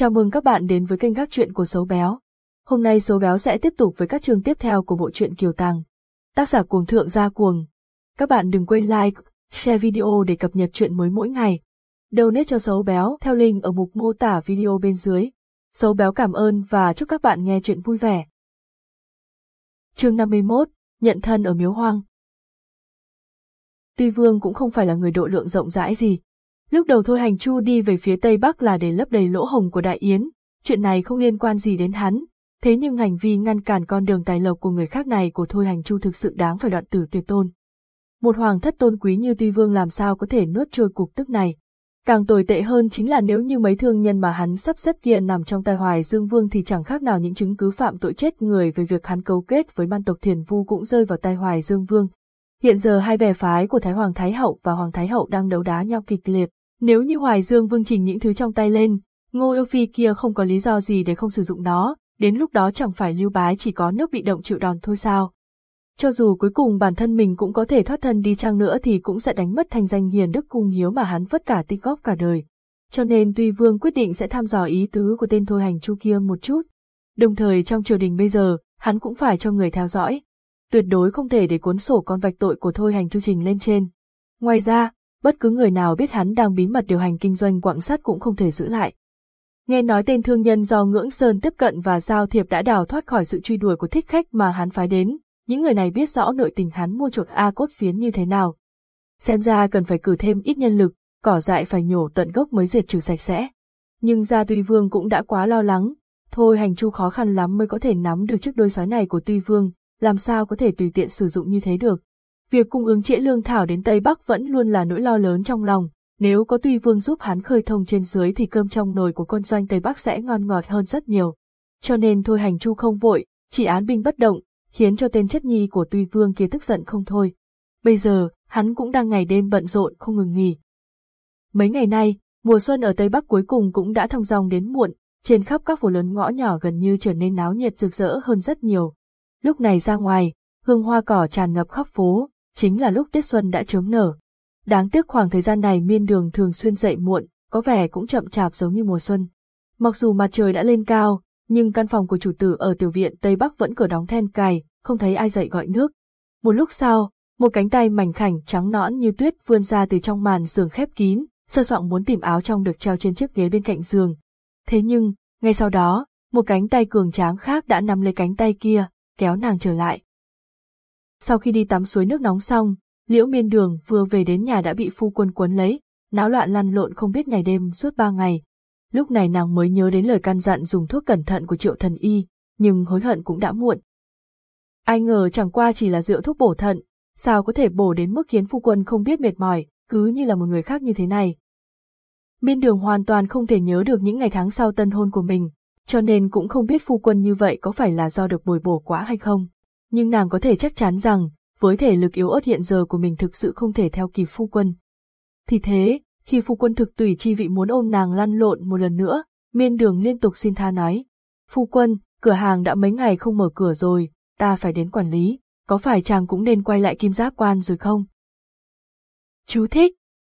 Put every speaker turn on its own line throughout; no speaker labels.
Chào mừng các bạn đến với kênh các truyện của Sấu Béo. Hôm nay Sấu Béo sẽ tiếp tục với các chương tiếp theo của bộ truyện Kiều Tàng. Tác giả cuồng thượng gia cuồng. Các bạn đừng quên like, share video để cập nhật truyện mới mỗi ngày. Donate cho Sấu Béo theo link ở mục mô tả video bên dưới. Sấu Béo cảm ơn và chúc các bạn nghe truyện vui vẻ. Chương 51, Nhận thân ở Miếu Hoang Tuy Vương cũng không phải là người độ lượng rộng rãi gì, Lúc đầu thôi hành chu đi về phía tây bắc là để lấp đầy lỗ hồng của đại yến, chuyện này không liên quan gì đến hắn, thế nhưng hành vi ngăn cản con đường tài lộc của người khác này của thôi hành chu thực sự đáng phải đoạn tử tuyệt tôn. Một hoàng thất tôn quý như tuy vương làm sao có thể nuốt trôi cục tức này. Càng tồi tệ hơn chính là nếu như mấy thương nhân mà hắn sắp xếp kia nằm trong tay hoài dương vương thì chẳng khác nào những chứng cứ phạm tội chết người về việc hắn cấu kết với man tộc thiền vu cũng rơi vào tay hoài dương vương. Hiện giờ hai bè phái của Thái Hoàng Thái Hậu và Hoàng Thái Hậu đang đấu đá nhau kịch liệt, nếu như Hoài Dương Vương trình những thứ trong tay lên, Ngô Yêu Phi kia không có lý do gì để không sử dụng nó, đến lúc đó chẳng phải lưu bái chỉ có nước bị động chịu đòn thôi sao. Cho dù cuối cùng bản thân mình cũng có thể thoát thân đi chăng nữa thì cũng sẽ đánh mất thành danh hiền đức cung hiếu mà hắn vất cả tích góp cả đời. Cho nên tuy vương quyết định sẽ thăm dò ý tứ của tên thôi hành chu kia một chút. Đồng thời trong triều đình bây giờ, hắn cũng phải cho người theo dõi. Tuyệt đối không thể để cuốn sổ con vạch tội của thôi hành chu trình lên trên. Ngoài ra, bất cứ người nào biết hắn đang bí mật điều hành kinh doanh quặng sắt cũng không thể giữ lại. Nghe nói tên thương nhân do Ngưỡng Sơn tiếp cận và giao thiệp đã đào thoát khỏi sự truy đuổi của thích khách mà hắn phái đến, những người này biết rõ nội tình hắn mua chuộc A cốt phiến như thế nào. Xem ra cần phải cử thêm ít nhân lực, cỏ dại phải nhổ tận gốc mới diệt trừ sạch sẽ. Nhưng Gia Tuy Vương cũng đã quá lo lắng, thôi hành chu khó khăn lắm mới có thể nắm được chiếc đôi sói này của Tuy Vương, làm sao có thể tùy tiện sử dụng như thế được. Việc cung ứng trễ lương thảo đến Tây Bắc vẫn luôn là nỗi lo lớn trong lòng, nếu có Tuy Vương giúp hắn khơi thông trên dưới thì cơm trong nồi của quân doanh Tây Bắc sẽ ngon ngọt hơn rất nhiều. Cho nên thôi hành chu không vội, chỉ án binh bất động, khiến cho tên chất nhi của Tuy Vương kia tức giận không thôi. Bây giờ, hắn cũng đang ngày đêm bận rộn không ngừng nghỉ. Mấy ngày nay, mùa xuân ở Tây Bắc cuối cùng cũng đã thông dòng đến muộn, trên khắp các phố lớn ngõ nhỏ gần như trở nên náo nhiệt rực rỡ hơn rất nhiều. Lúc này ra ngoài, hương hoa cỏ tràn ngập khắp phố, chính là lúc tiết xuân đã chớm nở. Đáng tiếc khoảng thời gian này miên đường thường xuyên dậy muộn, có vẻ cũng chậm chạp giống như mùa xuân. Mặc dù mặt trời đã lên cao, nhưng căn phòng của chủ tử ở tiểu viện Tây Bắc vẫn cửa đóng then cài, không thấy ai dậy gọi nước. Một lúc sau, một cánh tay mảnh khảnh trắng nõn như tuyết vươn ra từ trong màn giường khép kín, sơ soạn muốn tìm áo trong được treo trên chiếc ghế bên cạnh giường. Thế nhưng, ngay sau đó, một cánh tay cường tráng khác đã nắm lấy cánh tay kia, kéo nàng trở lại. Sau khi đi tắm suối nước nóng xong, Liễu Miên Đường vừa về đến nhà đã bị phu quân quấn lấy, náo loạn lăn lộn không biết ngày đêm suốt ba ngày. Lúc này nàng mới nhớ đến lời căn dặn dùng thuốc cẩn thận của triệu thần y, nhưng hối hận cũng đã muộn. Ai ngờ chẳng qua chỉ là rượu thuốc bổ thận, sao có thể bổ đến mức khiến phu quân không biết mệt mỏi, cứ như là một người khác như thế này. Miên đường hoàn toàn không thể nhớ được những ngày tháng sau tân hôn của mình, cho nên cũng không biết phu quân như vậy có phải là do được bồi bổ quá hay không nhưng nàng có thể chắc chắn rằng, với thể lực yếu ớt hiện giờ của mình thực sự không thể theo kịp phu quân. Thì thế, khi phu quân thực tùy chi vị muốn ôm nàng lăn lộn một lần nữa, miên đường liên tục xin tha nói. Phu quân, cửa hàng đã mấy ngày không mở cửa rồi, ta phải đến quản lý, có phải chàng cũng nên quay lại kim giáp quan rồi không? Chú thích.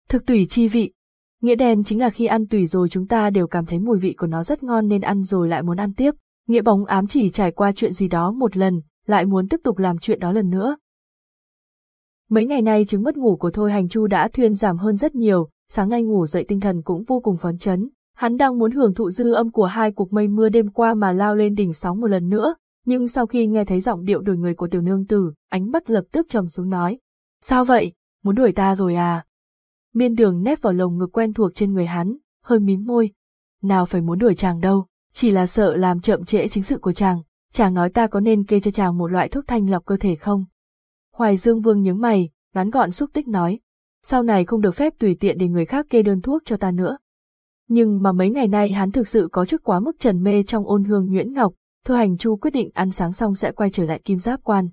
Thực tùy chi vị. Nghĩa đen chính là khi ăn tùy rồi chúng ta đều cảm thấy mùi vị của nó rất ngon nên ăn rồi lại muốn ăn tiếp. Nghĩa bóng ám chỉ trải qua chuyện gì đó một lần, lại muốn tiếp tục làm chuyện đó lần nữa. Mấy ngày nay chứng mất ngủ của Thôi Hành Chu đã thuyên giảm hơn rất nhiều, sáng nay ngủ dậy tinh thần cũng vô cùng phấn chấn. Hắn đang muốn hưởng thụ dư âm của hai cuộc mây mưa đêm qua mà lao lên đỉnh sóng một lần nữa, nhưng sau khi nghe thấy giọng điệu đuổi người của tiểu nương tử, ánh mắt lập tức trầm xuống nói. Sao vậy, muốn đuổi ta rồi à? Miên đường nép vào lồng ngực quen thuộc trên người hắn, hơi mím môi. Nào phải muốn đuổi chàng đâu, chỉ là sợ làm chậm trễ chính sự của chàng, chàng nói ta có nên kê cho chàng một loại thuốc thanh lọc cơ thể không? Hoài Dương Vương nhướng mày, ngắn gọn xúc tích nói, sau này không được phép tùy tiện để người khác kê đơn thuốc cho ta nữa. Nhưng mà mấy ngày nay hắn thực sự có chút quá mức trần mê trong ôn hương nhuyễn ngọc, Thôi hành chu quyết định ăn sáng xong sẽ quay trở lại kim giáp quan.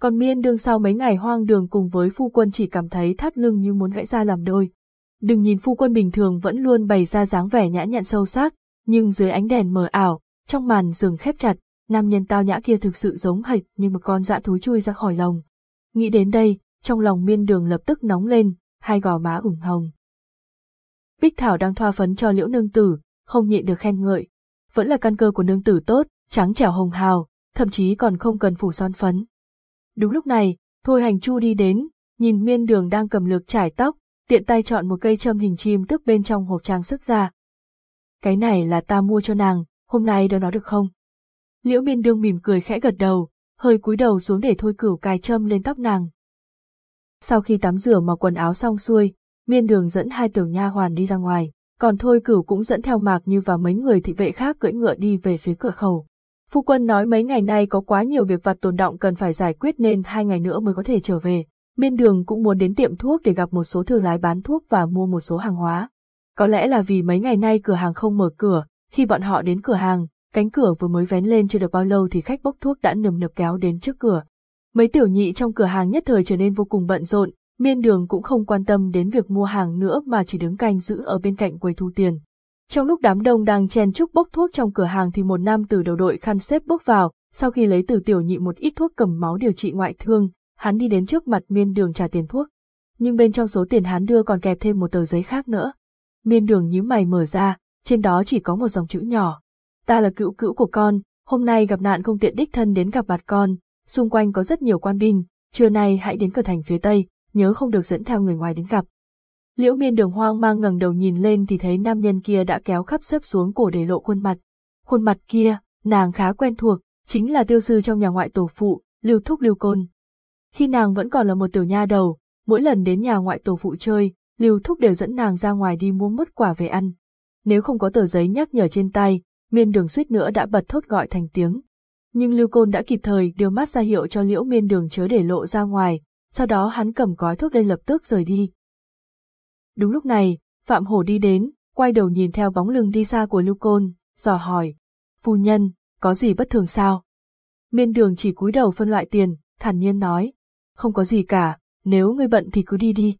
Còn miên đương sau mấy ngày hoang đường cùng với phu quân chỉ cảm thấy thắt lưng như muốn gãy ra làm đôi. Đừng nhìn phu quân bình thường vẫn luôn bày ra dáng vẻ nhã nhặn sâu sắc, nhưng dưới ánh đèn mờ ảo, trong màn giường khép chặt, nam nhân tao nhã kia thực sự giống hệt như một con dã thú chui ra khỏi lồng. Nghĩ đến đây, trong lòng miên đường lập tức nóng lên, hai gò má ửng hồng. Bích Thảo đang thoa phấn cho liễu nương tử, không nhịn được khen ngợi, vẫn là căn cơ của nương tử tốt, trắng trẻo hồng hào, thậm chí còn không cần phủ son phấn. Đúng lúc này, Thôi Hành Chu đi đến, nhìn miên đường đang cầm lược trải tóc, tiện tay chọn một cây châm hình chim tức bên trong hộp trang sức ra. Cái này là ta mua cho nàng, hôm nay đưa nó được không? Liễu miên đương mỉm cười khẽ gật đầu, hơi cúi đầu xuống để thôi cửu cài châm lên tóc nàng. Sau khi tắm rửa mặc quần áo xong xuôi, miên đường dẫn hai tiểu nha hoàn đi ra ngoài, còn thôi cửu cũng dẫn theo mạc như và mấy người thị vệ khác cưỡi ngựa đi về phía cửa khẩu. Phu quân nói mấy ngày nay có quá nhiều việc vặt tồn động cần phải giải quyết nên hai ngày nữa mới có thể trở về. Miên đường cũng muốn đến tiệm thuốc để gặp một số thương lái bán thuốc và mua một số hàng hóa. Có lẽ là vì mấy ngày nay cửa hàng không mở cửa, khi bọn họ đến cửa hàng, cánh cửa vừa mới vén lên chưa được bao lâu thì khách bốc thuốc đã nườm nượp kéo đến trước cửa. Mấy tiểu nhị trong cửa hàng nhất thời trở nên vô cùng bận rộn, miên đường cũng không quan tâm đến việc mua hàng nữa mà chỉ đứng canh giữ ở bên cạnh quầy thu tiền. Trong lúc đám đông đang chen chúc bốc thuốc trong cửa hàng thì một nam từ đầu đội khăn xếp bước vào, sau khi lấy từ tiểu nhị một ít thuốc cầm máu điều trị ngoại thương, hắn đi đến trước mặt miên đường trả tiền thuốc. Nhưng bên trong số tiền hắn đưa còn kẹp thêm một tờ giấy khác nữa. Miên đường nhíu mày mở ra, trên đó chỉ có một dòng chữ nhỏ. Ta là cựu cữu của con, hôm nay gặp nạn không tiện đích thân đến gặp mặt con, xung quanh có rất nhiều quan binh, trưa nay hãy đến cửa thành phía tây, nhớ không được dẫn theo người ngoài đến gặp. Liễu miên đường hoang mang ngẩng đầu nhìn lên thì thấy nam nhân kia đã kéo khắp xếp xuống cổ để lộ khuôn mặt. Khuôn mặt kia, nàng khá quen thuộc, chính là tiêu sư trong nhà ngoại tổ phụ, lưu thúc lưu côn. Khi nàng vẫn còn là một tiểu nha đầu, mỗi lần đến nhà ngoại tổ phụ chơi, lưu thúc đều dẫn nàng ra ngoài đi mua mứt quả về ăn. Nếu không có tờ giấy nhắc nhở trên tay, miên đường suýt nữa đã bật thốt gọi thành tiếng. Nhưng lưu côn đã kịp thời đưa mắt ra hiệu cho liễu miên đường chớ để lộ ra ngoài, sau đó hắn cầm gói thuốc lên lập tức rời đi. Đúng lúc này, Phạm Hổ đi đến, quay đầu nhìn theo bóng lưng đi xa của Lưu Côn, dò hỏi. Phu nhân, có gì bất thường sao? Miên đường chỉ cúi đầu phân loại tiền, thản nhiên nói. Không có gì cả, nếu ngươi bận thì cứ đi đi.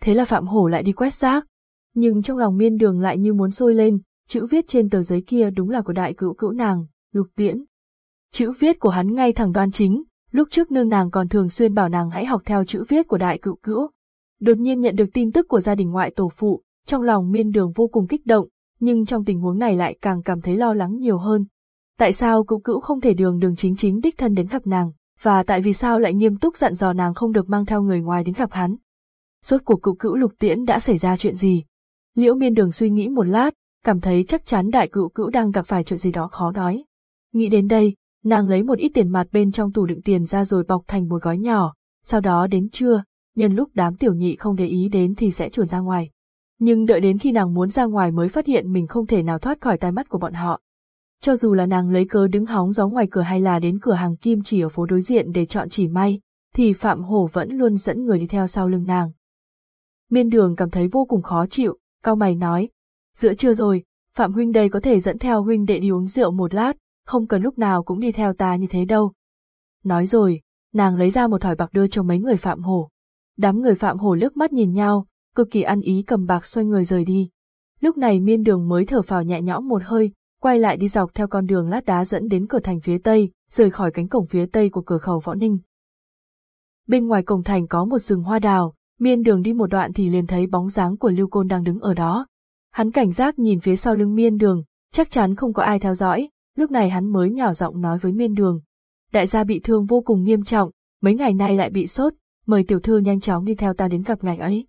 Thế là Phạm Hổ lại đi quét rác. Nhưng trong lòng miên đường lại như muốn sôi lên, chữ viết trên tờ giấy kia đúng là của đại cữu cữu nàng, lục tiễn. Chữ viết của hắn ngay thẳng đoan chính, lúc trước nương nàng còn thường xuyên bảo nàng hãy học theo chữ viết của đại cữu cữu, Đột nhiên nhận được tin tức của gia đình ngoại tổ phụ, trong lòng miên đường vô cùng kích động, nhưng trong tình huống này lại càng cảm thấy lo lắng nhiều hơn. Tại sao cữu cữu không thể đường đường chính chính đích thân đến gặp nàng, và tại vì sao lại nghiêm túc dặn dò nàng không được mang theo người ngoài đến gặp hắn? Rốt cuộc cựu cữu lục tiễn đã xảy ra chuyện gì? Liễu miên đường suy nghĩ một lát, cảm thấy chắc chắn đại cựu cữu đang gặp phải chuyện gì đó khó nói. Nghĩ đến đây, nàng lấy một ít tiền mặt bên trong tủ đựng tiền ra rồi bọc thành một gói nhỏ, sau đó đến trưa, nhân lúc đám tiểu nhị không để ý đến thì sẽ chuồn ra ngoài. Nhưng đợi đến khi nàng muốn ra ngoài mới phát hiện mình không thể nào thoát khỏi tai mắt của bọn họ. Cho dù là nàng lấy cớ đứng hóng gió ngoài cửa hay là đến cửa hàng kim chỉ ở phố đối diện để chọn chỉ may, thì Phạm Hổ vẫn luôn dẫn người đi theo sau lưng nàng. Miên đường cảm thấy vô cùng khó chịu, cao mày nói, giữa trưa rồi, Phạm huynh đây có thể dẫn theo huynh đệ đi uống rượu một lát, không cần lúc nào cũng đi theo ta như thế đâu. Nói rồi, nàng lấy ra một thỏi bạc đưa cho mấy người Phạm Hổ. Đám người phạm hổ lướt mắt nhìn nhau, cực kỳ ăn ý cầm bạc xoay người rời đi. Lúc này miên đường mới thở phào nhẹ nhõm một hơi, quay lại đi dọc theo con đường lát đá dẫn đến cửa thành phía tây, rời khỏi cánh cổng phía tây của cửa khẩu Võ Ninh. Bên ngoài cổng thành có một rừng hoa đào, miên đường đi một đoạn thì liền thấy bóng dáng của Lưu Côn đang đứng ở đó. Hắn cảnh giác nhìn phía sau lưng miên đường, chắc chắn không có ai theo dõi, lúc này hắn mới nhỏ giọng nói với miên đường. Đại gia bị thương vô cùng nghiêm trọng, mấy ngày nay lại bị sốt, mời tiểu thư nhanh chóng đi theo ta đến gặp ngài ấy.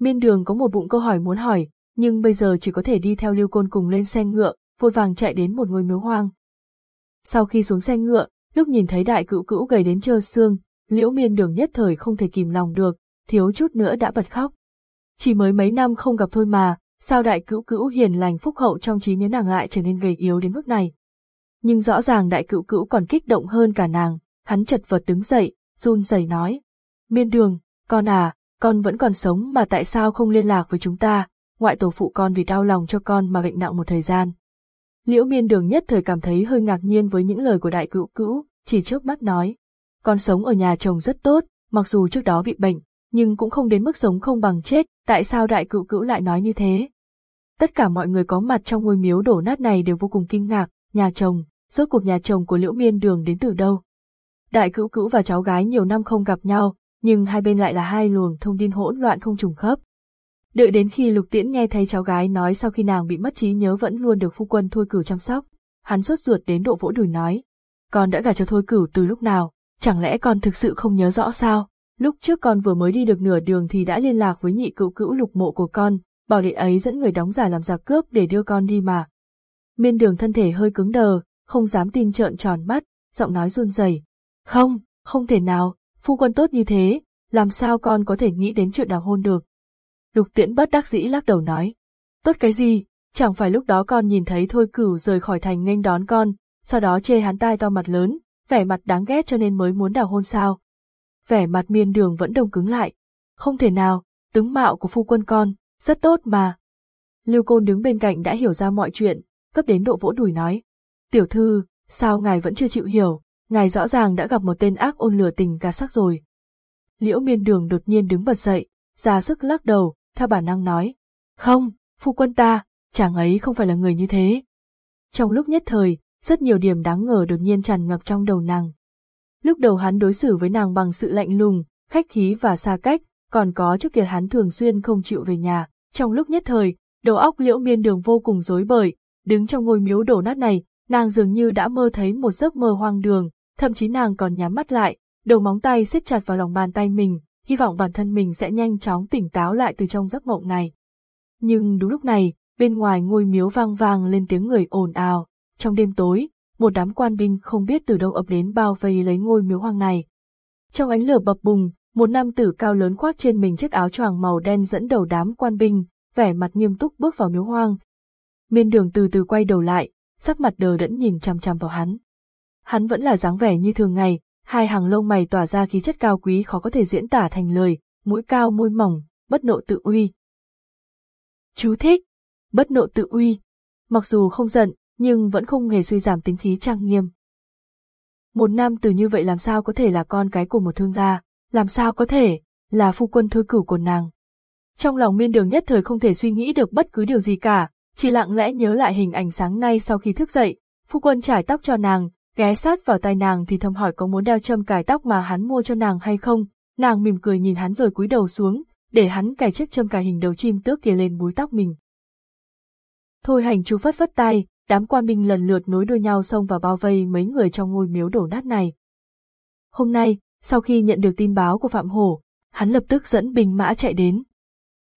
Miên đường có một bụng câu hỏi muốn hỏi, nhưng bây giờ chỉ có thể đi theo lưu côn cùng lên xe ngựa, vội vàng chạy đến một ngôi miếu hoang. Sau khi xuống xe ngựa, lúc nhìn thấy đại cữu cữu gầy đến trơ xương, liễu miên đường nhất thời không thể kìm lòng được, thiếu chút nữa đã bật khóc. Chỉ mới mấy năm không gặp thôi mà, sao đại cữu cữu hiền lành phúc hậu trong trí nhớ nàng lại trở nên gầy yếu đến mức này. Nhưng rõ ràng đại cữu cữu còn kích động hơn cả nàng, hắn chật vật đứng dậy, run rẩy nói, Miên đường, con à, con vẫn còn sống mà tại sao không liên lạc với chúng ta, ngoại tổ phụ con vì đau lòng cho con mà bệnh nặng một thời gian. Liễu miên đường nhất thời cảm thấy hơi ngạc nhiên với những lời của đại cữu cữu, chỉ trước mắt nói. Con sống ở nhà chồng rất tốt, mặc dù trước đó bị bệnh, nhưng cũng không đến mức sống không bằng chết, tại sao đại cựu cữu lại nói như thế? Tất cả mọi người có mặt trong ngôi miếu đổ nát này đều vô cùng kinh ngạc, nhà chồng, rốt cuộc nhà chồng của Liễu Miên Đường đến từ đâu? Đại cữu cữu và cháu gái nhiều năm không gặp nhau, nhưng hai bên lại là hai luồng thông tin hỗn loạn không trùng khớp. Đợi đến khi Lục Tiễn nghe thấy cháu gái nói sau khi nàng bị mất trí nhớ vẫn luôn được phu quân thôi cửu chăm sóc, hắn sốt ruột đến độ vỗ đùi nói. Con đã gả cho thôi cửu từ lúc nào, chẳng lẽ con thực sự không nhớ rõ sao? Lúc trước con vừa mới đi được nửa đường thì đã liên lạc với nhị cựu cữu lục mộ của con, bảo đệ ấy dẫn người đóng giả làm giặc cướp để đưa con đi mà. Miên đường thân thể hơi cứng đờ, không dám tin trợn tròn mắt, giọng nói run rẩy. Không, không thể nào, phu quân tốt như thế, làm sao con có thể nghĩ đến chuyện đào hôn được. Lục tiễn bất đắc dĩ lắc đầu nói. Tốt cái gì, chẳng phải lúc đó con nhìn thấy thôi cửu rời khỏi thành nghênh đón con, sau đó chê hắn tai to mặt lớn, vẻ mặt đáng ghét cho nên mới muốn đào hôn sao. Vẻ mặt miên đường vẫn đông cứng lại. Không thể nào, tướng mạo của phu quân con, rất tốt mà. Lưu Côn đứng bên cạnh đã hiểu ra mọi chuyện, cấp đến độ vỗ đùi nói. Tiểu thư, sao ngài vẫn chưa chịu hiểu, ngài rõ ràng đã gặp một tên ác ôn lửa tình gà sắc rồi. Liễu miên đường đột nhiên đứng bật dậy, ra sức lắc đầu, theo bản năng nói. Không, phu quân ta, chàng ấy không phải là người như thế. Trong lúc nhất thời, rất nhiều điểm đáng ngờ đột nhiên tràn ngập trong đầu nàng. Lúc đầu hắn đối xử với nàng bằng sự lạnh lùng, khách khí và xa cách, còn có trước kia hắn thường xuyên không chịu về nhà. Trong lúc nhất thời, đầu óc liễu miên đường vô cùng rối bời, đứng trong ngôi miếu đổ nát này, nàng dường như đã mơ thấy một giấc mơ hoang đường, thậm chí nàng còn nhắm mắt lại, đầu móng tay siết chặt vào lòng bàn tay mình, hy vọng bản thân mình sẽ nhanh chóng tỉnh táo lại từ trong giấc mộng này. Nhưng đúng lúc này, bên ngoài ngôi miếu vang vang lên tiếng người ồn ào, trong đêm tối, một đám quan binh không biết từ đâu ập đến bao vây lấy ngôi miếu hoang này. Trong ánh lửa bập bùng, một nam tử cao lớn khoác trên mình chiếc áo choàng màu đen dẫn đầu đám quan binh, vẻ mặt nghiêm túc bước vào miếu hoang. Miên đường từ từ quay đầu lại, sắc mặt đờ đẫn nhìn chằm chằm vào hắn. Hắn vẫn là dáng vẻ như thường ngày, hai hàng lông mày tỏa ra khí chất cao quý khó có thể diễn tả thành lời, mũi cao môi mỏng, bất nộ tự uy. Chú thích, bất nộ tự uy. Mặc dù không giận, nhưng vẫn không hề suy giảm tính khí trang nghiêm. Một nam tử như vậy làm sao có thể là con cái của một thương gia, làm sao có thể, là phu quân thôi cửu của nàng. Trong lòng miên đường nhất thời không thể suy nghĩ được bất cứ điều gì cả, chỉ lặng lẽ nhớ lại hình ảnh sáng nay sau khi thức dậy, phu quân trải tóc cho nàng, ghé sát vào tai nàng thì thầm hỏi có muốn đeo châm cài tóc mà hắn mua cho nàng hay không, nàng mỉm cười nhìn hắn rồi cúi đầu xuống, để hắn cài chiếc châm cài hình đầu chim tước kia lên búi tóc mình. Thôi hành chú phất phất tay, đám quan binh lần lượt nối đuôi nhau xông vào bao vây mấy người trong ngôi miếu đổ nát này. Hôm nay, sau khi nhận được tin báo của Phạm Hổ, hắn lập tức dẫn binh mã chạy đến.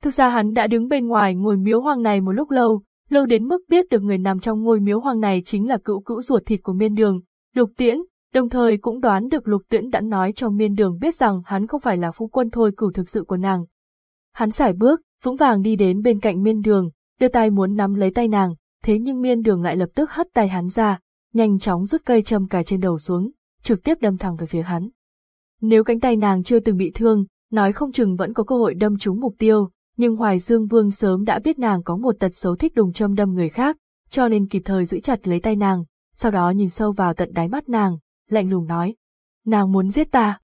Thực ra hắn đã đứng bên ngoài ngôi miếu hoang này một lúc lâu, lâu đến mức biết được người nằm trong ngôi miếu hoang này chính là cựu cữu ruột thịt của miên đường, lục tiễn, đồng thời cũng đoán được lục tiễn đã nói cho miên đường biết rằng hắn không phải là phu quân thôi cửu thực sự của nàng. Hắn sải bước, vững vàng đi đến bên cạnh miên đường, đưa tay muốn nắm lấy tay nàng, thế nhưng miên đường lại lập tức hất tay hắn ra, nhanh chóng rút cây châm cài trên đầu xuống, trực tiếp đâm thẳng về phía hắn. Nếu cánh tay nàng chưa từng bị thương, nói không chừng vẫn có cơ hội đâm trúng mục tiêu, nhưng Hoài Dương Vương sớm đã biết nàng có một tật xấu thích đùng châm đâm người khác, cho nên kịp thời giữ chặt lấy tay nàng, sau đó nhìn sâu vào tận đáy mắt nàng, lạnh lùng nói. Nàng muốn giết ta.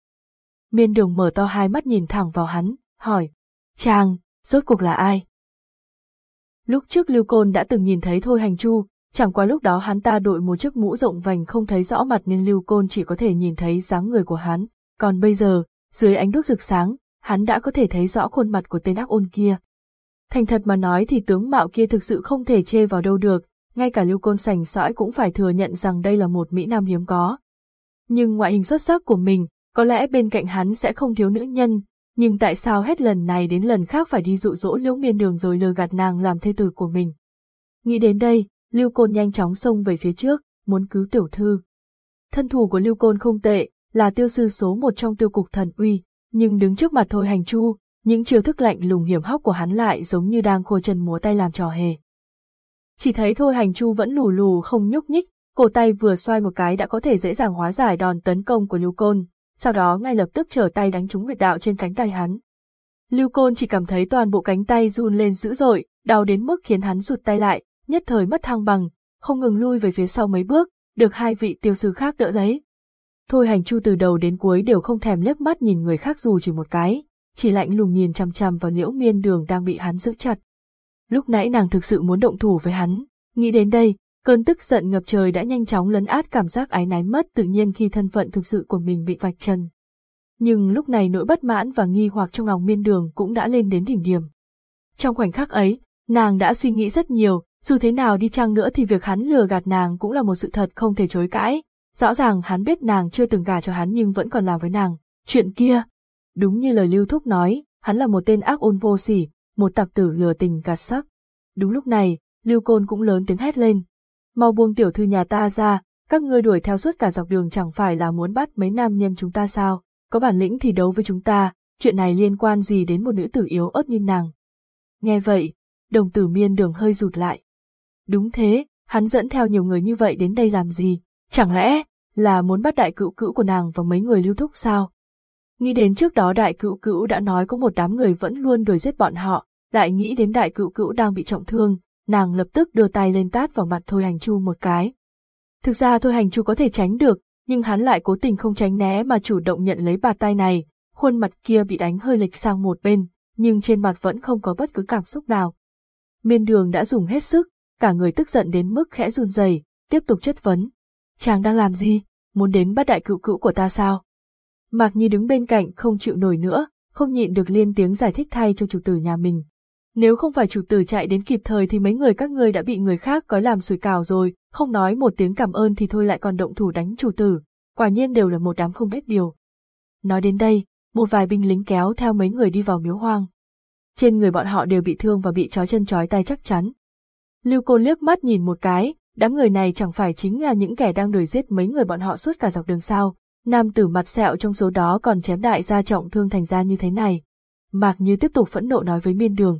Miên đường mở to hai mắt nhìn thẳng vào hắn, hỏi. Chàng, rốt cuộc là ai? Lúc trước Lưu Côn đã từng nhìn thấy Thôi Hành Chu, chẳng qua lúc đó hắn ta đội một chiếc mũ rộng vành không thấy rõ mặt nên Lưu Côn chỉ có thể nhìn thấy dáng người của hắn, còn bây giờ, dưới ánh đuốc rực sáng, hắn đã có thể thấy rõ khuôn mặt của tên ác ôn kia. Thành thật mà nói thì tướng mạo kia thực sự không thể chê vào đâu được, ngay cả Lưu Côn sành sõi cũng phải thừa nhận rằng đây là một Mỹ Nam hiếm có. Nhưng ngoại hình xuất sắc của mình, có lẽ bên cạnh hắn sẽ không thiếu nữ nhân, nhưng tại sao hết lần này đến lần khác phải đi dụ dỗ liễu miên đường rồi lừa gạt nàng làm thê tử của mình. Nghĩ đến đây, Lưu Côn nhanh chóng xông về phía trước, muốn cứu tiểu thư. Thân thủ của Lưu Côn không tệ, là tiêu sư số một trong tiêu cục thần uy, nhưng đứng trước mặt Thôi Hành Chu, những chiêu thức lạnh lùng hiểm hóc của hắn lại giống như đang khô chân múa tay làm trò hề. Chỉ thấy Thôi Hành Chu vẫn lù lù không nhúc nhích, cổ tay vừa xoay một cái đã có thể dễ dàng hóa giải đòn tấn công của Lưu Côn, sau đó ngay lập tức trở tay đánh trúng huyệt đạo trên cánh tay hắn. Lưu Côn chỉ cảm thấy toàn bộ cánh tay run lên dữ dội, đau đến mức khiến hắn rụt tay lại, nhất thời mất thăng bằng, không ngừng lui về phía sau mấy bước, được hai vị tiêu sư khác đỡ lấy. Thôi hành chu từ đầu đến cuối đều không thèm liếc mắt nhìn người khác dù chỉ một cái, chỉ lạnh lùng nhìn chằm chằm vào liễu miên đường đang bị hắn giữ chặt. Lúc nãy nàng thực sự muốn động thủ với hắn, nghĩ đến đây, cơn tức giận ngập trời đã nhanh chóng lấn át cảm giác ái náy mất tự nhiên khi thân phận thực sự của mình bị vạch trần. Nhưng lúc này nỗi bất mãn và nghi hoặc trong lòng miên đường cũng đã lên đến đỉnh điểm. Trong khoảnh khắc ấy, nàng đã suy nghĩ rất nhiều, dù thế nào đi chăng nữa thì việc hắn lừa gạt nàng cũng là một sự thật không thể chối cãi. Rõ ràng hắn biết nàng chưa từng gả cho hắn nhưng vẫn còn làm với nàng. Chuyện kia, đúng như lời Lưu Thúc nói, hắn là một tên ác ôn vô sỉ, một tặc tử lừa tình gạt sắc. Đúng lúc này, Lưu Côn cũng lớn tiếng hét lên. Mau buông tiểu thư nhà ta ra, các ngươi đuổi theo suốt cả dọc đường chẳng phải là muốn bắt mấy nam nhân chúng ta sao, có bản lĩnh thì đấu với chúng ta, chuyện này liên quan gì đến một nữ tử yếu ớt như nàng. Nghe vậy, đồng tử miên đường hơi rụt lại. Đúng thế, hắn dẫn theo nhiều người như vậy đến đây làm gì, chẳng lẽ là muốn bắt đại cữu cữu của nàng và mấy người lưu thúc sao? Nghĩ đến trước đó đại cữu cữu đã nói có một đám người vẫn luôn đuổi giết bọn họ, lại nghĩ đến đại cữu cữu đang bị trọng thương, nàng lập tức đưa tay lên tát vào mặt Thôi Hành Chu một cái. Thực ra Thôi Hành Chu có thể tránh được, nhưng hắn lại cố tình không tránh né mà chủ động nhận lấy bạt tay này, khuôn mặt kia bị đánh hơi lệch sang một bên, nhưng trên mặt vẫn không có bất cứ cảm xúc nào. Miên đường đã dùng hết sức, cả người tức giận đến mức khẽ run rẩy, tiếp tục chất vấn. Chàng đang làm gì? Muốn đến bắt đại cựu cữu của ta sao? Mạc Nhi đứng bên cạnh không chịu nổi nữa, không nhịn được liên tiếng giải thích thay cho chủ tử nhà mình. Nếu không phải chủ tử chạy đến kịp thời thì mấy người các ngươi đã bị người khác gói làm sủi cảo rồi, không nói một tiếng cảm ơn thì thôi lại còn động thủ đánh chủ tử, quả nhiên đều là một đám không biết điều. Nói đến đây, một vài binh lính kéo theo mấy người đi vào miếu hoang. Trên người bọn họ đều bị thương và bị trói chân trói tay chắc chắn. Lưu Côn liếc mắt nhìn một cái, đám người này chẳng phải chính là những kẻ đang đuổi giết mấy người bọn họ suốt cả dọc đường sao, nam tử mặt sẹo trong số đó còn chém đại gia trọng thương thành ra như thế này. Mạc Như tiếp tục phẫn nộ nói với miên đường.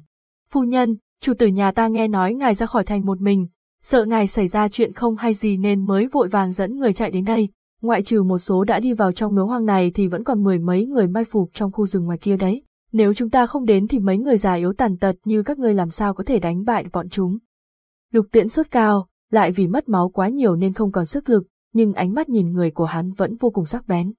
Phu nhân, chủ tử nhà ta nghe nói ngài ra khỏi thành một mình, sợ ngài xảy ra chuyện không hay gì nên mới vội vàng dẫn người chạy đến đây, ngoại trừ một số đã đi vào trong miếu hoang này thì vẫn còn mười mấy người mai phục trong khu rừng ngoài kia đấy. Nếu chúng ta không đến thì mấy người già yếu tàn tật như các ngươi làm sao có thể đánh bại bọn chúng. Lục tiễn sốt cao, lại vì mất máu quá nhiều nên không còn sức lực, nhưng ánh mắt nhìn người của hắn vẫn vô cùng sắc bén.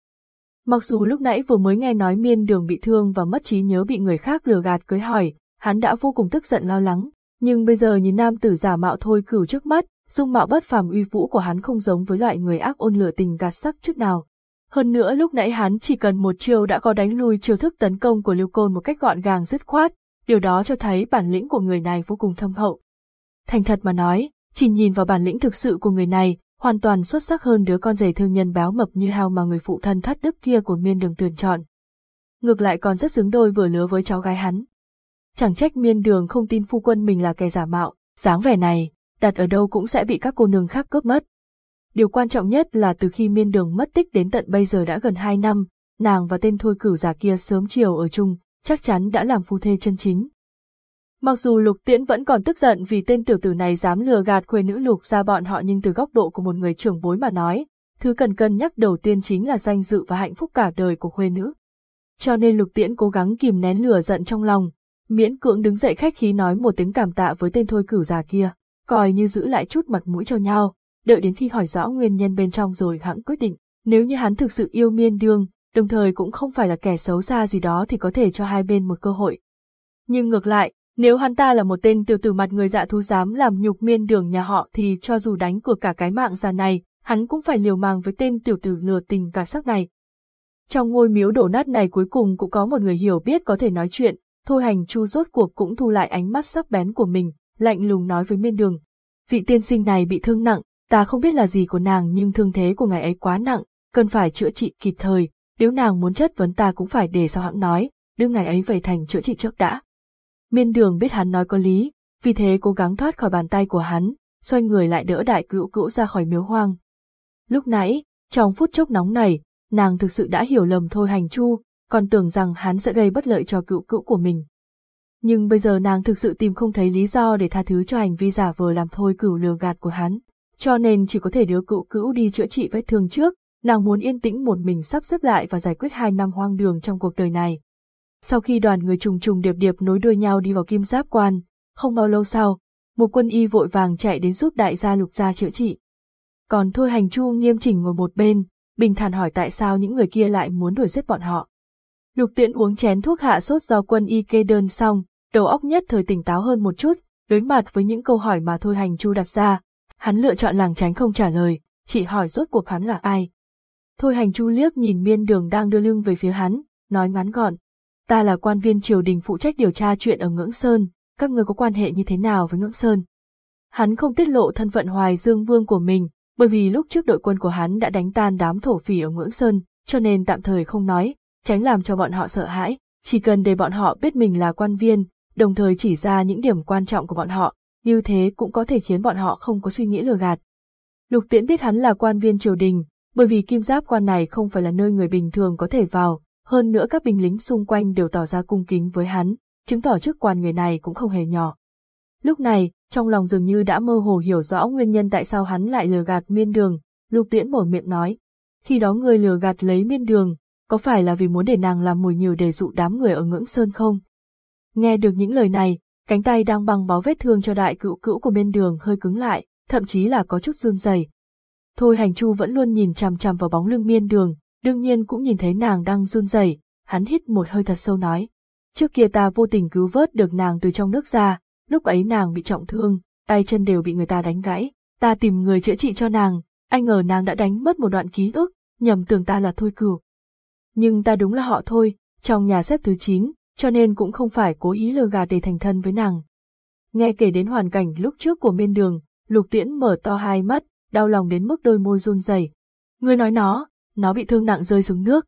Mặc dù lúc nãy vừa mới nghe nói miên đường bị thương và mất trí nhớ bị người khác lừa gạt cưới hỏi, hắn đã vô cùng tức giận lo lắng, nhưng bây giờ nhìn nam tử giả mạo thôi cửu trước mắt, dung mạo bất phàm uy vũ của hắn không giống với loại người ác ôn lửa tình gạt sắc chút nào. Hơn nữa lúc nãy hắn chỉ cần một chiêu đã có đánh lui chiêu thức tấn công của Lưu Côn một cách gọn gàng dứt khoát, điều đó cho thấy bản lĩnh của người này vô cùng thâm hậu. Thành thật mà nói, chỉ nhìn vào bản lĩnh thực sự của người này, hoàn toàn xuất sắc hơn đứa con rể thương nhân béo mập như hao mà người phụ thân thất đức kia của miên đường tuyển chọn. Ngược lại còn rất xứng đôi vừa lứa với cháu gái hắn. Chẳng trách miên đường không tin phu quân mình là kẻ giả mạo, dáng vẻ này, đặt ở đâu cũng sẽ bị các cô nương khác cướp mất. Điều quan trọng nhất là từ khi miên đường mất tích đến tận bây giờ đã gần hai năm, nàng và tên thôi cửu giả kia sớm chiều ở chung, chắc chắn đã làm phu thê chân chính. Mặc dù lục tiễn vẫn còn tức giận vì tên tiểu tử này dám lừa gạt khuê nữ lục ra bọn họ nhưng từ góc độ của một người trưởng bối mà nói, thứ cần cân nhắc đầu tiên chính là danh dự và hạnh phúc cả đời của khuê nữ. Cho nên lục tiễn cố gắng kìm nén lửa giận trong lòng, miễn cưỡng đứng dậy khách khí nói một tiếng cảm tạ với tên thôi cửu già kia, coi như giữ lại chút mặt mũi cho nhau, đợi đến khi hỏi rõ nguyên nhân bên trong rồi hãng quyết định, nếu như hắn thực sự yêu miên đương, đồng thời cũng không phải là kẻ xấu xa gì đó thì có thể cho hai bên một cơ hội. Nhưng ngược lại, nếu hắn ta là một tên tiểu tử mặt người dạ thú dám làm nhục miên đường nhà họ thì cho dù đánh cược cả cái mạng già này, hắn cũng phải liều mạng với tên tiểu tử lừa tình cả sắc này. Trong ngôi miếu đổ nát này cuối cùng cũng có một người hiểu biết có thể nói chuyện, thôi hành chu rốt cuộc cũng thu lại ánh mắt sắc bén của mình, lạnh lùng nói với miên đường. Vị tiên sinh này bị thương nặng, ta không biết là gì của nàng nhưng thương thế của ngài ấy quá nặng, cần phải chữa trị kịp thời, nếu nàng muốn chất vấn ta cũng phải để sau hãng nói, đưa ngài ấy về thành chữa trị trước đã. Miên đường biết hắn nói có lý, vì thế cố gắng thoát khỏi bàn tay của hắn, xoay người lại đỡ đại cữu cữu ra khỏi miếu hoang. Lúc nãy, trong phút chốc nóng này, nàng thực sự đã hiểu lầm thôi hành chu, còn tưởng rằng hắn sẽ gây bất lợi cho cựu cữu của mình. Nhưng bây giờ nàng thực sự tìm không thấy lý do để tha thứ cho hành vi giả vờ làm thôi cửu lừa gạt của hắn, cho nên chỉ có thể đưa cựu cữu đi chữa trị vết thương trước, nàng muốn yên tĩnh một mình sắp xếp lại và giải quyết hai năm hoang đường trong cuộc đời này. Sau khi đoàn người trùng trùng điệp điệp nối đuôi nhau đi vào kim giáp quan, không bao lâu sau, một quân y vội vàng chạy đến giúp đại gia lục gia chữa trị. Còn thôi hành chu nghiêm chỉnh ngồi một bên, bình thản hỏi tại sao những người kia lại muốn đuổi giết bọn họ. Lục tiễn uống chén thuốc hạ sốt do quân y kê đơn xong, đầu óc nhất thời tỉnh táo hơn một chút, đối mặt với những câu hỏi mà thôi hành chu đặt ra, hắn lựa chọn làng tránh không trả lời, chỉ hỏi rốt cuộc hắn là ai. Thôi hành chu liếc nhìn miên đường đang đưa lưng về phía hắn, nói ngắn gọn, ta là quan viên triều đình phụ trách điều tra chuyện ở Ngưỡng Sơn, các người có quan hệ như thế nào với Ngưỡng Sơn. Hắn không tiết lộ thân phận Hoài Dương Vương của mình, bởi vì lúc trước đội quân của hắn đã đánh tan đám thổ phỉ ở Ngưỡng Sơn, cho nên tạm thời không nói, tránh làm cho bọn họ sợ hãi, chỉ cần để bọn họ biết mình là quan viên, đồng thời chỉ ra những điểm quan trọng của bọn họ, như thế cũng có thể khiến bọn họ không có suy nghĩ lừa gạt. Lục Tiễn biết hắn là quan viên triều đình, bởi vì kim giáp quan này không phải là nơi người bình thường có thể vào, hơn nữa các binh lính xung quanh đều tỏ ra cung kính với hắn, chứng tỏ chức quan người này cũng không hề nhỏ. Lúc này, trong lòng dường như đã mơ hồ hiểu rõ nguyên nhân tại sao hắn lại lừa gạt miên đường, lục tiễn mở miệng nói. Khi đó người lừa gạt lấy miên đường, có phải là vì muốn để nàng làm mồi nhiều để dụ đám người ở ngưỡng sơn không? Nghe được những lời này, cánh tay đang băng bó vết thương cho đại cựu cữu của bên đường hơi cứng lại, thậm chí là có chút run rẩy. Thôi hành chu vẫn luôn nhìn chằm chằm vào bóng lưng miên đường, đương nhiên cũng nhìn thấy nàng đang run rẩy, hắn hít một hơi thật sâu nói. Trước kia ta vô tình cứu vớt được nàng từ trong nước ra, lúc ấy nàng bị trọng thương, tay chân đều bị người ta đánh gãy, ta tìm người chữa trị cho nàng, anh ngờ nàng đã đánh mất một đoạn ký ức, nhầm tưởng ta là thôi cửu. Nhưng ta đúng là họ thôi, trong nhà xếp thứ 9, cho nên cũng không phải cố ý lừa gạt để thành thân với nàng. Nghe kể đến hoàn cảnh lúc trước của miên đường, lục tiễn mở to hai mắt, đau lòng đến mức đôi môi run rẩy. Ngươi nói nó, nó bị thương nặng rơi xuống nước.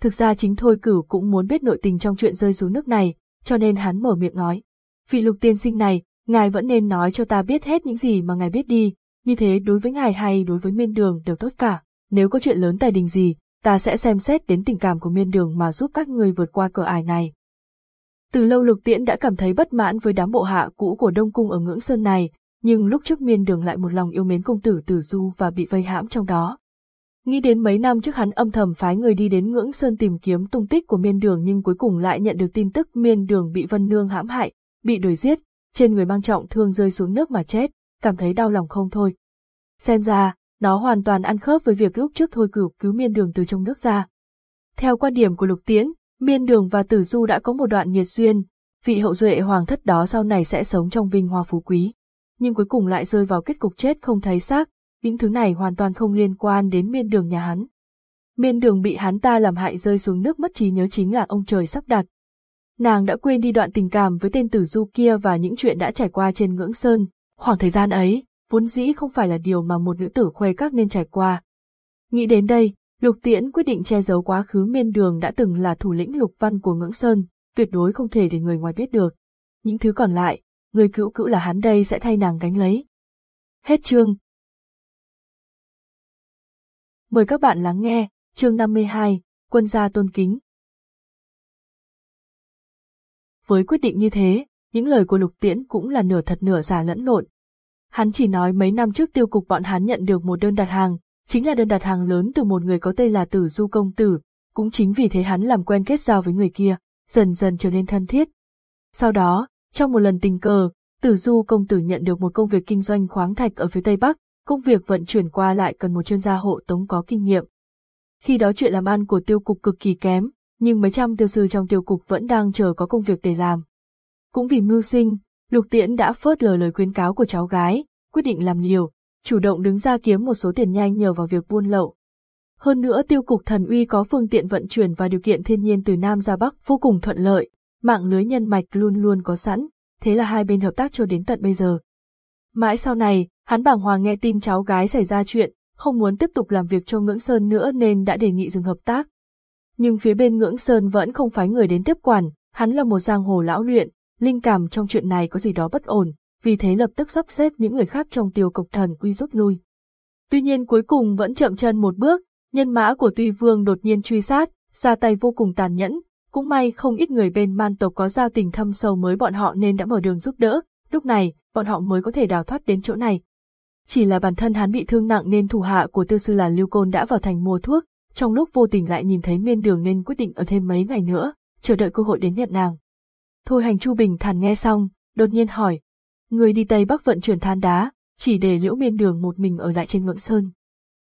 Thực ra chính Thôi Cửu cũng muốn biết nội tình trong chuyện rơi xuống nước này, cho nên hắn mở miệng nói. Vị lục tiên sinh này, ngài vẫn nên nói cho ta biết hết những gì mà ngài biết đi, như thế đối với ngài hay đối với miên đường đều tốt cả. Nếu có chuyện lớn tài đình gì, ta sẽ xem xét đến tình cảm của miên đường mà giúp các người vượt qua cửa ải này. Từ lâu lục tiễn đã cảm thấy bất mãn với đám bộ hạ cũ của Đông Cung ở ngưỡng sơn này, nhưng lúc trước miên đường lại một lòng yêu mến công tử Tử Du và bị vây hãm trong đó. Nghĩ đến mấy năm trước hắn âm thầm phái người đi đến ngưỡng sơn tìm kiếm tung tích của miên đường nhưng cuối cùng lại nhận được tin tức miên đường bị Vân Nương hãm hại, bị đuổi giết, trên người mang trọng thương rơi xuống nước mà chết, cảm thấy đau lòng không thôi. Xem ra, nó hoàn toàn ăn khớp với việc lúc trước thôi cửu cứu miên đường từ trong nước ra. Theo quan điểm của Lục Tiễn, miên đường và tử du đã có một đoạn nhiệt duyên, vị hậu duệ hoàng thất đó sau này sẽ sống trong vinh hoa phú quý. Nhưng cuối cùng lại rơi vào kết cục chết không thấy xác, những thứ này hoàn toàn không liên quan đến miên đường nhà hắn. Miên đường bị hắn ta làm hại rơi xuống nước mất trí nhớ chính là ông trời sắp đặt. Nàng đã quên đi đoạn tình cảm với tên tử du kia và những chuyện đã trải qua trên ngưỡng sơn, khoảng thời gian ấy, vốn dĩ không phải là điều mà một nữ tử khuê các nên trải qua. Nghĩ đến đây, Lục Tiễn quyết định che giấu quá khứ miên đường đã từng là thủ lĩnh lục văn của ngưỡng sơn, tuyệt đối không thể để người ngoài biết được. Những thứ còn lại, người cữu cữu là hắn đây sẽ thay nàng gánh lấy. Hết chương. Mời các bạn lắng nghe, chương 52, quân gia tôn kính. Với quyết định như thế, những lời của Lục Tiễn cũng là nửa thật nửa giả lẫn lộn. Hắn chỉ nói mấy năm trước tiêu cục bọn hắn nhận được một đơn đặt hàng, chính là đơn đặt hàng lớn từ một người có tên là Tử Du Công Tử, cũng chính vì thế hắn làm quen kết giao với người kia, dần dần trở nên thân thiết. Sau đó, trong một lần tình cờ, Tử Du Công Tử nhận được một công việc kinh doanh khoáng thạch ở phía Tây Bắc, công việc vận chuyển qua lại cần một chuyên gia hộ tống có kinh nghiệm. Khi đó chuyện làm ăn của tiêu cục cực kỳ kém, nhưng mấy trăm tiêu sư trong tiêu cục vẫn đang chờ có công việc để làm. Cũng vì mưu sinh, Lục Tiễn đã phớt lờ lời khuyến cáo của cháu gái, quyết định làm liều, chủ động đứng ra kiếm một số tiền nhanh nhờ vào việc buôn lậu. Hơn nữa tiêu cục thần uy có phương tiện vận chuyển và điều kiện thiên nhiên từ Nam ra Bắc vô cùng thuận lợi, mạng lưới nhân mạch luôn luôn có sẵn, thế là hai bên hợp tác cho đến tận bây giờ. Mãi sau này, hắn bàng hoàng nghe tin cháu gái xảy ra chuyện, không muốn tiếp tục làm việc cho Ngưỡng Sơn nữa nên đã đề nghị dừng hợp tác. Nhưng phía bên Ngưỡng Sơn vẫn không phái người đến tiếp quản, hắn là một giang hồ lão luyện, linh cảm trong chuyện này có gì đó bất ổn, vì thế lập tức sắp xếp những người khác trong tiêu cục thần quy rút lui. Tuy nhiên cuối cùng vẫn chậm chân một bước, nhân mã của Tuy Vương đột nhiên truy sát, ra tay vô cùng tàn nhẫn, cũng may không ít người bên man tộc có giao tình thâm sâu mới bọn họ nên đã mở đường giúp đỡ, lúc này, bọn họ mới có thể đào thoát đến chỗ này. Chỉ là bản thân hắn bị thương nặng nên thủ hạ của tư sư là Lưu Côn đã vào thành mua thuốc, trong lúc vô tình lại nhìn thấy miên đường nên quyết định ở thêm mấy ngày nữa, chờ đợi cơ hội đến nhận nàng. Thôi hành Chu Bình thản nghe xong, đột nhiên hỏi. Người đi Tây Bắc vận chuyển than đá, chỉ để liễu miên đường một mình ở lại trên ngưỡng sơn.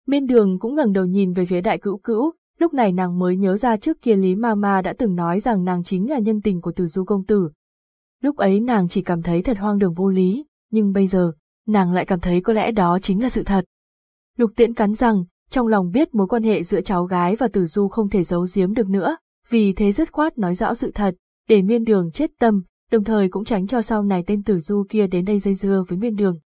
Miên đường cũng ngẩng đầu nhìn về phía đại cữu cữu, lúc này nàng mới nhớ ra trước kia Lý Mama đã từng nói rằng nàng chính là nhân tình của Từ Du Công Tử. Lúc ấy nàng chỉ cảm thấy thật hoang đường vô lý, nhưng bây giờ, nàng lại cảm thấy có lẽ đó chính là sự thật. Lục tiễn cắn rằng, trong lòng biết mối quan hệ giữa cháu gái và Tử Du không thể giấu giếm được nữa, vì thế dứt khoát nói rõ sự thật, để miên đường chết tâm, đồng thời cũng tránh cho sau này tên tử du kia đến đây dây dưa với miên đường.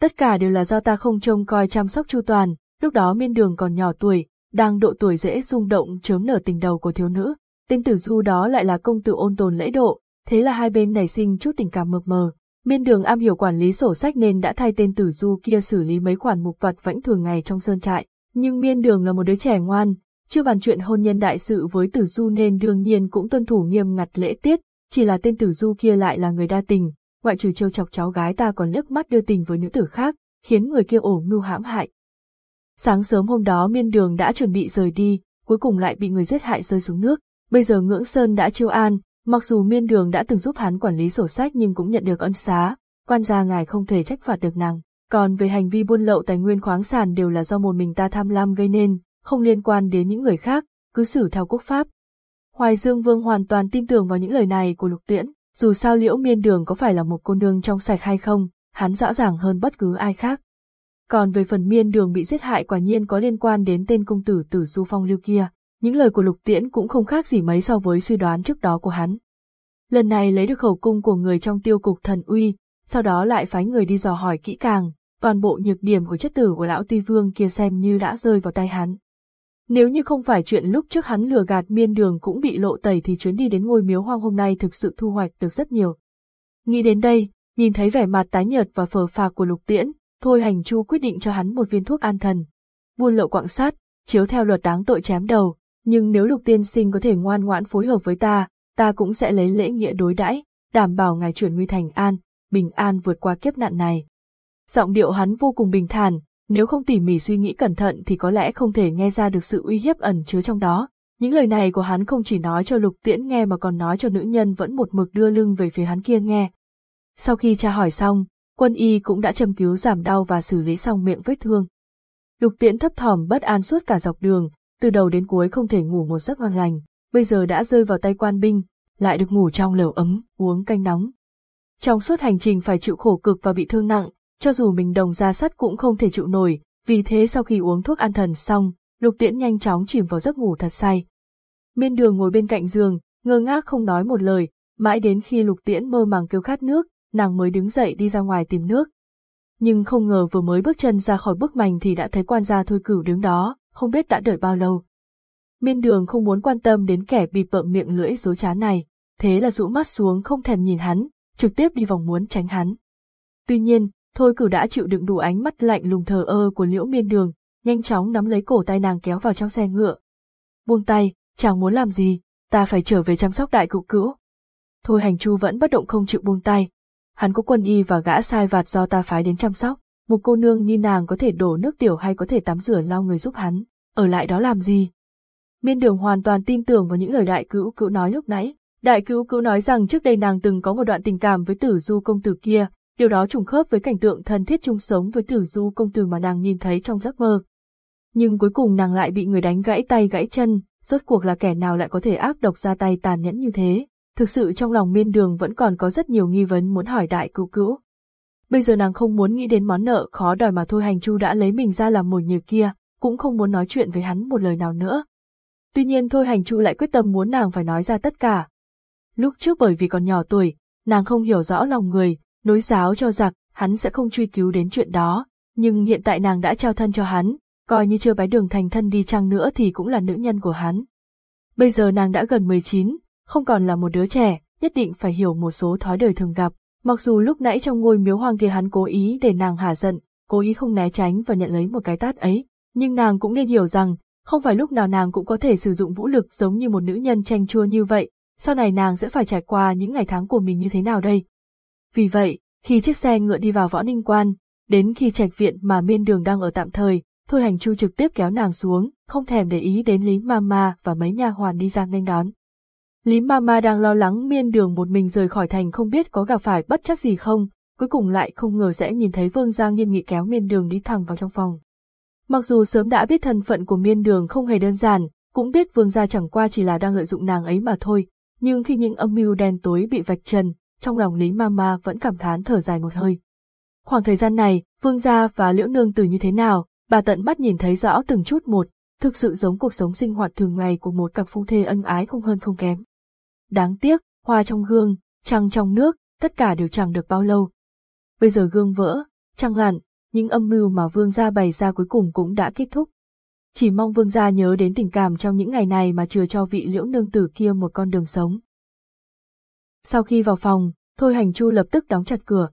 Tất cả đều là do ta không trông coi chăm sóc chu toàn, lúc đó miên đường còn nhỏ tuổi, đang độ tuổi dễ rung động chớm nở tình đầu của thiếu nữ. Tên tử du đó lại là công tử ôn tồn lễ độ, thế là hai bên nảy sinh chút tình cảm mập mờ. Miên đường am hiểu quản lý sổ sách nên đã thay tên tử du kia xử lý mấy khoản mục vật vãnh thường ngày trong sơn trại. Nhưng miên đường là một đứa trẻ ngoan, chưa bàn chuyện hôn nhân đại sự với tử du nên đương nhiên cũng tuân thủ nghiêm ngặt lễ tiết, chỉ là tên tử du kia lại là người đa tình, ngoại trừ trêu chọc cháu gái ta còn liếc mắt đưa tình với nữ tử khác, khiến người kia ổ mưu hãm hại. Sáng sớm hôm đó miên đường đã chuẩn bị rời đi, cuối cùng lại bị người giết hại rơi xuống nước. Bây giờ ngưỡng sơn đã chiêu an, mặc dù miên đường đã từng giúp hắn quản lý sổ sách nhưng cũng nhận được ân xá, quan gia ngài không thể trách phạt được nàng. Còn về hành vi buôn lậu tài nguyên khoáng sản đều là do một mình ta tham lam gây nên, không liên quan đến những người khác, cứ xử theo quốc pháp. Hoài Dương Vương hoàn toàn tin tưởng vào những lời này của Lục Tiễn, dù sao liễu miên đường có phải là một cô nương trong sạch hay không, hắn rõ ràng hơn bất cứ ai khác. Còn về phần miên đường bị giết hại quả nhiên có liên quan đến tên công tử tử du phong lưu kia, những lời của lục tiễn cũng không khác gì mấy so với suy đoán trước đó của hắn. Lần này lấy được khẩu cung của người trong tiêu cục thần uy, sau đó lại phái người đi dò hỏi kỹ càng, toàn bộ nhược điểm của chất tử của lão tuy vương kia xem như đã rơi vào tay hắn. Nếu như không phải chuyện lúc trước hắn lừa gạt miên đường cũng bị lộ tẩy thì chuyến đi đến ngôi miếu hoang hôm nay thực sự thu hoạch được rất nhiều. Nghĩ đến đây, nhìn thấy vẻ mặt tái nhợt và phờ phạc của lục tiễn, thôi hành chu quyết định cho hắn một viên thuốc an thần. Buôn lậu quạng sát, chiếu theo luật đáng tội chém đầu, nhưng nếu lục tiên sinh có thể ngoan ngoãn phối hợp với ta, ta cũng sẽ lấy lễ nghĩa đối đãi, đảm bảo ngài chuyển nguy thành an, bình an vượt qua kiếp nạn này. Giọng điệu hắn vô cùng bình thản, nếu không tỉ mỉ suy nghĩ cẩn thận thì có lẽ không thể nghe ra được sự uy hiếp ẩn chứa trong đó. Những lời này của hắn không chỉ nói cho lục tiễn nghe mà còn nói cho nữ nhân vẫn một mực đưa lưng về phía hắn kia nghe. Sau khi tra hỏi xong, quân y cũng đã châm cứu giảm đau và xử lý xong miệng vết thương. Lục tiễn thấp thỏm bất an suốt cả dọc đường, từ đầu đến cuối không thể ngủ một giấc ngon lành, bây giờ đã rơi vào tay quan binh, lại được ngủ trong lều ấm, uống canh nóng. Trong suốt hành trình phải chịu khổ cực và bị thương nặng, cho dù mình đồng ra sắt cũng không thể chịu nổi, vì thế sau khi uống thuốc an thần xong, lục tiễn nhanh chóng chìm vào giấc ngủ thật say. Miên đường ngồi bên cạnh giường, ngơ ngác không nói một lời, mãi đến khi lục tiễn mơ màng kêu khát nước, nàng mới đứng dậy đi ra ngoài tìm nước. Nhưng không ngờ vừa mới bước chân ra khỏi bức mành thì đã thấy quan gia thôi cửu đứng đó, không biết đã đợi bao lâu. Miên đường không muốn quan tâm đến kẻ bịp bợm miệng lưỡi dối trá này, thế là rũ mắt xuống không thèm nhìn hắn, trực tiếp đi vòng muốn tránh hắn. Tuy nhiên, thôi cửu đã chịu đựng đủ ánh mắt lạnh lùng thờ ơ của liễu miên đường, nhanh chóng nắm lấy cổ tay nàng kéo vào trong xe ngựa. Buông tay, chàng muốn làm gì, ta phải trở về chăm sóc đại cụ cữu. Thôi hành chu vẫn bất động không chịu buông tay, hắn có quân y và gã sai vặt do ta phái đến chăm sóc, một cô nương như nàng có thể đổ nước tiểu hay có thể tắm rửa lau người giúp hắn, ở lại đó làm gì? Miên đường hoàn toàn tin tưởng vào những lời đại cữu cữu nói lúc nãy. Đại cữu cữu nói rằng trước đây nàng từng có một đoạn tình cảm với tử du công tử kia, điều đó trùng khớp với cảnh tượng thân thiết chung sống với tử du công tử mà nàng nhìn thấy trong giấc mơ. Nhưng cuối cùng nàng lại bị người đánh gãy tay gãy chân, rốt cuộc là kẻ nào lại có thể ác độc ra tay tàn nhẫn như thế. Thực sự trong lòng miên đường vẫn còn có rất nhiều nghi vấn muốn hỏi đại cứu cứu. Bây giờ nàng không muốn nghĩ đến món nợ khó đòi mà thôi hành chu đã lấy mình ra làm mồi nhử kia, cũng không muốn nói chuyện với hắn một lời nào nữa. Tuy nhiên thôi hành chu lại quyết tâm muốn nàng phải nói ra tất cả. Lúc trước bởi vì còn nhỏ tuổi, nàng không hiểu rõ lòng người, nối giáo cho giặc, hắn sẽ không truy cứu đến chuyện đó, nhưng hiện tại nàng đã trao thân cho hắn, coi như chưa bái đường thành thân đi chăng nữa thì cũng là nữ nhân của hắn. Bây giờ nàng đã gần 19, không còn là một đứa trẻ, nhất định phải hiểu một số thói đời thường gặp, mặc dù lúc nãy trong ngôi miếu hoang kia hắn cố ý để nàng hả giận, cố ý không né tránh và nhận lấy một cái tát ấy, nhưng nàng cũng nên hiểu rằng, không phải lúc nào nàng cũng có thể sử dụng vũ lực giống như một nữ nhân tranh chua như vậy, sau này nàng sẽ phải trải qua những ngày tháng của mình như thế nào đây. Vì vậy, khi chiếc xe ngựa đi vào võ ninh quan, đến khi trạch viện mà miên đường đang ở tạm thời, Thôi hành chu trực tiếp kéo nàng xuống, không thèm để ý đến Lý Mama và mấy nha hoàn đi ra nghênh đón. Lý Mama đang lo lắng miên đường một mình rời khỏi thành không biết có gặp phải bất chắc gì không, cuối cùng lại không ngờ sẽ nhìn thấy Vương Giang nghiêm nghị kéo miên đường đi thẳng vào trong phòng. Mặc dù sớm đã biết thân phận của miên đường không hề đơn giản, cũng biết Vương gia chẳng qua chỉ là đang lợi dụng nàng ấy mà thôi, nhưng khi những âm mưu đen tối bị vạch trần, trong lòng Lý Mama vẫn cảm thán thở dài một hơi. Khoảng thời gian này, Vương gia và Liễu Nương Tử như thế nào, bà tận mắt nhìn thấy rõ từng chút một, thực sự giống cuộc sống sinh hoạt thường ngày của một cặp phu thê ân ái không hơn không kém. Đáng tiếc, hoa trong gương, trăng trong nước, tất cả đều chẳng được bao lâu. Bây giờ gương vỡ, trăng lặn, những âm mưu mà vương gia bày ra cuối cùng cũng đã kết thúc. Chỉ mong vương gia nhớ đến tình cảm trong những ngày này mà chừa cho vị liễu nương tử kia một con đường sống. Sau khi vào phòng, Thôi Hành Chu lập tức đóng chặt cửa.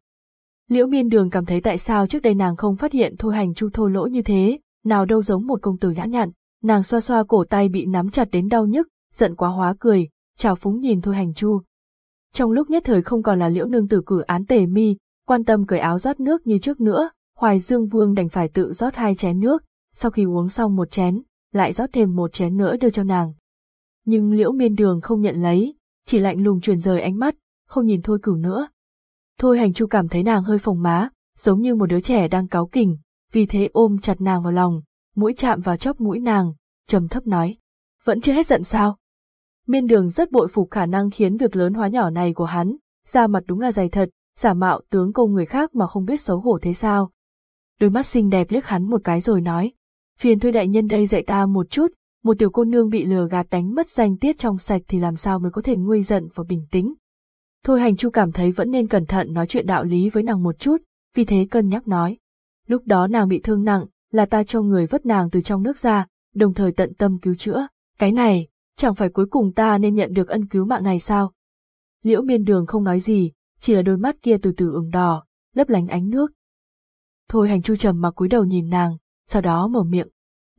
Liễu miên đường cảm thấy tại sao trước đây nàng không phát hiện Thôi Hành Chu thô lỗ như thế, nào đâu giống một công tử nhãn nhặn, nàng xoa xoa cổ tay bị nắm chặt đến đau nhức, giận quá hóa cười, chào phúng nhìn Thôi Hành Chu. Trong lúc nhất thời không còn là liễu nương tử cử án tề mi, quan tâm cởi áo rót nước như trước nữa, Hoài Dương Vương đành phải tự rót hai chén nước, sau khi uống xong một chén, lại rót thêm một chén nữa đưa cho nàng. Nhưng liễu miên đường không nhận lấy, chỉ lạnh lùng truyền rời ánh mắt, không nhìn thôi cửu nữa. Thôi hành chu cảm thấy nàng hơi phồng má, giống như một đứa trẻ đang cáu kỉnh, vì thế ôm chặt nàng vào lòng, mũi chạm vào chóp mũi nàng, trầm thấp nói. Vẫn chưa hết giận sao? Miên đường rất bội phục khả năng khiến việc lớn hóa nhỏ này của hắn, da mặt đúng là dày thật, giả mạo tướng công người khác mà không biết xấu hổ thế sao. Đôi mắt xinh đẹp liếc hắn một cái rồi nói, phiền thôi đại nhân đây dạy ta một chút, một tiểu cô nương bị lừa gạt đánh mất danh tiết trong sạch thì làm sao mới có thể nguôi giận và bình tĩnh. Thôi hành chu cảm thấy vẫn nên cẩn thận nói chuyện đạo lý với nàng một chút, vì thế cân nhắc nói. Lúc đó nàng bị thương nặng, là ta cho người vớt nàng từ trong nước ra, đồng thời tận tâm cứu chữa. Cái này, chẳng phải cuối cùng ta nên nhận được ân cứu mạng này sao? Liễu miên đường không nói gì, chỉ là đôi mắt kia từ từ ửng đỏ, lấp lánh ánh nước. Thôi hành chu trầm mặc cúi đầu nhìn nàng, sau đó mở miệng.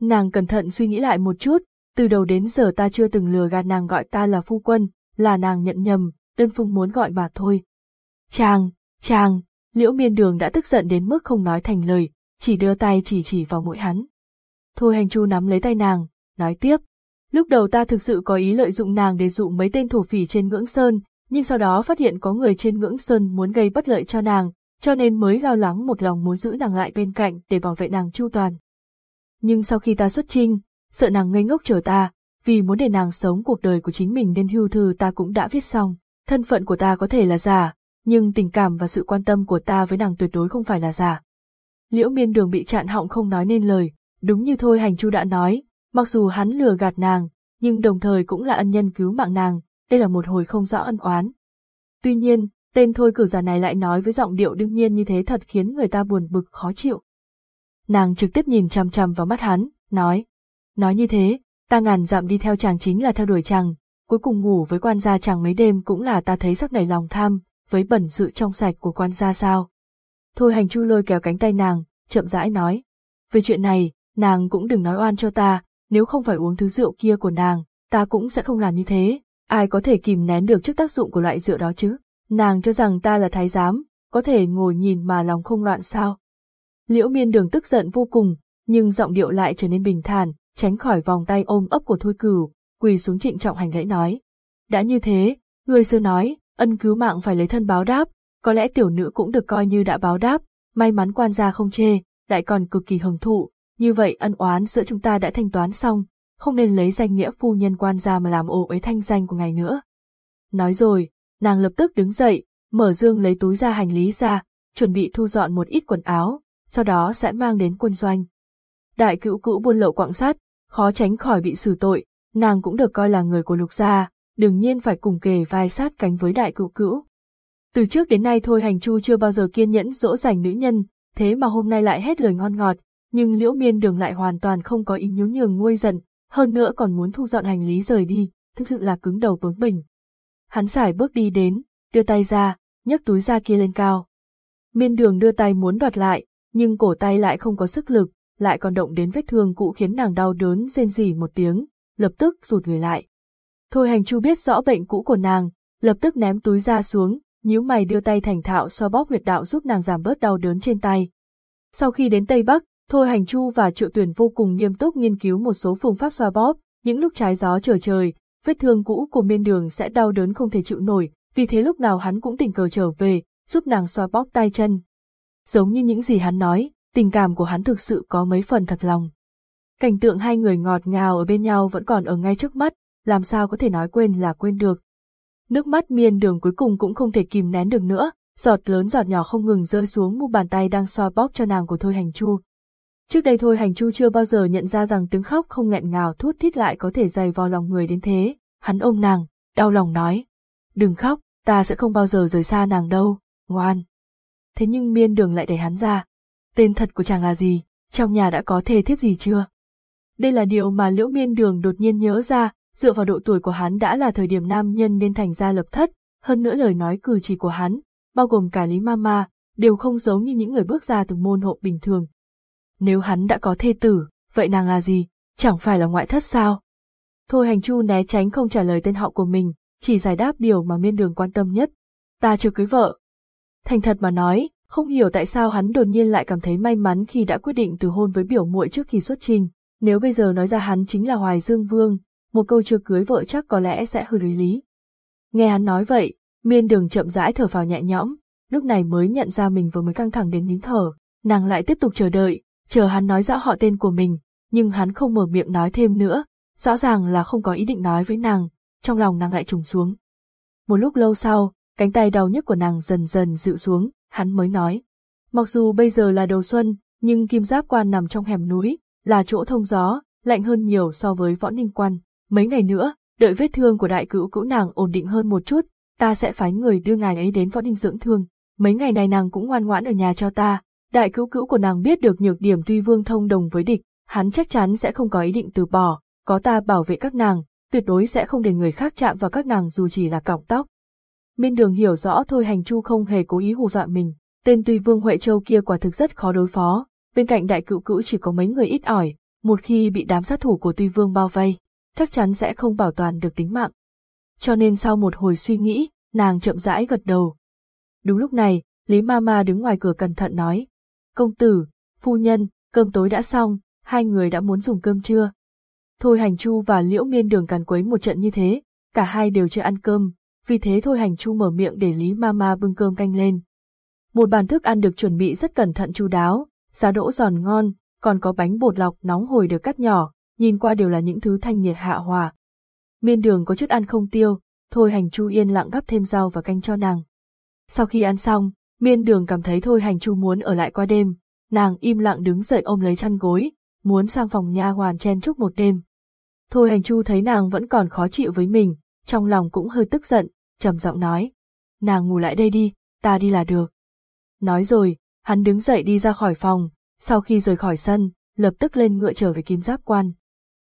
Nàng cẩn thận suy nghĩ lại một chút, từ đầu đến giờ ta chưa từng lừa gạt nàng gọi ta là phu quân, là nàng nhận nhầm, đơn phương muốn gọi bà thôi. Chàng, chàng, liễu miên đường đã tức giận đến mức không nói thành lời, chỉ đưa tay chỉ chỉ vào mũi hắn. Thôi hành chu nắm lấy tay nàng, nói tiếp. Lúc đầu ta thực sự có ý lợi dụng nàng để dụ mấy tên thổ phỉ trên ngưỡng sơn, nhưng sau đó phát hiện có người trên ngưỡng sơn muốn gây bất lợi cho nàng, cho nên mới lo lắng một lòng muốn giữ nàng lại bên cạnh để bảo vệ nàng chu toàn. Nhưng sau khi ta xuất trinh, sợ nàng ngây ngốc chờ ta, vì muốn để nàng sống cuộc đời của chính mình nên hưu thư ta cũng đã viết xong. Thân phận của ta có thể là giả, nhưng tình cảm và sự quan tâm của ta với nàng tuyệt đối không phải là giả. Liễu miên đường bị chặn họng không nói nên lời, đúng như thôi hành chu đã nói, mặc dù hắn lừa gạt nàng, nhưng đồng thời cũng là ân nhân cứu mạng nàng, đây là một hồi không rõ ân oán. Tuy nhiên, tên thôi cử giả này lại nói với giọng điệu đương nhiên như thế thật khiến người ta buồn bực khó chịu. Nàng trực tiếp nhìn chằm chằm vào mắt hắn, nói, nói như thế, ta ngàn dặm đi theo chàng chính là theo đuổi chàng, cuối cùng ngủ với quan gia chàng mấy đêm cũng là ta thấy sắc nảy lòng tham, với bẩn sự trong sạch của quan gia sao. Thôi hành chu lôi kéo cánh tay nàng, chậm rãi nói. Về chuyện này, nàng cũng đừng nói oan cho ta, nếu không phải uống thứ rượu kia của nàng, ta cũng sẽ không làm như thế, ai có thể kìm nén được trước tác dụng của loại rượu đó chứ. Nàng cho rằng ta là thái giám, có thể ngồi nhìn mà lòng không loạn sao. Liễu miên đường tức giận vô cùng, nhưng giọng điệu lại trở nên bình thản, tránh khỏi vòng tay ôm ấp của thôi cửu, quỳ xuống trịnh trọng hành lễ nói. Đã như thế, người xưa nói, ân cứu mạng phải lấy thân báo đáp, có lẽ tiểu nữ cũng được coi như đã báo đáp, may mắn quan gia không chê, lại còn cực kỳ hưởng thụ, như vậy ân oán giữa chúng ta đã thanh toán xong, không nên lấy danh nghĩa phu nhân quan gia mà làm ồ ấy thanh danh của ngài nữa. Nói rồi, nàng lập tức đứng dậy, mở dương lấy túi ra hành lý ra, chuẩn bị thu dọn một ít quần áo, sau đó sẽ mang đến quân doanh. Đại cữu cữu buôn lậu quạng sát, khó tránh khỏi bị xử tội, nàng cũng được coi là người của lục gia, đương nhiên phải cùng kề vai sát cánh với đại cữu cữu. Từ trước đến nay thôi hành chu chưa bao giờ kiên nhẫn dỗ dành nữ nhân, thế mà hôm nay lại hết lời ngon ngọt, nhưng liễu miên đường lại hoàn toàn không có ý nhún nhường nguôi giận, hơn nữa còn muốn thu dọn hành lý rời đi, thực sự là cứng đầu bướng bỉnh. Hắn xài bước đi đến, đưa tay ra, nhấc túi ra kia lên cao. Miên đường đưa tay muốn đoạt lại, nhưng cổ tay lại không có sức lực, lại còn động đến vết thương cũ khiến nàng đau đớn rên rỉ một tiếng, lập tức rụt người lại. Thôi hành chu biết rõ bệnh cũ của nàng, lập tức ném túi ra xuống, nhíu mày đưa tay thành thạo xoa bóp huyệt đạo giúp nàng giảm bớt đau đớn trên tay. Sau khi đến Tây Bắc, Thôi hành chu và triệu tuyển vô cùng nghiêm túc nghiên cứu một số phương pháp xoa bóp, những lúc trái gió trở trời, vết thương cũ của miên đường sẽ đau đớn không thể chịu nổi, vì thế lúc nào hắn cũng tình cờ trở về, giúp nàng xoa bóp tay chân. Giống như những gì hắn nói, tình cảm của hắn thực sự có mấy phần thật lòng. Cảnh tượng hai người ngọt ngào ở bên nhau vẫn còn ở ngay trước mắt, làm sao có thể nói quên là quên được. Nước mắt miên đường cuối cùng cũng không thể kìm nén được nữa, giọt lớn giọt nhỏ không ngừng rơi xuống mu bàn tay đang xoa bóp cho nàng của Thôi Hành Chu. Trước đây Thôi Hành Chu chưa bao giờ nhận ra rằng tiếng khóc không nghẹn ngào thút thít lại có thể dày vào lòng người đến thế, hắn ôm nàng, đau lòng nói. Đừng khóc, ta sẽ không bao giờ rời xa nàng đâu, ngoan. Thế nhưng miên đường lại đẩy hắn ra. Tên thật của chàng là gì, trong nhà đã có thề thiếp gì chưa? Đây là điều mà liễu miên đường đột nhiên nhớ ra, dựa vào độ tuổi của hắn đã là thời điểm nam nhân nên thành ra lập thất, hơn nữa lời nói cử chỉ của hắn, bao gồm cả Lý Mama, đều không giống như những người bước ra từ môn hộ bình thường. Nếu hắn đã có thê tử, vậy nàng là gì, chẳng phải là ngoại thất sao? Thôi hành chu né tránh không trả lời tên họ của mình, chỉ giải đáp điều mà miên đường quan tâm nhất. Ta chưa cưới vợ. Thành thật mà nói, không hiểu tại sao hắn đột nhiên lại cảm thấy may mắn khi đã quyết định từ hôn với biểu muội trước khi xuất trình. Nếu bây giờ nói ra hắn chính là Hoài Dương Vương, một câu chưa cưới vợ chắc có lẽ sẽ hơi lý lý. Nghe hắn nói vậy, miên đường chậm rãi thở vào nhẹ nhõm, lúc này mới nhận ra mình vừa mới căng thẳng đến nín thở, nàng lại tiếp tục chờ đợi, chờ hắn nói rõ họ tên của mình, nhưng hắn không mở miệng nói thêm nữa, rõ ràng là không có ý định nói với nàng, trong lòng nàng lại trùng xuống. Một lúc lâu sau, cánh tay đau nhức của nàng dần dần dịu xuống, hắn mới nói. Mặc dù bây giờ là đầu xuân, nhưng kim giáp quan nằm trong hẻm núi, là chỗ thông gió, lạnh hơn nhiều so với võ ninh quan. Mấy ngày nữa, đợi vết thương của đại cữu cữu nàng ổn định hơn một chút, ta sẽ phái người đưa ngài ấy đến võ ninh dưỡng thương. Mấy ngày này nàng cũng ngoan ngoãn ở nhà cho ta, đại cữu cữu của nàng biết được nhược điểm tuy vương thông đồng với địch, hắn chắc chắn sẽ không có ý định từ bỏ, có ta bảo vệ các nàng, tuyệt đối sẽ không để người khác chạm vào các nàng dù chỉ là cọng tóc. Miên đường hiểu rõ thôi hành chu không hề cố ý hù dọa mình, tên tuy vương Huệ Châu kia quả thực rất khó đối phó, bên cạnh đại cựu cữu chỉ có mấy người ít ỏi, một khi bị đám sát thủ của tuy vương bao vây, chắc chắn sẽ không bảo toàn được tính mạng. Cho nên sau một hồi suy nghĩ, nàng chậm rãi gật đầu. Đúng lúc này, Lý Mama đứng ngoài cửa cẩn thận nói, công tử, phu nhân, cơm tối đã xong, hai người đã muốn dùng cơm chưa? Thôi Hành Chu và Liễu Miên Đường càn quấy một trận như thế, cả hai đều chưa ăn cơm, vì thế Thôi Hành Chu mở miệng để Lý Mama bưng cơm canh lên. Một bàn thức ăn được chuẩn bị rất cẩn thận chu đáo, giá đỗ giòn ngon, còn có bánh bột lọc nóng hồi được cắt nhỏ, nhìn qua đều là những thứ thanh nhiệt hạ hòa. Miên đường có chút ăn không tiêu, Thôi Hành Chu yên lặng gắp thêm rau và canh cho nàng. Sau khi ăn xong, miên đường cảm thấy Thôi Hành Chu muốn ở lại qua đêm, nàng im lặng đứng dậy ôm lấy chăn gối, muốn sang phòng nha hoàn chen chúc một đêm. Thôi hành chu thấy nàng vẫn còn khó chịu với mình, trong lòng cũng hơi tức giận, trầm giọng nói. Nàng ngủ lại đây đi, ta đi là được. Nói rồi, hắn đứng dậy đi ra khỏi phòng, sau khi rời khỏi sân, lập tức lên ngựa trở về kim giáp quan.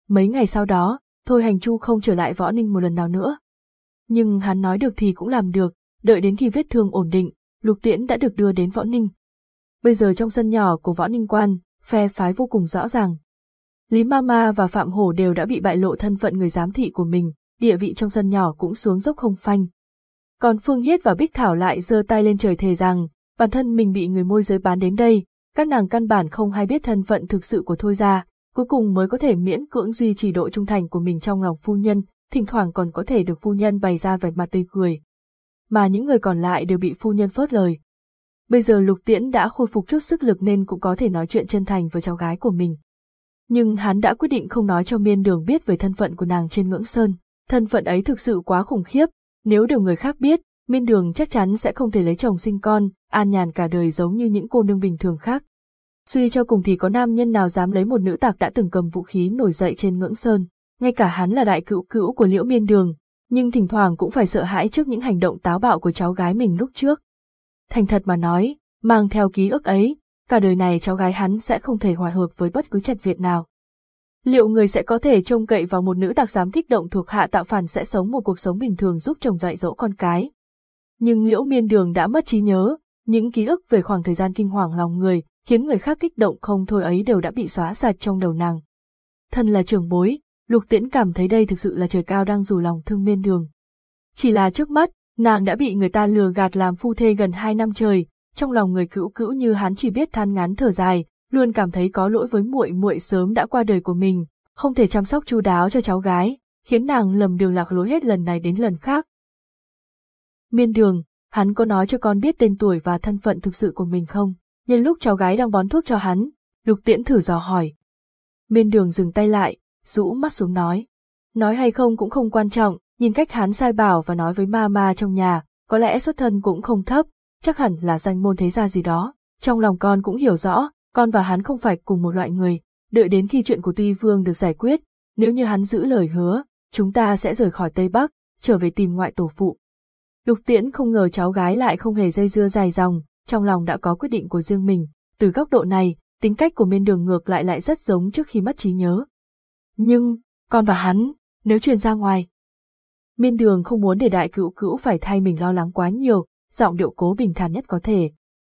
Mấy ngày sau đó, Thôi hành chu không trở lại võ ninh một lần nào nữa. Nhưng hắn nói được thì cũng làm được, đợi đến khi vết thương ổn định, lục tiễn đã được đưa đến võ ninh. Bây giờ trong sân nhỏ của võ ninh quan, phe phái vô cùng rõ ràng. Lý Mama và Phạm Hổ đều đã bị bại lộ thân phận người giám thị của mình, địa vị trong sân nhỏ cũng xuống dốc không phanh. Còn Phương Hiết và Bích Thảo lại giơ tay lên trời thề rằng, bản thân mình bị người môi giới bán đến đây, các nàng căn bản không hay biết thân phận thực sự của Thôi Gia, cuối cùng mới có thể miễn cưỡng duy trì độ trung thành của mình trong lòng phu nhân, thỉnh thoảng còn có thể được phu nhân bày ra vẻ mặt tươi cười. Mà những người còn lại đều bị phu nhân phớt lời, Bây giờ Lục Tiễn đã khôi phục chút sức lực nên cũng có thể nói chuyện chân thành với cháu gái của mình. Nhưng hắn đã quyết định không nói cho miên đường biết về thân phận của nàng trên ngưỡng sơn. Thân phận ấy thực sự quá khủng khiếp, nếu được người khác biết, miên đường chắc chắn sẽ không thể lấy chồng sinh con, an nhàn cả đời giống như những cô nương bình thường khác. Suy cho cùng thì có nam nhân nào dám lấy một nữ tạc đã từng cầm vũ khí nổi dậy trên ngưỡng sơn, ngay cả hắn là đại cữu cữu của liễu miên đường, nhưng thỉnh thoảng cũng phải sợ hãi trước những hành động táo bạo của cháu gái mình lúc trước. Thành thật mà nói, mang theo ký ức ấy, cả đời này cháu gái hắn sẽ không thể hòa hợp với bất cứ trạch Việt nào. Liệu người sẽ có thể trông cậy vào một nữ đặc giám kích động thuộc hạ tạo phản sẽ sống một cuộc sống bình thường giúp chồng dạy dỗ con cái? Nhưng liễu miên đường đã mất trí nhớ, những ký ức về khoảng thời gian kinh hoàng lòng người, khiến người khác kích động không thôi ấy đều đã bị xóa sạch trong đầu nàng. Thân là trưởng bối, lục tiễn cảm thấy đây thực sự là trời cao đang rủ lòng thương miên đường. Chỉ là trước mắt, Nàng đã bị người ta lừa gạt làm phu thê gần hai năm trời, trong lòng người cữu cữu như hắn chỉ biết than ngắn thở dài, luôn cảm thấy có lỗi với muội muội sớm đã qua đời của mình, không thể chăm sóc chu đáo cho cháu gái, khiến nàng lầm đường lạc lối hết lần này đến lần khác. Miên đường, hắn có nói cho con biết tên tuổi và thân phận thực sự của mình không? Nhân lúc cháu gái đang bón thuốc cho hắn, lục tiễn thử dò hỏi. Miên đường dừng tay lại, rũ mắt xuống nói. Nói hay không cũng không quan trọng, Nhìn cách hắn sai bảo và nói với ma ma trong nhà, có lẽ xuất thân cũng không thấp, chắc hẳn là danh môn thế gia gì đó. Trong lòng con cũng hiểu rõ, con và hắn không phải cùng một loại người, đợi đến khi chuyện của Tuy Vương được giải quyết, nếu như hắn giữ lời hứa, chúng ta sẽ rời khỏi Tây Bắc, trở về tìm ngoại tổ phụ. Lục Tiễn không ngờ cháu gái lại không hề dây dưa dài dòng, trong lòng đã có quyết định của riêng mình. Từ góc độ này, tính cách của miên đường ngược lại lại rất giống trước khi mất trí nhớ. Nhưng, con và hắn, nếu truyền ra ngoài. Miên đường không muốn để đại cựu cữu phải thay mình lo lắng quá nhiều, giọng điệu cố bình thản nhất có thể.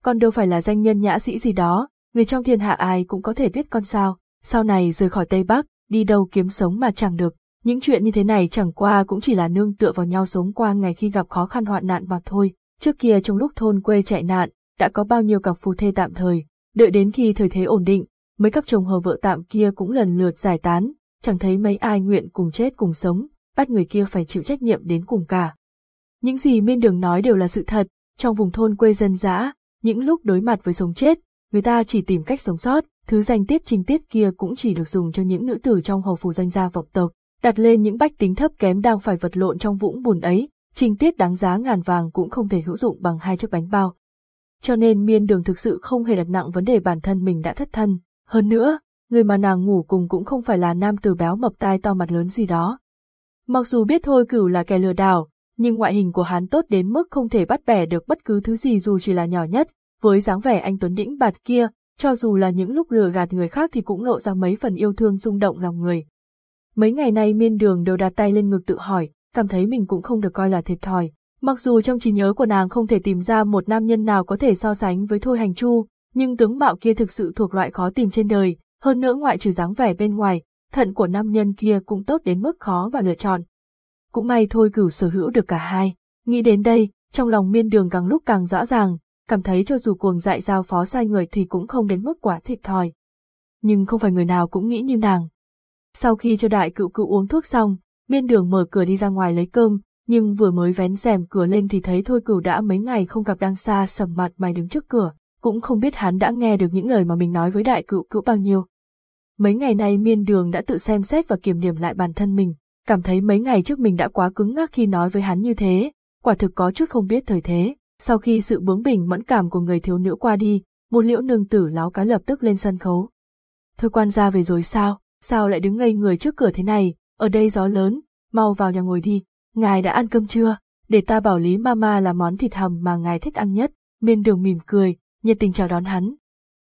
Con đâu phải là danh nhân nhã sĩ gì đó, người trong thiên hạ ai cũng có thể biết con sao, sau này rời khỏi Tây Bắc, đi đâu kiếm sống mà chẳng được. Những chuyện như thế này chẳng qua cũng chỉ là nương tựa vào nhau sống qua ngày khi gặp khó khăn hoạn nạn mà thôi. Trước kia trong lúc thôn quê chạy nạn, đã có bao nhiêu cặp phu thê tạm thời, đợi đến khi thời thế ổn định, mấy cặp chồng hờ vợ tạm kia cũng lần lượt giải tán, chẳng thấy mấy ai nguyện cùng chết cùng sống, bắt người kia phải chịu trách nhiệm đến cùng cả. Những gì miên đường nói đều là sự thật, trong vùng thôn quê dân dã, những lúc đối mặt với sống chết, người ta chỉ tìm cách sống sót, thứ danh tiết trinh tiết kia cũng chỉ được dùng cho những nữ tử trong hầu phủ danh gia vọng tộc, đặt lên những bách tính thấp kém đang phải vật lộn trong vũng bùn ấy, trinh tiết đáng giá ngàn vàng cũng không thể hữu dụng bằng hai chiếc bánh bao. Cho nên miên đường thực sự không hề đặt nặng vấn đề bản thân mình đã thất thân, hơn nữa, người mà nàng ngủ cùng cũng không phải là nam tử béo mập tai to mặt lớn gì đó. Mặc dù biết thôi cửu là kẻ lừa đảo, nhưng ngoại hình của hắn tốt đến mức không thể bắt bẻ được bất cứ thứ gì dù chỉ là nhỏ nhất, với dáng vẻ anh Tuấn đĩnh bạt kia, cho dù là những lúc lừa gạt người khác thì cũng lộ ra mấy phần yêu thương rung động lòng người. Mấy ngày nay miên đường đều đặt tay lên ngực tự hỏi, cảm thấy mình cũng không được coi là thiệt thòi. Mặc dù trong trí nhớ của nàng không thể tìm ra một nam nhân nào có thể so sánh với Thôi Hành Chu, nhưng tướng mạo kia thực sự thuộc loại khó tìm trên đời, hơn nữa ngoại trừ dáng vẻ bên ngoài, thận của nam nhân kia cũng tốt đến mức khó và lựa chọn. Cũng may thôi cửu sở hữu được cả hai. Nghĩ đến đây, trong lòng miên đường càng lúc càng rõ ràng, cảm thấy cho dù cuồng dại giao phó sai người thì cũng không đến mức quá thiệt thòi. Nhưng không phải người nào cũng nghĩ như nàng. Sau khi cho đại cựu cựu uống thuốc xong, miên đường mở cửa đi ra ngoài lấy cơm, nhưng vừa mới vén rèm cửa lên thì thấy thôi cửu đã mấy ngày không gặp đang xa sầm mặt mày đứng trước cửa, cũng không biết hắn đã nghe được những lời mà mình nói với đại cựu cựu bao nhiêu. Mấy ngày nay miên đường đã tự xem xét và kiểm điểm lại bản thân mình, cảm thấy mấy ngày trước mình đã quá cứng ngắc khi nói với hắn như thế, quả thực có chút không biết thời thế. Sau khi sự bướng bỉnh mẫn cảm của người thiếu nữ qua đi, một liễu nương tử láo cá lập tức lên sân khấu. Thôi quan gia về rồi sao, sao lại đứng ngây người trước cửa thế này, ở đây gió lớn, mau vào nhà ngồi đi, ngài đã ăn cơm chưa, để ta bảo Lý Mama là món thịt hầm mà ngài thích ăn nhất, miên đường mỉm cười, nhiệt tình chào đón hắn.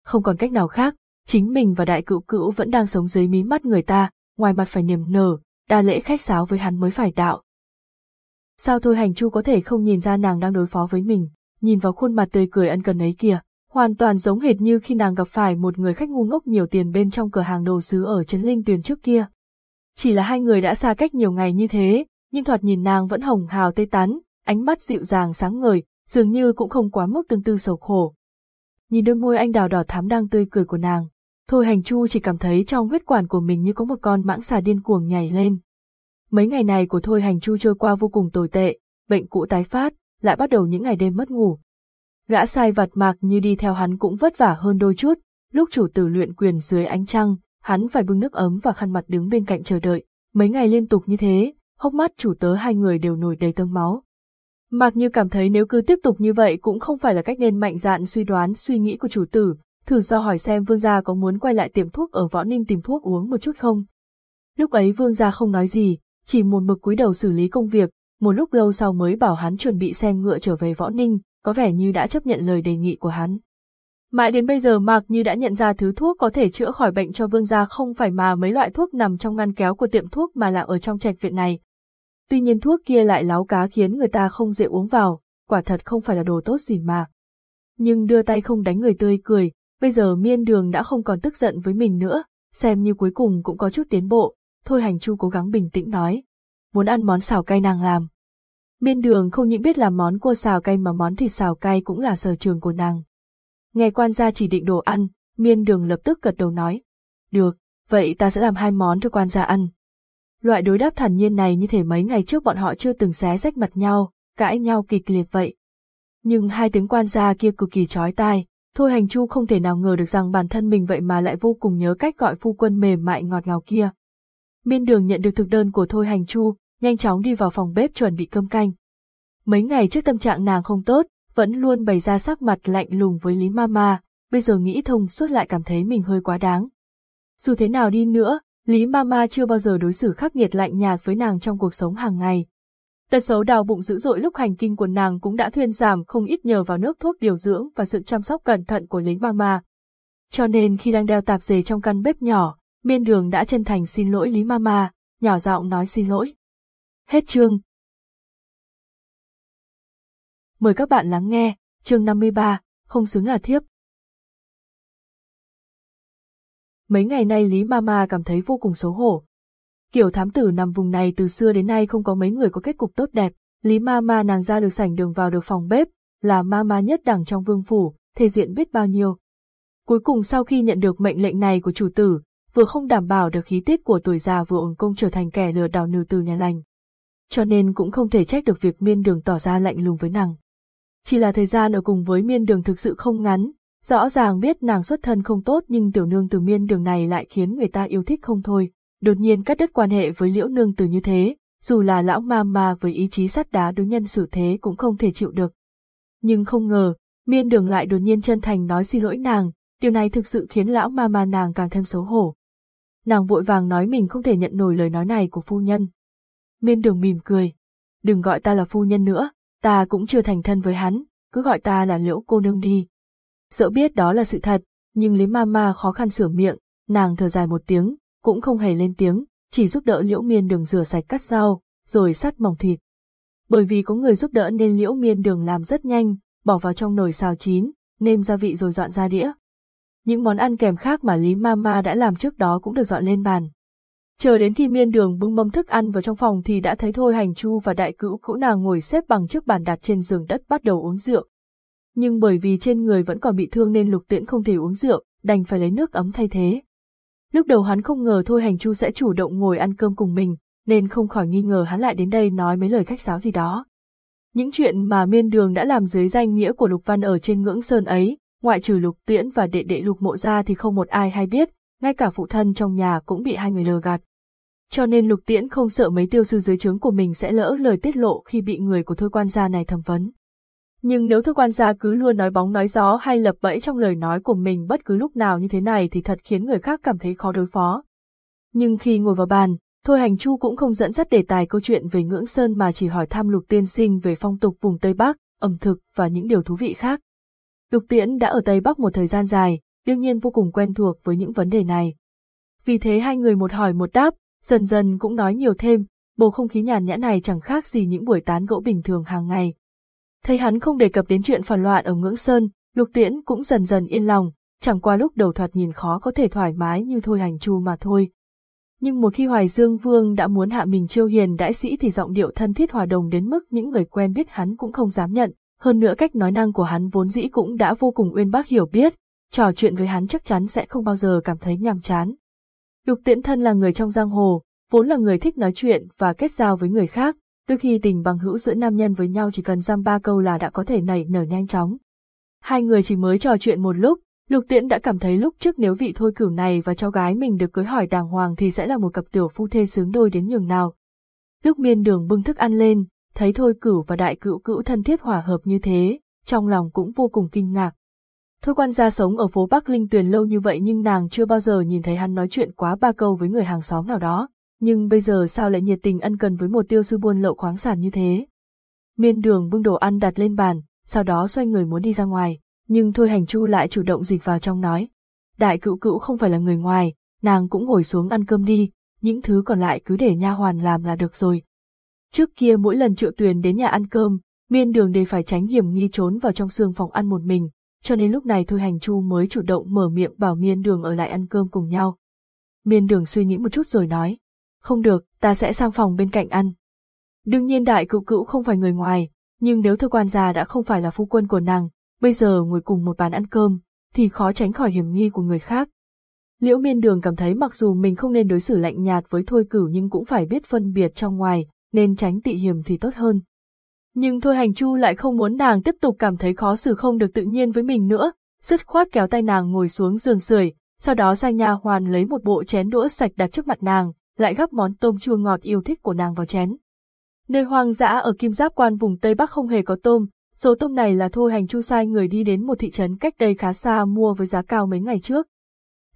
Không còn cách nào khác, chính mình và đại cựu cữu vẫn đang sống dưới mí mắt người ta, ngoài mặt phải niềm nở, đa lễ khách sáo với hắn mới phải đạo. Sao thôi hành chu có thể không nhìn ra nàng đang đối phó với mình, nhìn vào khuôn mặt tươi cười ân cần ấy kìa, hoàn toàn giống hệt như khi nàng gặp phải một người khách ngu ngốc nhiều tiền bên trong cửa hàng đồ sứ ở Trấn Linh Tuyền trước kia. Chỉ là hai người đã xa cách nhiều ngày như thế, nhưng thoạt nhìn nàng vẫn hồng hào tê tắn, ánh mắt dịu dàng sáng ngời, dường như cũng không quá mức tương tư sầu khổ. Nhìn đôi môi anh đào đỏ thắm đang tươi cười của nàng, Thôi hành chu chỉ cảm thấy trong huyết quản của mình như có một con mãng xà điên cuồng nhảy lên. Mấy ngày này của thôi hành chu trôi qua vô cùng tồi tệ, bệnh cũ tái phát, lại bắt đầu những ngày đêm mất ngủ. Gã sai vặt mạc như đi theo hắn cũng vất vả hơn đôi chút, lúc chủ tử luyện quyền dưới ánh trăng, hắn phải bưng nước ấm và khăn mặt đứng bên cạnh chờ đợi. Mấy ngày liên tục như thế, hốc mắt chủ tớ hai người đều nổi đầy tơ máu. Mạc như cảm thấy nếu cứ tiếp tục như vậy cũng không phải là cách nên mạnh dạn suy đoán suy nghĩ của chủ tử, thử do hỏi xem vương gia có muốn quay lại tiệm thuốc ở Võ Ninh tìm thuốc uống một chút không. Lúc ấy vương gia không nói gì, chỉ một mực cúi đầu xử lý công việc, một lúc lâu sau mới bảo hắn chuẩn bị xem ngựa trở về Võ Ninh, có vẻ như đã chấp nhận lời đề nghị của hắn. Mãi đến bây giờ Mạc Như đã nhận ra thứ thuốc có thể chữa khỏi bệnh cho vương gia không phải mà mấy loại thuốc nằm trong ngăn kéo của tiệm thuốc mà là ở trong trạch viện này. Tuy nhiên thuốc kia lại láo cá khiến người ta không dễ uống vào, quả thật không phải là đồ tốt gì mà. Nhưng đưa tay không đánh người tươi cười, Bây giờ miên đường đã không còn tức giận với mình nữa, xem như cuối cùng cũng có chút tiến bộ, thôi hành chu cố gắng bình tĩnh nói. Muốn ăn món xào cay nàng làm. Miên đường không những biết làm món cua xào cay mà món thịt xào cay cũng là sở trường của nàng. Nghe quan gia chỉ định đồ ăn, miên đường lập tức gật đầu nói. Được, vậy ta sẽ làm hai món cho quan gia ăn. Loại đối đáp thản nhiên này như thể mấy ngày trước bọn họ chưa từng xé rách mặt nhau, cãi nhau kịch liệt vậy. Nhưng hai tiếng quan gia kia cực kỳ chói tai, Thôi hành chu không thể nào ngờ được rằng bản thân mình vậy mà lại vô cùng nhớ cách gọi phu quân mềm mại ngọt ngào kia. Miên đường nhận được thực đơn của Thôi hành chu, nhanh chóng đi vào phòng bếp chuẩn bị cơm canh. Mấy ngày trước tâm trạng nàng không tốt, vẫn luôn bày ra sắc mặt lạnh lùng với Lý Mama, bây giờ nghĩ thông suốt lại cảm thấy mình hơi quá đáng. Dù thế nào đi nữa, Lý Mama chưa bao giờ đối xử khắc nghiệt lạnh nhạt với nàng trong cuộc sống hàng ngày. Tật xấu đau bụng dữ dội lúc hành kinh của nàng cũng đã thuyên giảm không ít nhờ vào nước thuốc điều dưỡng và sự chăm sóc cẩn thận của Lý mama. Cho nên khi đang đeo tạp dề trong căn bếp nhỏ, miên đường đã chân thành xin lỗi Lý Mama, nhỏ giọng nói xin lỗi. Hết chương. Mời các bạn lắng nghe, chương 53, không xứng là thiếp. Mấy ngày nay Lý Mama cảm thấy vô cùng xấu hổ. Kiểu thám tử nằm vùng này từ xưa đến nay không có mấy người có kết cục tốt đẹp, Lý Mama nàng ra được sảnh đường vào được phòng bếp, là Mama nhất đẳng trong vương phủ, thể diện biết bao nhiêu. Cuối cùng sau khi nhận được mệnh lệnh này của chủ tử, vừa không đảm bảo được khí tiết của tuổi già vừa ổn công trở thành kẻ lừa đảo nư từ nhà lành. Cho nên cũng không thể trách được việc miên đường tỏ ra lạnh lùng với nàng. Chỉ là thời gian ở cùng với miên đường thực sự không ngắn, rõ ràng biết nàng xuất thân không tốt nhưng tiểu nương từ miên đường này lại khiến người ta yêu thích không thôi, đột nhiên cắt đứt quan hệ với liễu nương từ như thế, dù là lão ma ma với ý chí sắt đá đối nhân xử thế cũng không thể chịu được. Nhưng không ngờ, miên đường lại đột nhiên chân thành nói xin lỗi nàng, điều này thực sự khiến lão ma ma nàng càng thêm xấu hổ. Nàng vội vàng nói mình không thể nhận nổi lời nói này của phu nhân. Miên đường mỉm cười. Đừng gọi ta là phu nhân nữa, ta cũng chưa thành thân với hắn, cứ gọi ta là liễu cô nương đi. Dẫu biết đó là sự thật, nhưng Lý Mama khó khăn sửa miệng, nàng thở dài một tiếng, cũng không hề lên tiếng, chỉ giúp đỡ liễu miên đường rửa sạch cắt rau, rồi sắt mỏng thịt. Bởi vì có người giúp đỡ nên liễu miên đường làm rất nhanh, bỏ vào trong nồi xào chín, nêm gia vị rồi dọn ra đĩa. Những món ăn kèm khác mà Lý Mama đã làm trước đó cũng được dọn lên bàn. Chờ đến khi miên đường bưng mâm thức ăn vào trong phòng thì đã thấy Thôi Hành Chu và đại cữu cữu nàng ngồi xếp bằng trước bàn đặt trên giường đất bắt đầu uống rượu. Nhưng bởi vì trên người vẫn còn bị thương nên lục tiễn không thể uống rượu, đành phải lấy nước ấm thay thế. Lúc đầu hắn không ngờ Thôi Hành Chu sẽ chủ động ngồi ăn cơm cùng mình, nên không khỏi nghi ngờ hắn lại đến đây nói mấy lời khách sáo gì đó. Những chuyện mà miên đường đã làm dưới danh nghĩa của Lục Văn ở trên ngưỡng sơn ấy, ngoại trừ Lục Tiễn và đệ đệ Lục Mộ ra thì không một ai hay biết, ngay cả phụ thân trong nhà cũng bị hai người lừa gạt. Cho nên Lục Tiễn không sợ mấy tiêu sư dưới trướng của mình sẽ lỡ lời tiết lộ khi bị người của thôi quan gia này thẩm vấn. Nhưng nếu thôi quan gia cứ luôn nói bóng nói gió hay lập bẫy trong lời nói của mình bất cứ lúc nào như thế này thì thật khiến người khác cảm thấy khó đối phó. Nhưng khi ngồi vào bàn, Thôi Hành Chu cũng không dẫn dắt đề tài câu chuyện về ngưỡng sơn mà chỉ hỏi thăm Lục Tiên Sinh về phong tục vùng Tây Bắc, ẩm thực và những điều thú vị khác. Lục Tiễn đã ở Tây Bắc một thời gian dài, đương nhiên vô cùng quen thuộc với những vấn đề này. Vì thế hai người một hỏi một đáp, dần dần cũng nói nhiều thêm, bầu không khí nhàn nhã này chẳng khác gì những buổi tán gẫu bình thường hàng ngày. Thấy hắn không đề cập đến chuyện phản loạn ở Ngưỡng Sơn, Lục Tiễn cũng dần dần yên lòng, chẳng qua lúc đầu thoạt nhìn khó có thể thoải mái như thôi hành chu mà thôi. Nhưng một khi Hoài Dương Vương đã muốn hạ mình chiêu hiền đại sĩ thì giọng điệu thân thiết hòa đồng đến mức những người quen biết hắn cũng không dám nhận, hơn nữa cách nói năng của hắn vốn dĩ cũng đã vô cùng uyên bác hiểu biết, trò chuyện với hắn chắc chắn sẽ không bao giờ cảm thấy nhàm chán. Lục tiễn thân là người trong giang hồ, vốn là người thích nói chuyện và kết giao với người khác, đôi khi tình bằng hữu giữa nam nhân với nhau chỉ cần giam ba câu là đã có thể nảy nở nhanh chóng. Hai người chỉ mới trò chuyện một lúc, Lục Tiễn đã cảm thấy lúc trước nếu vị thôi cửu này và cháu gái mình được cưới hỏi đàng hoàng thì sẽ là một cặp tiểu phu thê sướng đôi đến nhường nào. Lúc miên đường bưng thức ăn lên, thấy thôi cửu và đại cửu cữu thân thiết hòa hợp như thế, trong lòng cũng vô cùng kinh ngạc. Thôi quan gia sống ở phố Bắc Linh Tuyền lâu như vậy nhưng nàng chưa bao giờ nhìn thấy hắn nói chuyện quá ba câu với người hàng xóm nào đó, nhưng bây giờ sao lại nhiệt tình ân cần với một tiêu sư buôn lậu khoáng sản như thế. Miên đường bưng đồ ăn đặt lên bàn, sau đó xoay người muốn đi ra ngoài, nhưng thôi hành chu lại chủ động dịch vào trong nói. Đại cựu cữu không phải là người ngoài, nàng cũng ngồi xuống ăn cơm đi, những thứ còn lại cứ để nha hoàn làm là được rồi. Trước kia mỗi lần triệu tuyền đến nhà ăn cơm, miên đường đều phải tránh hiểm nghi trốn vào trong xương phòng ăn một mình, cho nên lúc này thôi hành chu mới chủ động mở miệng bảo miên đường ở lại ăn cơm cùng nhau. Miên đường suy nghĩ một chút rồi nói, không được, ta sẽ sang phòng bên cạnh ăn. Đương nhiên đại cựu cữu không phải người ngoài, nhưng nếu thơ quan già đã không phải là phu quân của nàng, bây giờ ngồi cùng một bàn ăn cơm, thì khó tránh khỏi hiểm nghi của người khác. Liễu miên đường cảm thấy mặc dù mình không nên đối xử lạnh nhạt với thôi cửu nhưng cũng phải biết phân biệt trong ngoài, nên tránh tị hiểm thì tốt hơn. Nhưng thôi hành chu lại không muốn nàng tiếp tục cảm thấy khó xử không được tự nhiên với mình nữa, dứt khoát kéo tay nàng ngồi xuống giường sưởi, sau đó sang nhà hoàn lấy một bộ chén đũa sạch đặt trước mặt nàng, lại gắp món tôm chua ngọt yêu thích của nàng vào chén. Nơi hoang dã ở Kim Giáp Quan vùng Tây Bắc không hề có tôm, số tôm này là thôi hành chu sai người đi đến một thị trấn cách đây khá xa mua với giá cao mấy ngày trước.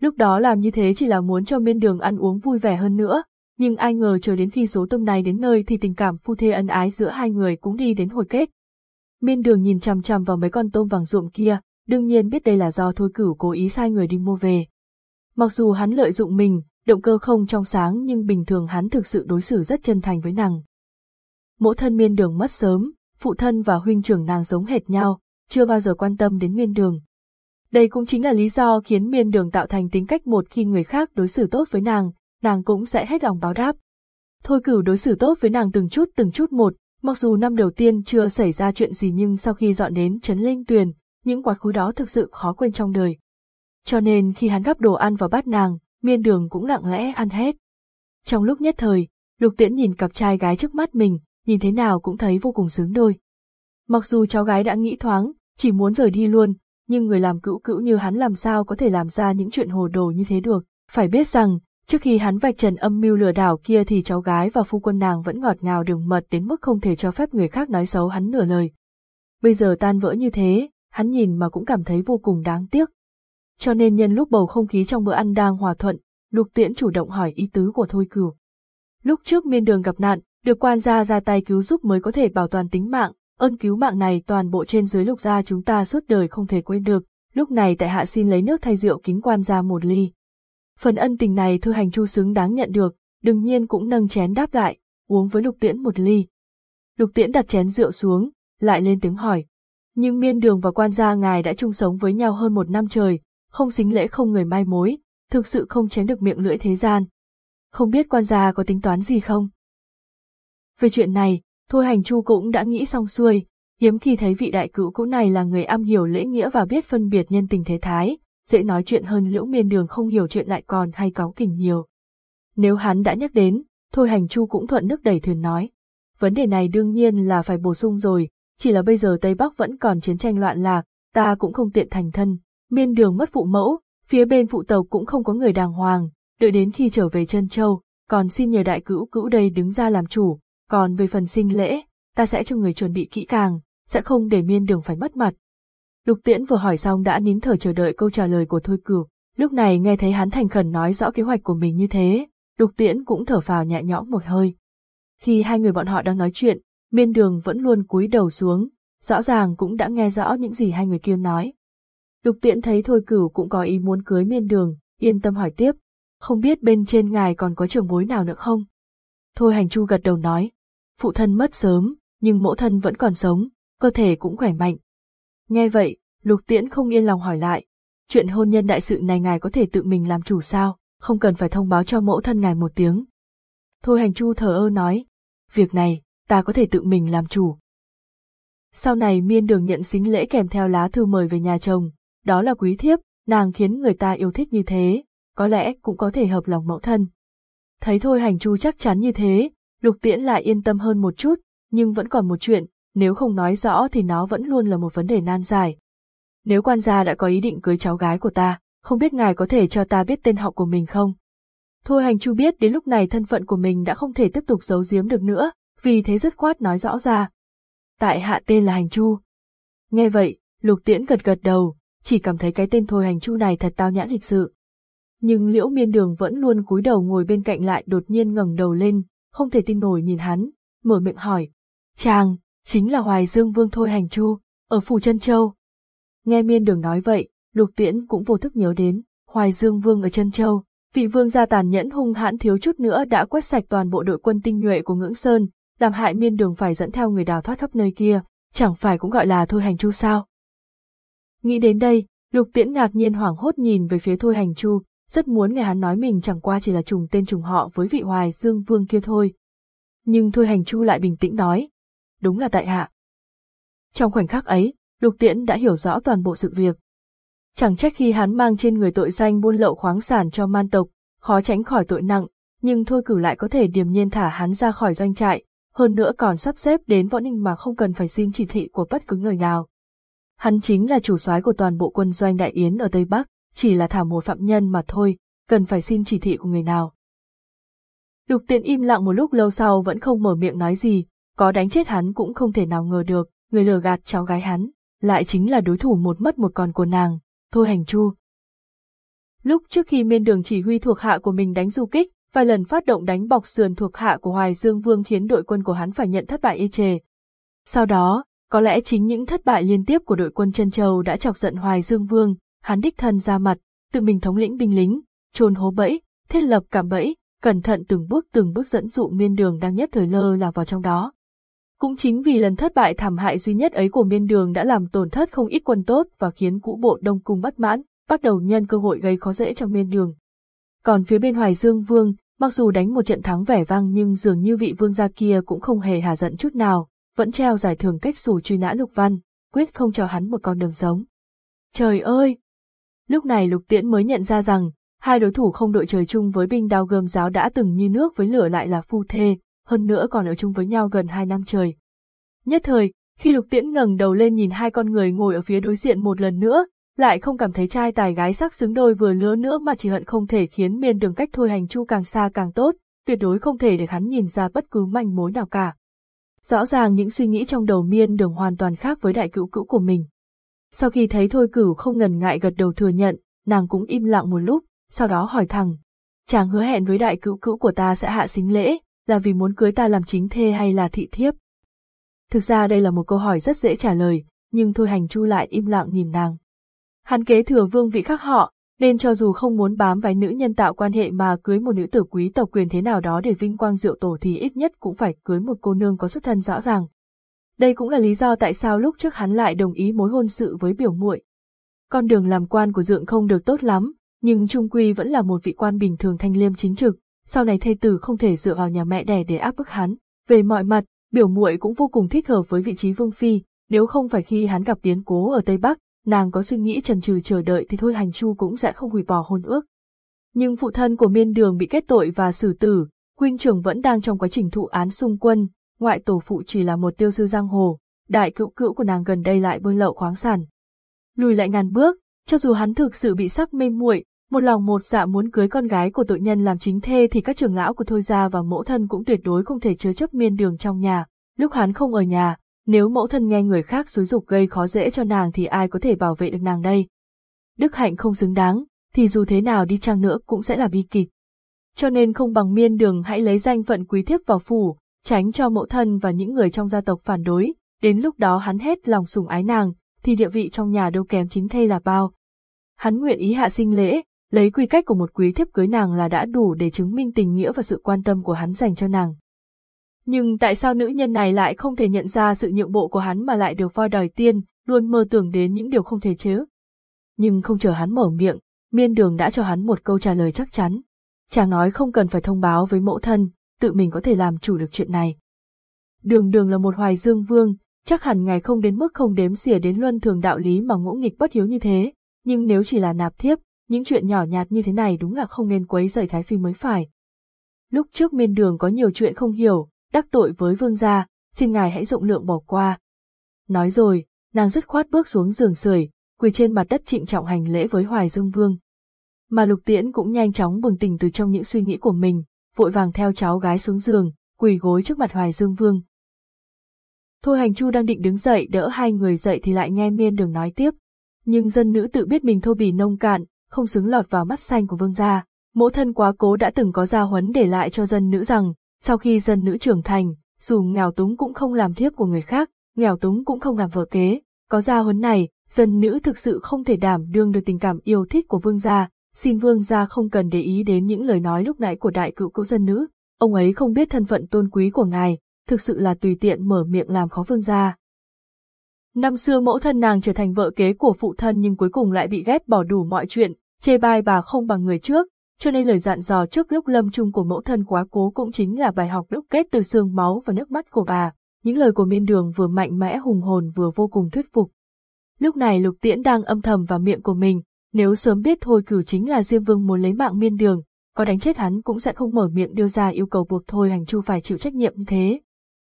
Lúc đó làm như thế chỉ là muốn cho miên đường ăn uống vui vẻ hơn nữa, nhưng ai ngờ chờ đến khi số tông này đến nơi thì tình cảm phu thê ân ái giữa hai người cũng đi đến hồi kết. Miên đường nhìn chằm chằm vào mấy con tôm vàng ruộng kia, đương nhiên biết đây là do thôi cửu cố ý sai người đi mua về. Mặc dù hắn lợi dụng mình, động cơ không trong sáng nhưng bình thường hắn thực sự đối xử rất chân thành với nàng. Mẫu thân miên đường mất sớm, phụ thân và huynh trưởng nàng giống hệt nhau, chưa bao giờ quan tâm đến miên đường. Đây cũng chính là lý do khiến miên đường tạo thành tính cách một khi người khác đối xử tốt với nàng, nàng cũng sẽ hết lòng báo đáp. Thôi cửu đối xử tốt với nàng từng chút từng chút một, mặc dù năm đầu tiên chưa xảy ra chuyện gì nhưng sau khi dọn đến Trấn Linh Tuyền, những quá khứ đó thực sự khó quên trong đời. Cho nên khi hắn gắp đồ ăn vào bát nàng, miên đường cũng lặng lẽ ăn hết. Trong lúc nhất thời, lục tiễn nhìn cặp trai gái trước mắt mình, nhìn thế nào cũng thấy vô cùng sướng đôi. Mặc dù cháu gái đã nghĩ thoáng, chỉ muốn rời đi luôn, nhưng người làm cữu cữu như hắn làm sao có thể làm ra những chuyện hồ đồ như thế được. Phải biết rằng, trước khi hắn vạch trần âm mưu lừa đảo kia thì cháu gái và phu quân nàng vẫn ngọt ngào đường mật đến mức không thể cho phép người khác nói xấu hắn nửa lời. Bây giờ tan vỡ như thế, hắn nhìn mà cũng cảm thấy vô cùng đáng tiếc. Cho nên nhân lúc bầu không khí trong bữa ăn đang hòa thuận, Lục Tiễn chủ động hỏi ý tứ của Thôi Cửu. Lúc trước miên đường gặp nạn, được quan gia ra tay cứu giúp mới có thể bảo toàn tính mạng, ơn cứu mạng này toàn bộ trên dưới lục gia chúng ta suốt đời không thể quên được, lúc này tại hạ xin lấy nước thay rượu kính quan gia một ly. Phần ân tình này Thôi Hành Chu xứng đáng nhận được, đương nhiên cũng nâng chén đáp lại, uống với Lục Tiễn một ly. Lục Tiễn đặt chén rượu xuống, lại lên tiếng hỏi. Nhưng miên đường và quan gia ngài đã chung sống với nhau hơn một năm trời, không xính lễ không người mai mối, thực sự không tránh được miệng lưỡi thế gian. Không biết quan gia có tính toán gì không? Về chuyện này, Thôi Hành Chu cũng đã nghĩ xong xuôi, hiếm khi thấy vị đại cữu cũ này là người am hiểu lễ nghĩa và biết phân biệt nhân tình thế thái, dễ nói chuyện hơn liễu miên đường không hiểu chuyện lại còn hay cáu kỉnh nhiều. Nếu hắn đã nhắc đến, Thôi Hành Chu cũng thuận nước đẩy thuyền nói. Vấn đề này đương nhiên là phải bổ sung rồi, chỉ là bây giờ Tây Bắc vẫn còn chiến tranh loạn lạc, ta cũng không tiện thành thân, miên đường mất phụ mẫu, phía bên phụ tàu cũng không có người đàng hoàng, đợi đến khi trở về chân châu, còn xin nhờ đại cữu cữu đây đứng ra làm chủ, còn về phần sinh lễ, ta sẽ cho người chuẩn bị kỹ càng, sẽ không để miên đường phải mất mặt. Lục tiễn vừa hỏi xong đã nín thở chờ đợi câu trả lời của Thôi Cửu, lúc này nghe thấy hắn thành khẩn nói rõ kế hoạch của mình như thế, lục tiễn cũng thở phào nhẹ nhõm một hơi. Khi hai người bọn họ đang nói chuyện, miên đường vẫn luôn cúi đầu xuống, rõ ràng cũng đã nghe rõ những gì hai người kia nói. Lục tiễn thấy Thôi Cửu cũng có ý muốn cưới miên đường, yên tâm hỏi tiếp, không biết bên trên ngài còn có trường bối nào nữa không? Thôi hành chu gật đầu nói, phụ thân mất sớm, nhưng mẫu thân vẫn còn sống, cơ thể cũng khỏe mạnh. Nghe vậy, lục tiễn không yên lòng hỏi lại, chuyện hôn nhân đại sự này ngài có thể tự mình làm chủ sao, không cần phải thông báo cho mẫu thân ngài một tiếng. Thôi hành chu thờ ơ nói, việc này, ta có thể tự mình làm chủ. Sau này miên đường nhận xính lễ kèm theo lá thư mời về nhà chồng, đó là quý thiếp, nàng khiến người ta yêu thích như thế, có lẽ cũng có thể hợp lòng mẫu thân. Thấy thôi hành chu chắc chắn như thế, lục tiễn lại yên tâm hơn một chút, nhưng vẫn còn một chuyện, nếu không nói rõ thì nó vẫn luôn là một vấn đề nan giải. Nếu quan gia đã có ý định cưới cháu gái của ta, không biết ngài có thể cho ta biết tên họ của mình không? Thôi hành chu biết đến lúc này thân phận của mình đã không thể tiếp tục giấu giếm được nữa, vì thế dứt khoát nói rõ ra. Tại hạ tên là hành chu. Nghe vậy, lục tiễn gật gật đầu, chỉ cảm thấy cái tên thôi hành chu này thật tao nhãn lịch sự. Nhưng liễu miên đường vẫn luôn cúi đầu ngồi bên cạnh lại đột nhiên ngẩng đầu lên, không thể tin nổi nhìn hắn, mở miệng hỏi. Chàng, chính là Hoài Dương Vương Thôi Hành Chu, ở Phủ Trân Châu. Nghe miên đường nói vậy, lục tiễn cũng vô thức nhớ đến, Hoài Dương Vương ở Trân Châu, vị vương gia tàn nhẫn hung hãn thiếu chút nữa đã quét sạch toàn bộ đội quân tinh nhuệ của ngưỡng sơn, làm hại miên đường phải dẫn theo người đào thoát khắp nơi kia, chẳng phải cũng gọi là Thôi Hành Chu sao? Nghĩ đến đây, lục tiễn ngạc nhiên hoảng hốt nhìn về phía Thôi Hành Chu, rất muốn nghe hắn nói mình chẳng qua chỉ là trùng tên trùng họ với vị Hoài Dương Vương kia thôi. Nhưng Thôi Hành Chu lại bình tĩnh nói, đúng là tại hạ. Trong khoảnh khắc ấy, Lục Tiễn đã hiểu rõ toàn bộ sự việc. Chẳng trách khi hắn mang trên người tội danh buôn lậu khoáng sản cho man tộc, khó tránh khỏi tội nặng, nhưng thôi cử lại có thể điềm nhiên thả hắn ra khỏi doanh trại, hơn nữa còn sắp xếp đến võ ninh mà không cần phải xin chỉ thị của bất cứ người nào. Hắn chính là chủ soái của toàn bộ quân doanh đại yến ở Tây Bắc, chỉ là thả một phạm nhân mà thôi, cần phải xin chỉ thị của người nào. Lục tiện im lặng một lúc lâu sau vẫn không mở miệng nói gì, có đánh chết hắn cũng không thể nào ngờ được, người lừa gạt cháu gái hắn, lại chính là đối thủ một mất một còn của nàng, thôi hành chu. Lúc trước khi miên đường chỉ huy thuộc hạ của mình đánh du kích, vài lần phát động đánh bọc sườn thuộc hạ của Hoài Dương Vương khiến đội quân của hắn phải nhận thất bại y chề. Sau đó, có lẽ chính những thất bại liên tiếp của đội quân chân châu đã chọc giận Hoài Dương Vương, hắn đích thân ra mặt, tự mình thống lĩnh binh lính, trôn hố bẫy, thiết lập cảm bẫy, cẩn thận từng bước từng bước dẫn dụ miên đường đang nhất thời lơ là vào trong đó. Cũng chính vì lần thất bại thảm hại duy nhất ấy của miên đường đã làm tổn thất không ít quân tốt và khiến cũ bộ đông cung bất mãn, bắt đầu nhân cơ hội gây khó dễ cho miên đường. Còn phía bên Hoài Dương Vương, mặc dù đánh một trận thắng vẻ vang nhưng dường như vị vương gia kia cũng không hề hà giận chút nào, vẫn treo giải thưởng cách xù truy nã Lục Văn, quyết không cho hắn một con đường sống. Trời ơi! Lúc này Lục Tiễn mới nhận ra rằng, hai đối thủ không đội trời chung với binh đao gươm giáo đã từng như nước với lửa lại là phu thê, hơn nữa còn ở chung với nhau gần hai năm trời. Nhất thời, khi Lục Tiễn ngẩng đầu lên nhìn hai con người ngồi ở phía đối diện một lần nữa, lại không cảm thấy trai tài gái sắc xứng đôi vừa lứa nữa mà chỉ hận không thể khiến miên đường cách thôi hành chu càng xa càng tốt, tuyệt đối không thể để hắn nhìn ra bất cứ manh mối nào cả. Rõ ràng những suy nghĩ trong đầu miên đường hoàn toàn khác với đại cữu cữu của mình. Sau khi thấy thôi cửu không ngần ngại gật đầu thừa nhận, nàng cũng im lặng một lúc, sau đó hỏi thẳng. Chàng hứa hẹn với đại cữu cữu của ta sẽ hạ xính lễ, là vì muốn cưới ta làm chính thê hay là thị thiếp? Thực ra đây là một câu hỏi rất dễ trả lời, nhưng thôi hành chu lại im lặng nhìn nàng. Hắn kế thừa vương vị khác họ, nên cho dù không muốn bám váy nữ nhân tạo quan hệ mà cưới một nữ tử quý tộc quyền thế nào đó để vinh quang diệu tổ thì ít nhất cũng phải cưới một cô nương có xuất thân rõ ràng. Đây cũng là lý do tại sao lúc trước hắn lại đồng ý mối hôn sự với biểu muội. Con đường làm quan của dượng không được tốt lắm, nhưng trung quy vẫn là một vị quan bình thường thanh liêm chính trực, sau này thê tử không thể dựa vào nhà mẹ đẻ để áp bức hắn. Về mọi mặt, biểu muội cũng vô cùng thích hợp với vị trí vương phi, nếu không phải khi hắn gặp biến cố ở Tây Bắc, nàng có suy nghĩ trần trừ chờ đợi thì thôi hành chu cũng sẽ không hủy bỏ hôn ước. Nhưng phụ thân của miên đường bị kết tội và xử tử, huynh trưởng vẫn đang trong quá trình thụ án xung quân, ngoại tổ phụ chỉ là một tiêu sư giang hồ, đại cựu cữu của nàng gần đây lại buôn lậu khoáng sản. Lùi lại ngàn bước, cho dù hắn thực sự bị sắc mê muội, một lòng một dạ muốn cưới con gái của tội nhân làm chính thê thì các trưởng lão của Thôi Gia và mẫu thân cũng tuyệt đối không thể chứa chấp miên đường trong nhà. Lúc hắn không ở nhà, nếu mẫu thân nghe người khác xúi dục gây khó dễ cho nàng thì ai có thể bảo vệ được nàng đây. Đức hạnh không xứng đáng, thì dù thế nào đi chăng nữa cũng sẽ là bi kịch. Cho nên không bằng miên đường hãy lấy danh phận quý thiếp vào phủ, tránh cho mẫu thân và những người trong gia tộc phản đối, đến lúc đó hắn hết lòng sủng ái nàng, thì địa vị trong nhà đâu kém chính thê là bao. Hắn nguyện ý hạ sinh lễ, lấy quy cách của một quý thiếp cưới nàng là đã đủ để chứng minh tình nghĩa và sự quan tâm của hắn dành cho nàng. Nhưng tại sao nữ nhân này lại không thể nhận ra sự nhượng bộ của hắn mà lại được voi đòi tiên, luôn mơ tưởng đến những điều không thể chứ? Nhưng không chờ hắn mở miệng, miên đường đã cho hắn một câu trả lời chắc chắn. Chàng nói không cần phải thông báo với mẫu thân, tự mình có thể làm chủ được chuyện này. Đường đường là một hoài dương vương, chắc hẳn ngài không đến mức không đếm xỉa đến luân thường đạo lý mà ngỗ nghịch bất hiếu như thế, nhưng nếu chỉ là nạp thiếp, những chuyện nhỏ nhạt như thế này đúng là không nên quấy rầy Thái Phi mới phải. Lúc trước miên đường có nhiều chuyện không hiểu, đắc tội với vương gia, xin ngài hãy rộng lượng bỏ qua. Nói rồi, nàng dứt khoát bước xuống giường sưởi, quỳ trên mặt đất trịnh trọng hành lễ với Hoài Dương Vương. Mà Lục Tiễn cũng nhanh chóng bừng tỉnh từ trong những suy nghĩ của mình, vội vàng theo cháu gái xuống giường, quỳ gối trước mặt Hoài Dương Vương. Thôi hành chu đang định đứng dậy đỡ hai người dậy thì lại nghe miên đường nói tiếp. Nhưng dân nữ tự biết mình thô bỉ nông cạn, không xứng lọt vào mắt xanh của vương gia. Mẫu thân quá cố đã từng có gia huấn để lại cho dân nữ rằng, sau khi dân nữ trưởng thành, dù nghèo túng cũng không làm thiếp của người khác, nghèo túng cũng không làm vợ kế. Có gia huấn này, dân nữ thực sự không thể đảm đương được tình cảm yêu thích của vương gia, xin vương gia không cần để ý đến những lời nói lúc nãy của đại cựu cữu dân nữ. Ông ấy không biết thân phận tôn quý của ngài, thực sự là tùy tiện mở miệng làm khó vương gia. Năm xưa mẫu thân nàng trở thành vợ kế của phụ thân nhưng cuối cùng lại bị ghét bỏ đủ mọi chuyện, chê bai bà không bằng người trước, cho nên lời dặn dò trước lúc lâm chung của mẫu thân quá cố cũng chính là bài học đúc kết từ xương máu và nước mắt của bà. Những lời của miên đường vừa mạnh mẽ hùng hồn vừa vô cùng thuyết phục. Lúc này lục tiễn đang âm thầm vào miệng của mình, nếu sớm biết thôi cửu chính là Diêm Vương muốn lấy mạng miên đường, có đánh chết hắn cũng sẽ không mở miệng đưa ra yêu cầu buộc thôi hành chu phải chịu trách nhiệm như thế.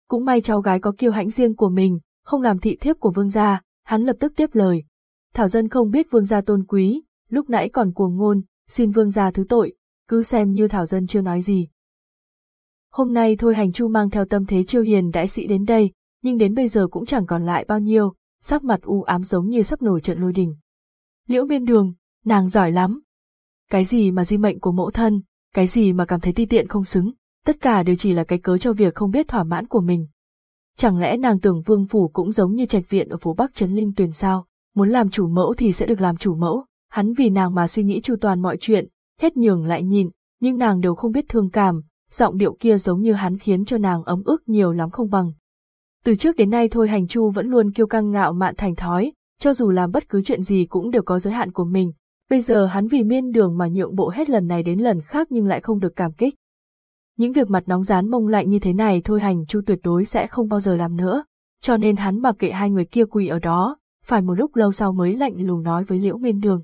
Cũng may cháu gái có kiêu hãnh riêng của mình, không làm thị thiếp của vương gia, hắn lập tức tiếp lời. Thảo dân không biết vương gia tôn quý, lúc nãy còn cuồng ngôn, xin vương gia thứ tội, cứ xem như Thảo Dân chưa nói gì. Hôm nay thôi hành chu mang theo tâm thế chiêu hiền đại sĩ đến đây, nhưng đến bây giờ cũng chẳng còn lại bao nhiêu, sắc mặt u ám giống như sắp nổi trận lôi đình. Liễu miên đường, nàng giỏi lắm. Cái gì mà di mệnh của mẫu thân, Cái gì mà cảm thấy ti tiện không xứng, tất cả đều chỉ là cái cớ cho việc không biết thỏa mãn của mình. Chẳng lẽ nàng tưởng vương phủ cũng giống như trạch viện ở phố Bắc Trấn Linh Tuyền sao, muốn làm chủ mẫu thì sẽ được làm chủ mẫu, hắn vì nàng mà suy nghĩ chu toàn mọi chuyện, hết nhường lại nhìn, nhưng nàng đều không biết thương cảm, giọng điệu kia giống như hắn khiến cho nàng ấm ức nhiều lắm không bằng. Từ trước đến nay thôi hành chu vẫn luôn kiêu căng ngạo mạn thành thói, cho dù làm bất cứ chuyện gì cũng đều có giới hạn của mình, bây giờ hắn vì miên đường mà nhượng bộ hết lần này đến lần khác nhưng lại không được cảm kích. Những việc mặt nóng rán mông lạnh như thế này thôi hành chu tuyệt đối sẽ không bao giờ làm nữa, cho nên hắn mặc kệ hai người kia quỳ ở đó, phải một lúc lâu sau mới lạnh lùng nói với liễu miên đường.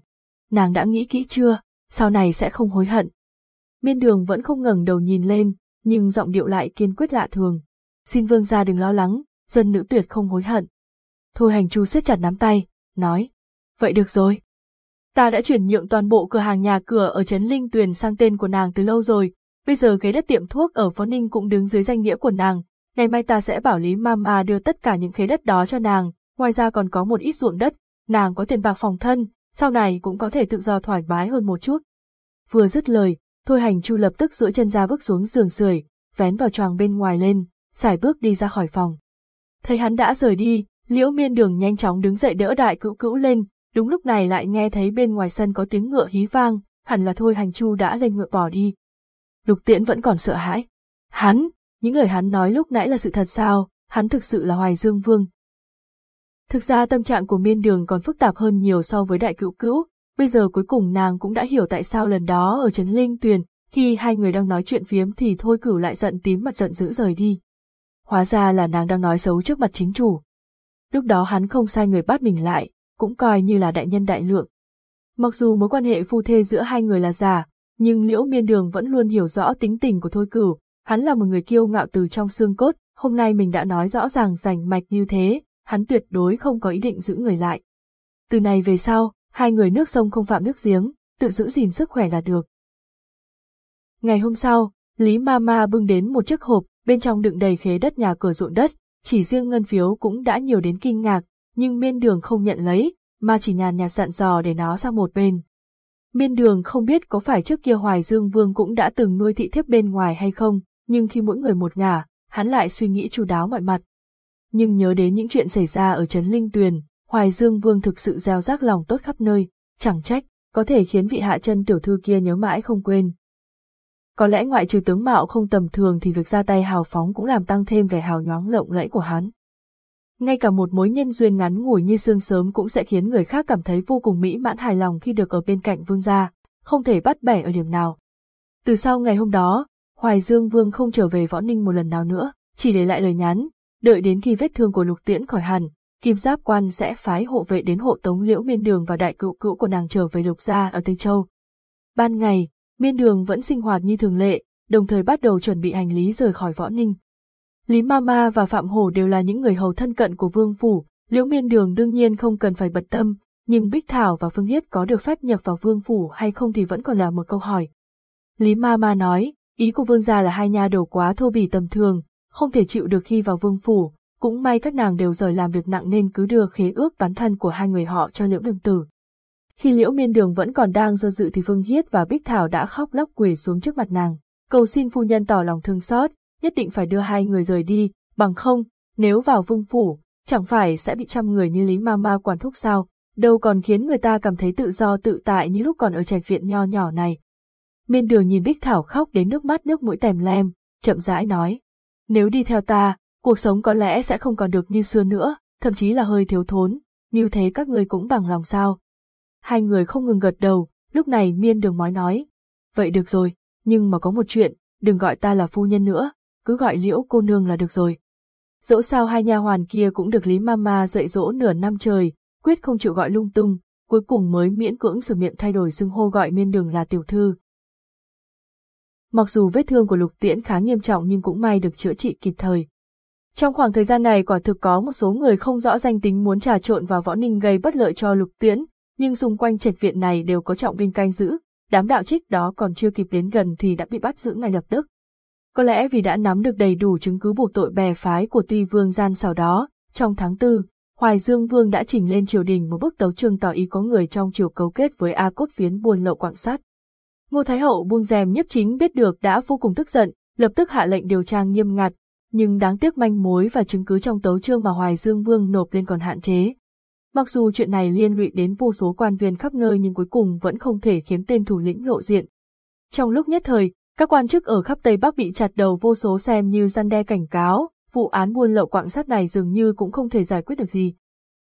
Nàng đã nghĩ kỹ chưa, sau này sẽ không hối hận. Miên đường vẫn không ngẩng đầu nhìn lên, nhưng giọng điệu lại kiên quyết lạ thường. Xin vương gia đừng lo lắng, dân nữ tuyệt không hối hận. Thôi hành chu siết chặt nắm tay, nói. Vậy được rồi. Ta đã chuyển nhượng toàn bộ cửa hàng nhà cửa ở Trấn Linh Tuyền sang tên của nàng từ lâu rồi, bây giờ ghế đất tiệm thuốc ở Phó Ninh cũng đứng dưới danh nghĩa của nàng, ngày mai ta sẽ bảo Lý Mama đưa tất cả những khế đất đó cho nàng, ngoài ra còn có một ít ruộng đất, nàng có tiền bạc phòng thân, sau này cũng có thể tự do thoải mái hơn một chút. Vừa dứt lời, Thôi hành chu lập tức duỗi chân ra bước xuống giường sưởi, vén vào choàng bên ngoài lên, xài bước đi ra khỏi phòng. Thấy hắn đã rời đi, liễu miên đường nhanh chóng đứng dậy đỡ đại cữu cữu lên, đúng lúc này lại nghe thấy bên ngoài sân có tiếng ngựa hí vang, hẳn là thôi hành chu đã lên ngựa bỏ đi. Lục tiễn vẫn còn sợ hãi. Hắn, những lời hắn nói lúc nãy là sự thật sao, hắn thực sự là hoài dương vương. Thực ra tâm trạng của miên đường còn phức tạp hơn nhiều so với đại Cựu cữu, bây giờ cuối cùng nàng cũng đã hiểu tại sao lần đó ở Trấn Linh Tuyền, khi hai người đang nói chuyện phiếm thì thôi cửu lại giận tím mặt giận dữ rời đi. Hóa ra là nàng đang nói xấu trước mặt chính chủ. Lúc đó hắn không sai người bắt mình lại, cũng coi như là đại nhân đại lượng. Mặc dù mối quan hệ phu thê giữa hai người là giả, nhưng Liễu Miên Đường vẫn luôn hiểu rõ tính tình của Thôi Cửu, hắn là một người kiêu ngạo từ trong xương cốt, hôm nay mình đã nói rõ ràng rành mạch như thế, hắn tuyệt đối không có ý định giữ người lại. Từ này về sau, hai người nước sông không phạm nước giếng, tự giữ gìn sức khỏe là được. Ngày hôm sau, Lý Mama bưng đến một chiếc hộp, bên trong đựng đầy khế đất nhà cửa ruộng đất, chỉ riêng ngân phiếu cũng đã nhiều đến kinh ngạc, nhưng miên đường không nhận lấy, mà chỉ nhàn nhạt dặn dò để nó sang một bên. Miên đường không biết có phải trước kia Hoài Dương Vương cũng đã từng nuôi thị thiếp bên ngoài hay không, nhưng khi mỗi người một ngả, hắn lại suy nghĩ chu đáo mọi mặt. Nhưng nhớ đến những chuyện xảy ra ở Trấn Linh Tuyền, Hoài Dương Vương thực sự gieo rắc lòng tốt khắp nơi, chẳng trách, có thể khiến vị hạ chân tiểu thư kia nhớ mãi không quên. Có lẽ ngoại trừ tướng mạo không tầm thường thì việc ra tay hào phóng cũng làm tăng thêm vẻ hào nhoáng lộng lẫy của hắn. Ngay cả một mối nhân duyên ngắn ngủi như sương sớm cũng sẽ khiến người khác cảm thấy vô cùng mỹ mãn hài lòng khi được ở bên cạnh vương gia, không thể bắt bẻ ở điểm nào. Từ sau ngày hôm đó, Hoài Dương Vương không trở về Võ Ninh một lần nào nữa, chỉ để lại lời nhắn, đợi đến khi vết thương của Lục Tiễn khỏi hẳn, Kim Giáp Quan sẽ phái hộ vệ đến hộ tống Liễu Miên Đường và đại cựu cữu của nàng trở về Lục gia ở Tây Châu. Ban ngày, Miên Đường vẫn sinh hoạt như thường lệ, đồng thời bắt đầu chuẩn bị hành lý rời khỏi Võ Ninh. Lý Mama và Phạm Hổ đều là những người hầu thân cận của Vương Phủ, Liễu Miên Đường đương nhiên không cần phải bật tâm, nhưng Bích Thảo và Phương Hiết có được phép nhập vào Vương Phủ hay không thì vẫn còn là một câu hỏi. Lý Mama nói, ý của Vương gia là hai nha đầu quá thô bỉ tầm thường, không thể chịu được khi vào Vương Phủ, cũng may các nàng đều rời làm việc nặng nên cứ đưa khế ước bán thân của hai người họ cho Liễu Đường Tử. Khi Liễu Miên Đường vẫn còn đang do dự thì Phương Hiết và Bích Thảo đã khóc lóc quỳ xuống trước mặt nàng, cầu xin phu nhân tỏ lòng thương xót, nhất định phải đưa hai người rời đi, bằng không, nếu vào vương phủ, chẳng phải sẽ bị trăm người như Lý Mama quản thúc sao, đâu còn khiến người ta cảm thấy tự do tự tại như lúc còn ở trạch viện nho nhỏ này. Miên đường nhìn Bích Thảo khóc đến nước mắt nước mũi tèm lem, chậm rãi nói. Nếu đi theo ta, cuộc sống có lẽ sẽ không còn được như xưa nữa, thậm chí là hơi thiếu thốn, như thế các người cũng bằng lòng sao. Hai người không ngừng gật đầu, lúc này miên đường mói nói. Vậy được rồi, nhưng mà có một chuyện, đừng gọi ta là phu nhân nữa, cứ gọi liễu cô nương là được rồi. Dẫu sao hai nha hoàn kia cũng được Lý Mama dạy dỗ nửa năm trời, quyết không chịu gọi lung tung, cuối cùng mới miễn cưỡng sửa miệng thay đổi xưng hô gọi miên đường là tiểu thư. Mặc dù vết thương của lục tiễn khá nghiêm trọng nhưng cũng may được chữa trị kịp thời. Trong khoảng thời gian này quả thực có một số người không rõ danh tính muốn trà trộn vào võ ninh gây bất lợi cho lục tiễn, nhưng xung quanh trạch viện này đều có trọng binh canh giữ, đám đạo trích đó còn chưa kịp đến gần thì đã bị bắt giữ ngay lập tức. Có lẽ vì đã nắm được đầy đủ chứng cứ buộc tội bè phái của tuy vương gian sau đó, trong tháng tư, Hoài Dương Vương đã trình lên triều đình một bức tấu chương tỏ ý có người trong triều cấu kết với A Cốt Phiến buôn lậu quạng sắt. Ngô Thái Hậu buông rèm nhiếp chính biết được đã vô cùng tức giận, lập tức hạ lệnh điều tra nghiêm ngặt, nhưng đáng tiếc manh mối và chứng cứ trong tấu chương mà Hoài Dương Vương nộp lên còn hạn chế. Mặc dù chuyện này liên lụy đến vô số quan viên khắp nơi nhưng cuối cùng vẫn không thể khiến tên thủ lĩnh lộ diện. Trong lúc nhất thời, các quan chức ở khắp Tây Bắc bị chặt đầu vô số xem như gian đe cảnh cáo, vụ án buôn lậu quạng sắt này dường như cũng không thể giải quyết được gì.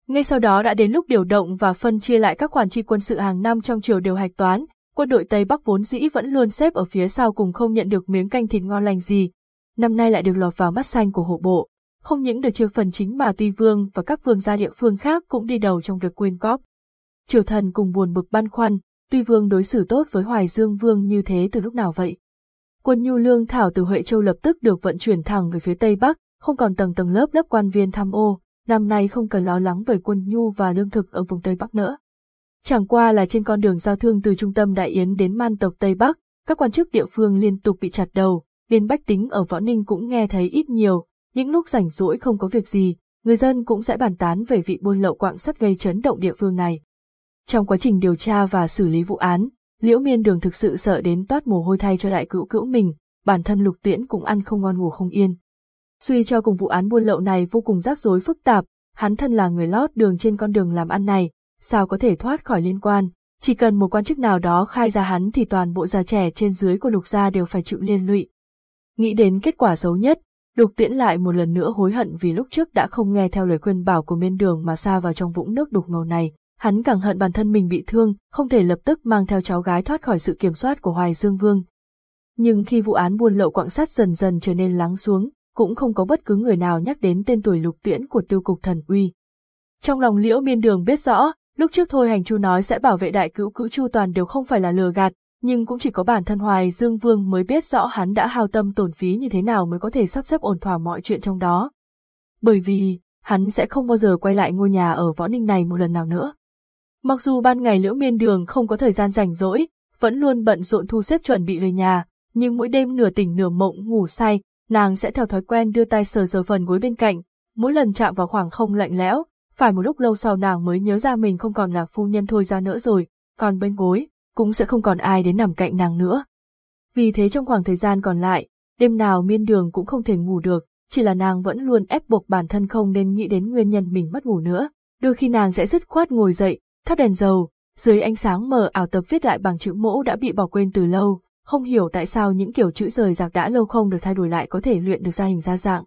Ngay sau đó đã đến lúc điều động và phân chia lại các khoản chi quân sự hàng năm trong triều điều hạch toán, quân đội Tây Bắc vốn dĩ vẫn luôn xếp ở phía sau cùng không nhận được miếng canh thịt ngon lành gì, năm nay lại được lọt vào mắt xanh của hộ bộ. Không những được chia phần chính mà Tuy Vương và các vương gia địa phương khác cũng đi đầu trong việc quyên góp. Triều thần cùng buồn bực băn khoăn, Tuy Vương đối xử tốt với Hoài Dương Vương như thế từ lúc nào vậy? Quân nhu lương thảo từ Huệ Châu lập tức được vận chuyển thẳng về phía Tây Bắc, không còn tầng tầng lớp lớp quan viên tham ô, năm nay không cần lo lắng về quân nhu và lương thực ở vùng Tây Bắc nữa. Chẳng qua là trên con đường giao thương từ trung tâm Đại Yến đến man tộc Tây Bắc, các quan chức địa phương liên tục bị chặt đầu, liên bách tính ở Võ Ninh cũng nghe thấy ít nhiều, những lúc rảnh rỗi không có việc gì, người dân cũng sẽ bàn tán về vị buôn lậu quạng sắt gây chấn động địa phương này. Trong quá trình điều tra và xử lý vụ án, Liễu Miên Đường thực sự sợ đến toát mồ hôi thay cho đại cữu cữu mình, bản thân Lục Tiễn cũng ăn không ngon ngủ không yên. Suy cho cùng vụ án buôn lậu này vô cùng rắc rối phức tạp, hắn thân là người lót đường trên con đường làm ăn này, sao có thể thoát khỏi liên quan, chỉ cần một quan chức nào đó khai ra hắn thì toàn bộ già trẻ trên dưới của lục gia đều phải chịu liên lụy. Nghĩ đến kết quả xấu nhất, lục tiễn lại một lần nữa hối hận vì lúc trước đã không nghe theo lời khuyên bảo của miên đường mà xa vào trong vũng nước đục ngầu này. Hắn càng hận bản thân mình bị thương, không thể lập tức mang theo cháu gái thoát khỏi sự kiểm soát của Hoài Dương Vương. Nhưng khi vụ án buôn lậu quạng sắt dần dần trở nên lắng xuống, cũng không có bất cứ người nào nhắc đến tên tuổi lục tiễn của tiêu cục thần uy. Trong lòng liễu miên đường biết rõ, lúc trước thôi hành chu nói sẽ bảo vệ đại cữu cữu chu toàn đều không phải là lừa gạt, nhưng cũng chỉ có bản thân Hoài Dương Vương mới biết rõ hắn đã hao tâm tổn phí như thế nào mới có thể sắp xếp ổn thỏa mọi chuyện trong đó. Bởi vì, hắn sẽ không bao giờ quay lại ngôi nhà ở Võ Ninh này một lần nào nữa. Mặc dù ban ngày Liễu Miên Đường không có thời gian rảnh rỗi, vẫn luôn bận rộn thu xếp chuẩn bị về nhà, nhưng mỗi đêm nửa tỉnh nửa mộng ngủ say, nàng sẽ theo thói quen đưa tay sờ sờ phần gối bên cạnh, mỗi lần chạm vào khoảng không lạnh lẽo, phải một lúc lâu sau nàng mới nhớ ra mình không còn là phu nhân thôi ra nữa rồi, còn bên gối, cũng sẽ không còn ai đến nằm cạnh nàng nữa. Vì thế trong khoảng thời gian còn lại, đêm nào miên đường cũng không thể ngủ được, chỉ là nàng vẫn luôn ép buộc bản thân không nên nghĩ đến nguyên nhân mình mất ngủ nữa. Đôi khi nàng sẽ dứt khoát ngồi dậy, thắp đèn dầu, dưới ánh sáng mờ ảo tập viết lại bằng chữ mẫu đã bị bỏ quên từ lâu, không hiểu tại sao những kiểu chữ rời rạc đã lâu không được thay đổi lại có thể luyện được ra hình ra dạng.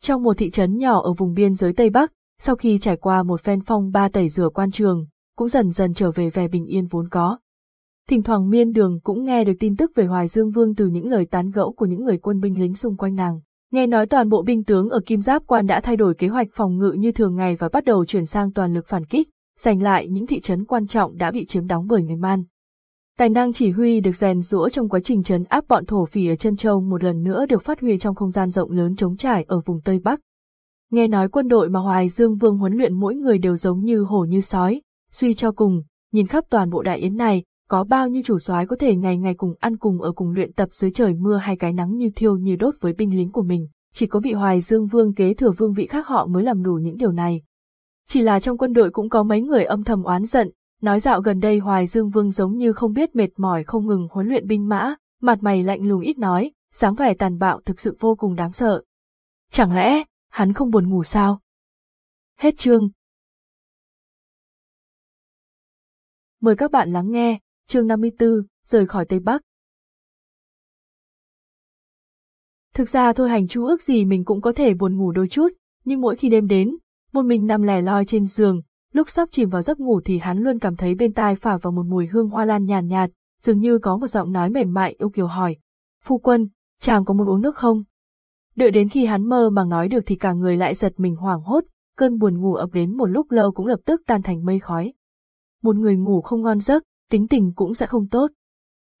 Trong một thị trấn nhỏ ở vùng biên giới Tây Bắc, sau khi trải qua một phen phong ba tẩy rửa quan trường, cũng dần dần trở về vẻ bình yên vốn có. Thỉnh thoảng miên đường cũng nghe được tin tức về Hoài Dương Vương từ những lời tán gẫu của những người quân binh lính xung quanh nàng. Nghe nói toàn bộ binh tướng ở Kim Giáp quan đã thay đổi kế hoạch phòng ngự như thường ngày và bắt đầu chuyển sang toàn lực phản kích, giành lại những thị trấn quan trọng đã bị chiếm đóng bởi người man. Tài năng chỉ huy được rèn rũa trong quá trình trấn áp bọn thổ phỉ ở chân châu một lần nữa được phát huy trong không gian rộng lớn trống trải ở vùng Tây Bắc. Nghe nói quân đội mà Hoài Dương Vương huấn luyện mỗi người đều giống như hổ như sói, suy cho cùng, nhìn khắp toàn bộ đại yến này, có bao nhiêu chủ soái có thể ngày ngày cùng ăn cùng ở cùng luyện tập dưới trời mưa hay cái nắng như thiêu như đốt với binh lính của mình, chỉ có vị Hoài Dương Vương kế thừa vương vị khác họ mới làm đủ những điều này. Chỉ là trong quân đội cũng có mấy người âm thầm oán giận, nói dạo gần đây Hoài Dương Vương giống như không biết mệt mỏi không ngừng huấn luyện binh mã, mặt mày lạnh lùng ít nói, dáng vẻ tàn bạo thực sự vô cùng đáng sợ. Chẳng lẽ, hắn không buồn ngủ sao? Hết chương. Mời các bạn lắng nghe, chương 54, rời khỏi Tây Bắc. Thực ra thôi hành chú ước gì mình cũng có thể buồn ngủ đôi chút, nhưng mỗi khi đêm đến, một mình nằm lẻ loi trên giường, lúc sắp chìm vào giấc ngủ thì hắn luôn cảm thấy bên tai phả vào một mùi hương hoa lan nhàn nhạt, dường như có một giọng nói mềm mại yêu kiều hỏi. Phu quân, chàng có muốn uống nước không? Đợi đến khi hắn mơ màng nói được thì cả người lại giật mình hoảng hốt, cơn buồn ngủ ập đến một lúc lâu cũng lập tức tan thành mây khói. Một người ngủ không ngon giấc, tính tình cũng sẽ không tốt.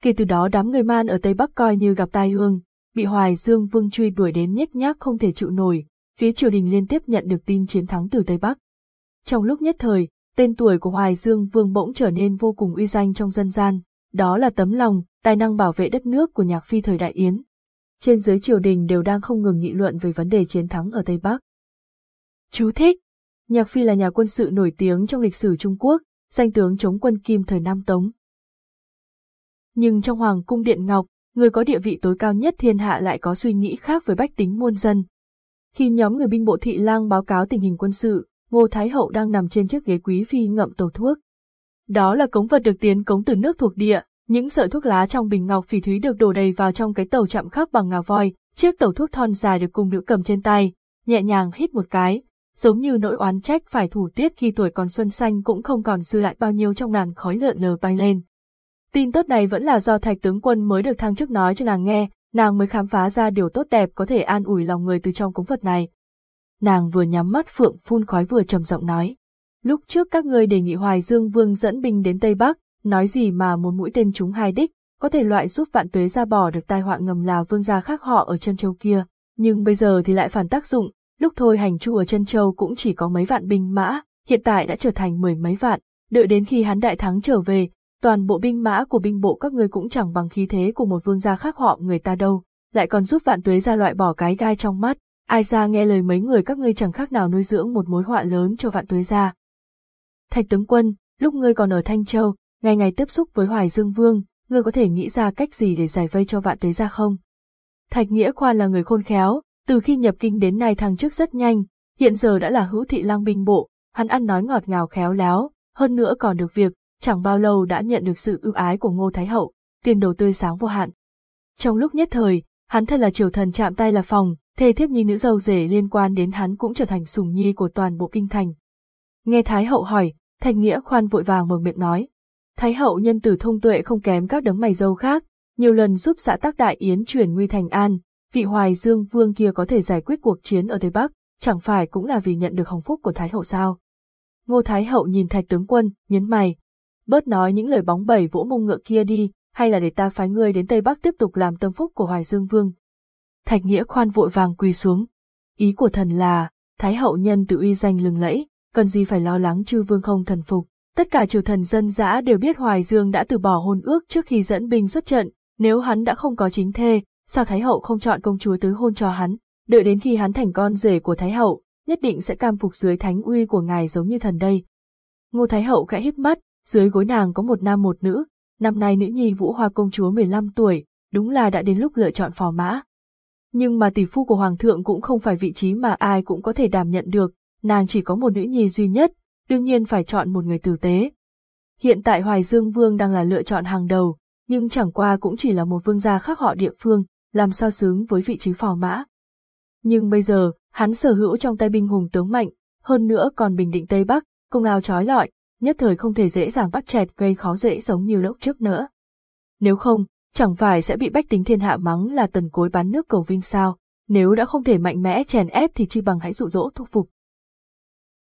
Kể từ đó đám người man ở Tây Bắc coi như gặp tai ương, bị Hoài Dương Vương truy đuổi đến nhếch nhác không thể chịu nổi, phía triều đình liên tiếp nhận được tin chiến thắng từ Tây Bắc. Trong lúc nhất thời, tên tuổi của Hoài Dương Vương bỗng trở nên vô cùng uy danh trong dân gian, đó là tấm lòng, tài năng bảo vệ đất nước của nhạc phi thời đại Yến. Trên dưới triều đình đều đang không ngừng nghị luận về vấn đề chiến thắng ở Tây Bắc. Chú thích! Nhạc phi là nhà quân sự nổi tiếng trong lịch sử Trung Quốc, danh tướng chống quân Kim thời Nam Tống. Nhưng trong Hoàng cung Điện Ngọc, người có địa vị tối cao nhất thiên hạ lại có suy nghĩ khác với bách tính muôn dân. Khi nhóm người binh bộ thị lang báo cáo tình hình quân sự, Ngô Thái Hậu đang nằm trên chiếc ghế quý phi ngậm tàu thuốc. Đó là cống vật được tiến cống từ nước thuộc địa, những sợi thuốc lá trong bình ngọc phỉ thúy được đổ đầy vào trong cái tàu chạm khắc bằng ngà voi, chiếc tàu thuốc thon dài được cung nữ cầm trên tay, nhẹ nhàng hít một cái, giống như nỗi oán trách phải thủ tiết khi tuổi còn xuân xanh cũng không còn dư lại bao nhiêu trong nàng khói lợn lờ bay lên. Tin tốt này vẫn là do thạch tướng quân mới được thăng chức nói cho nàng nghe, nàng mới khám phá ra điều tốt đẹp có thể an ủi lòng người từ trong cống vật này. Nàng vừa nhắm mắt phượng phun khói vừa trầm giọng nói. Lúc trước các ngươi đề nghị Hoài Dương Vương dẫn binh đến Tây Bắc, nói gì mà một mũi tên chúng hai đích, có thể loại giúp vạn tuế ra bỏ được tai họa ngầm là vương gia khác họ ở chân châu kia. Nhưng bây giờ thì lại phản tác dụng, lúc thôi hành chu ở chân châu cũng chỉ có mấy vạn binh mã, hiện tại đã trở thành mười mấy vạn, đợi đến khi hắn đại thắng trở về, toàn bộ binh mã của binh bộ các ngươi cũng chẳng bằng khí thế của một vương gia khác họ người ta đâu, lại còn giúp vạn tuế ra loại bỏ cái gai trong mắt, ai ra nghe lời mấy người các ngươi chẳng khác nào nuôi dưỡng một mối họa lớn cho vạn tuế ra. Thạch tướng quân, lúc ngươi còn ở Thanh Châu, ngày ngày tiếp xúc với Hoài Dương Vương, ngươi có thể nghĩ ra cách gì để giải vây cho vạn tuế ra không? Thạch Nghĩa Khoan là người khôn khéo, từ khi nhập kinh đến nay thăng chức rất nhanh, hiện giờ đã là hữu thị lang binh bộ, hắn ăn nói ngọt ngào khéo léo, hơn nữa còn được việc, chẳng bao lâu đã nhận được sự ưu ái của Ngô Thái Hậu, tiền đồ tươi sáng vô hạn. Trong lúc nhất thời, hắn thật là triều thần chạm tay là phòng, thê thiếp nhi nữ dâu rể liên quan đến hắn cũng trở thành sùng nhi của toàn bộ kinh thành. Nghe Thái Hậu hỏi, Thành Nghĩa khoan vội vàng mở miệng nói. Thái Hậu nhân tử thông tuệ không kém các đấng mày dâu khác, nhiều lần giúp xã tác đại yến chuyển nguy thành an, vị Hoài Dương Vương kia có thể giải quyết cuộc chiến ở Tây Bắc, chẳng phải cũng là vì nhận được hồng phúc của Thái Hậu sao? Ngô Thái Hậu nhìn Thạch tướng quân, nhấn mày. Bớt nói những lời bóng bẩy vỗ mông ngựa kia đi, hay là để ta phái ngươi đến Tây Bắc tiếp tục làm tâm phúc của Hoài Dương Vương. Thạch Nghĩa khoan vội vàng quỳ xuống. Ý của thần là, Thái Hậu nhân tự uy danh lừng lẫy, cần gì phải lo lắng chư vương không thần phục. Tất cả triều thần dân dã đều biết Hoài Dương đã từ bỏ hôn ước trước khi dẫn binh xuất trận, nếu hắn đã không có chính thê, sao Thái Hậu không chọn công chúa tứ hôn cho hắn, đợi đến khi hắn thành con rể của Thái Hậu, nhất định sẽ cam phục dưới thánh uy của ngài giống như thần đây. Ngô Thái Hậu khẽ híp mắt, dưới gối nàng có một nam một nữ, năm nay nữ nhi Vũ Hoa công chúa 15 tuổi, đúng là đã đến lúc lựa chọn phò mã. Nhưng mà tỷ phu của Hoàng thượng cũng không phải vị trí mà ai cũng có thể đảm nhận được, nàng chỉ có một nữ nhi duy nhất, đương nhiên phải chọn một người tử tế. Hiện tại Hoài Dương Vương đang là lựa chọn hàng đầu, nhưng chẳng qua cũng chỉ là một vương gia khác họ địa phương, làm sao xứng với vị trí phò mã. Nhưng bây giờ, hắn sở hữu trong tay binh hùng tướng mạnh, hơn nữa còn bình định Tây Bắc, công lao trói lọi, nhất thời không thể dễ dàng bắt chẹt gây khó dễ giống như lúc trước nữa. Nếu không, chẳng phải sẽ bị bách tính thiên hạ mắng là tần cối bán nước cầu vinh sao, nếu đã không thể mạnh mẽ chèn ép thì chi bằng hãy dụ dỗ thúc phục.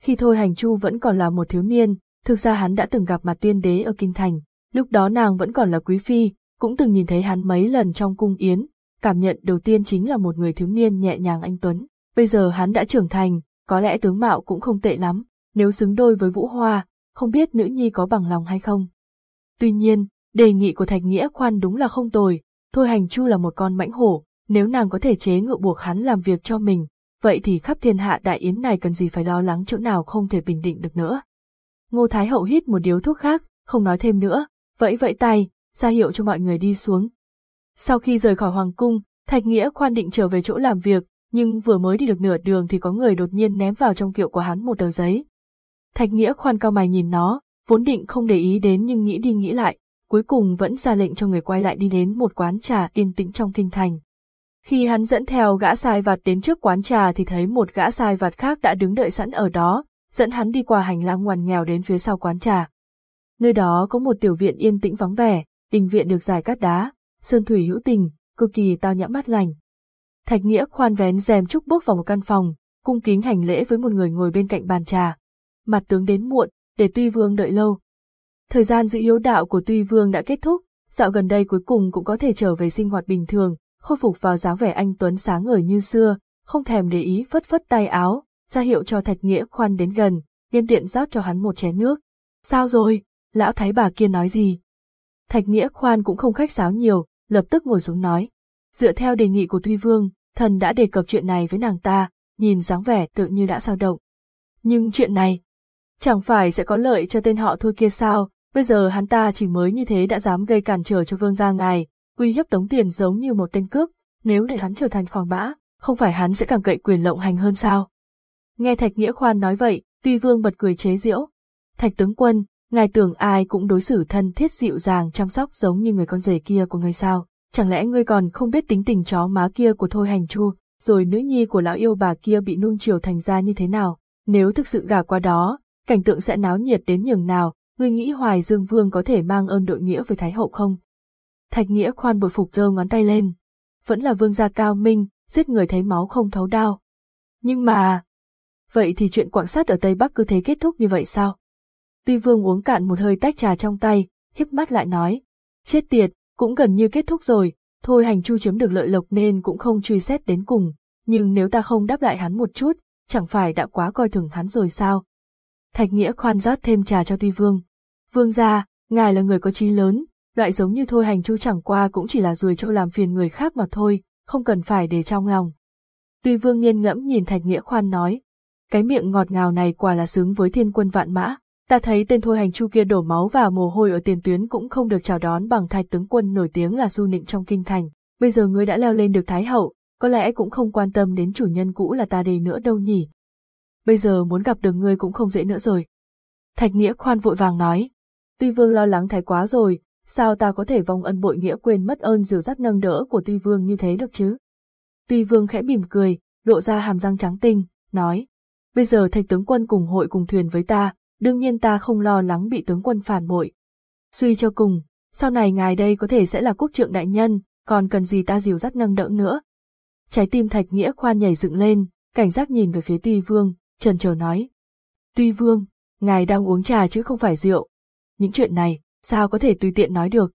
Khi Thôi Hành Chu vẫn còn là một thiếu niên, thực ra hắn đã từng gặp mặt tiên đế ở Kinh Thành, lúc đó nàng vẫn còn là quý phi, cũng từng nhìn thấy hắn mấy lần trong cung yến, cảm nhận đầu tiên chính là một người thiếu niên nhẹ nhàng anh Tuấn. Bây giờ hắn đã trưởng thành, có lẽ tướng mạo cũng không tệ lắm, nếu xứng đôi với Vũ Hoa, không biết nữ nhi có bằng lòng hay không. Tuy nhiên, đề nghị của Thạch Nghĩa khoan đúng là không tồi, Thôi Hành Chu là một con mãnh hổ, nếu nàng có thể chế ngự buộc hắn làm việc cho mình, vậy thì khắp thiên hạ đại yến này cần gì phải lo lắng chỗ nào không thể bình định được nữa. Ngô Thái Hậu hít một điếu thuốc khác, không nói thêm nữa, vẫy vẫy tay, ra hiệu cho mọi người đi xuống. Sau khi rời khỏi Hoàng Cung, Thạch Nghĩa khoan định trở về chỗ làm việc, nhưng vừa mới đi được nửa đường thì có người đột nhiên ném vào trong kiệu của hắn một tờ giấy. Thạch Nghĩa khoan cao mày nhìn nó, vốn định không để ý đến nhưng nghĩ đi nghĩ lại, cuối cùng vẫn ra lệnh cho người quay lại đi đến một quán trà yên tĩnh trong kinh thành. Khi hắn dẫn theo gã sai vặt đến trước quán trà thì thấy một gã sai vặt khác đã đứng đợi sẵn ở đó, dẫn hắn đi qua hành lang ngoằn nghèo đến phía sau quán trà. Nơi đó có một tiểu viện yên tĩnh vắng vẻ, đình viện được dài cát đá, sơn thủy hữu tình, cực kỳ tao nhã mát lành. Thạch Nghĩa khoan vén rèm trúc bước vào một căn phòng, cung kính hành lễ với một người ngồi bên cạnh bàn trà. Mặt tướng đến muộn, để Tuy Vương đợi lâu. Thời gian giữ yếu đạo của Tuy Vương đã kết thúc, dạo gần đây cuối cùng cũng có thể trở về sinh hoạt bình thường, khôi phục vào dáng vẻ anh Tuấn sáng ngời như xưa, không thèm để ý phất phất tay áo, ra hiệu cho Thạch Nghĩa khoan đến gần, nhân tiện rót cho hắn một chén nước. Sao rồi? Lão thái bà kia nói gì? Thạch Nghĩa khoan cũng không khách sáo nhiều, lập tức ngồi xuống nói. Dựa theo đề nghị của Thuy Vương, thần đã đề cập chuyện này với nàng ta, nhìn dáng vẻ tự như đã sao động. Nhưng chuyện này, chẳng phải sẽ có lợi cho tên họ thôi kia sao, Bây giờ hắn ta chỉ mới như thế đã dám gây cản trở cho vương gia ngài, uy hiếp tống tiền giống như một tên cướp, nếu để hắn trở thành phòn bã, không phải hắn sẽ càng cậy quyền lộng hành hơn sao? Nghe Thạch Nghĩa Khoan nói vậy, Tuy Vương bật cười chế giễu. Thạch tướng quân, ngài tưởng ai cũng đối xử thân thiết dịu dàng chăm sóc giống như người con rể kia của ngươi sao? Chẳng lẽ ngươi còn không biết tính tình chó má kia của Thôi Hành Chu, rồi nữ nhi của lão yêu bà kia bị nuông chiều thành ra như thế nào? Nếu thực sự gả qua đó, cảnh tượng sẽ náo nhiệt đến nhường nào, ngươi nghĩ Hoài Dương Vương có thể mang ơn đội nghĩa với Thái Hậu không? Thạch Nghĩa khoan bội phục giơ ngón tay lên. Vẫn là vương gia cao minh, giết người thấy máu không thấu đau. Nhưng mà... Vậy thì chuyện quảng sát ở Tây Bắc cứ thế kết thúc như vậy sao? Tuy vương uống cạn một hơi tách trà trong tay, híp mắt lại nói. Chết tiệt, cũng gần như kết thúc rồi, thôi hành chu chiếm được lợi lộc nên cũng không truy xét đến cùng, nhưng nếu ta không đáp lại hắn một chút, chẳng phải đã quá coi thường hắn rồi sao? Thạch Nghĩa khoan rót thêm trà cho Tuy Vương. Vương gia, ngài là người có trí lớn, loại giống như thôi hành chu chẳng qua cũng chỉ là ruồi chỗ làm phiền người khác mà thôi, không cần phải để trong lòng. Tuy Vương nghiên ngẫm nhìn Thạch Nghĩa khoan nói, cái miệng ngọt ngào này quả là xứng với thiên quân vạn mã, ta thấy tên thôi hành chu kia đổ máu và mồ hôi ở tiền tuyến cũng không được chào đón bằng thạch tướng quân nổi tiếng là du nịnh trong kinh thành, bây giờ ngươi đã leo lên được thái hậu, có lẽ cũng không quan tâm đến chủ nhân cũ là ta đây nữa đâu nhỉ. Bây giờ muốn gặp được ngươi cũng không dễ nữa rồi. Thạch Nghĩa khoan vội vàng nói, Tuy Vương lo lắng thái quá rồi, sao ta có thể vong ân bội nghĩa quên mất ơn dìu dắt nâng đỡ của Tuy Vương như thế được chứ? Tuy Vương khẽ mỉm cười, lộ ra hàm răng trắng tinh, nói, bây giờ thạch tướng quân cùng hội cùng thuyền với ta, đương nhiên ta không lo lắng bị tướng quân phản bội. Suy cho cùng, sau này ngài đây có thể sẽ là quốc trượng đại nhân, còn cần gì ta dìu dắt nâng đỡ nữa. Trái tim thạch nghĩa khoan nhảy dựng lên, cảnh giác nhìn về phía Tuy Vương, trần chờ nói. Tuy Vương, ngài đang uống trà chứ không phải rượu. Những chuyện này, sao có thể tùy tiện nói được.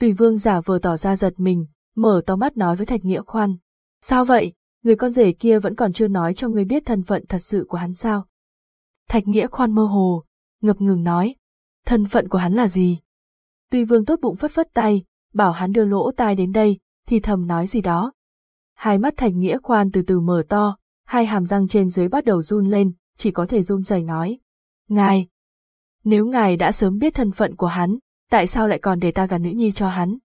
Tùy Vương giả vờ tỏ ra giật mình, mở to mắt nói với Thạch Nghĩa khoan. Sao vậy, người con rể kia vẫn còn chưa nói cho ngươi biết thân phận thật sự của hắn sao? Thạch Nghĩa khoan mơ hồ, ngập ngừng nói. Thân phận của hắn là gì? Tuy vương tốt bụng phất phất tay, bảo hắn đưa lỗ tai đến đây, thì thầm nói gì đó. Hai mắt Thạch Nghĩa khoan từ từ mở to, hai hàm răng trên dưới bắt đầu run lên, chỉ có thể run rẩy nói. Ngài! Nếu ngài đã sớm biết thân phận của hắn, tại sao lại còn để ta gả nữ nhi cho hắn?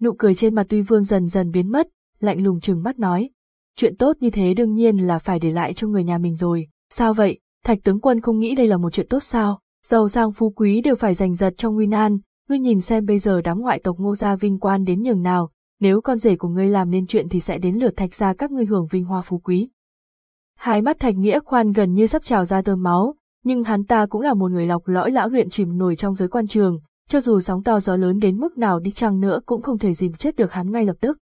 Nụ cười trên mặt Tuy Vương dần dần biến mất, lạnh lùng trừng mắt nói. Chuyện tốt như thế đương nhiên là phải để lại cho người nhà mình rồi, sao vậy, thạch tướng quân không nghĩ đây là một chuyện tốt sao, giàu sang phú quý đều phải giành giật trong nguy nan, ngươi nhìn xem bây giờ đám ngoại tộc ngô gia vinh quan đến nhường nào, nếu con rể của ngươi làm nên chuyện thì sẽ đến lượt thạch gia các ngươi hưởng vinh hoa phú quý. Hai mắt thạch nghĩa khoan gần như sắp trào ra tơ máu, nhưng hắn ta cũng là một người lọc lõi lão luyện chìm nổi trong giới quan trường, cho dù sóng to gió lớn đến mức nào đi chăng nữa cũng không thể dìm chết được hắn ngay lập tức.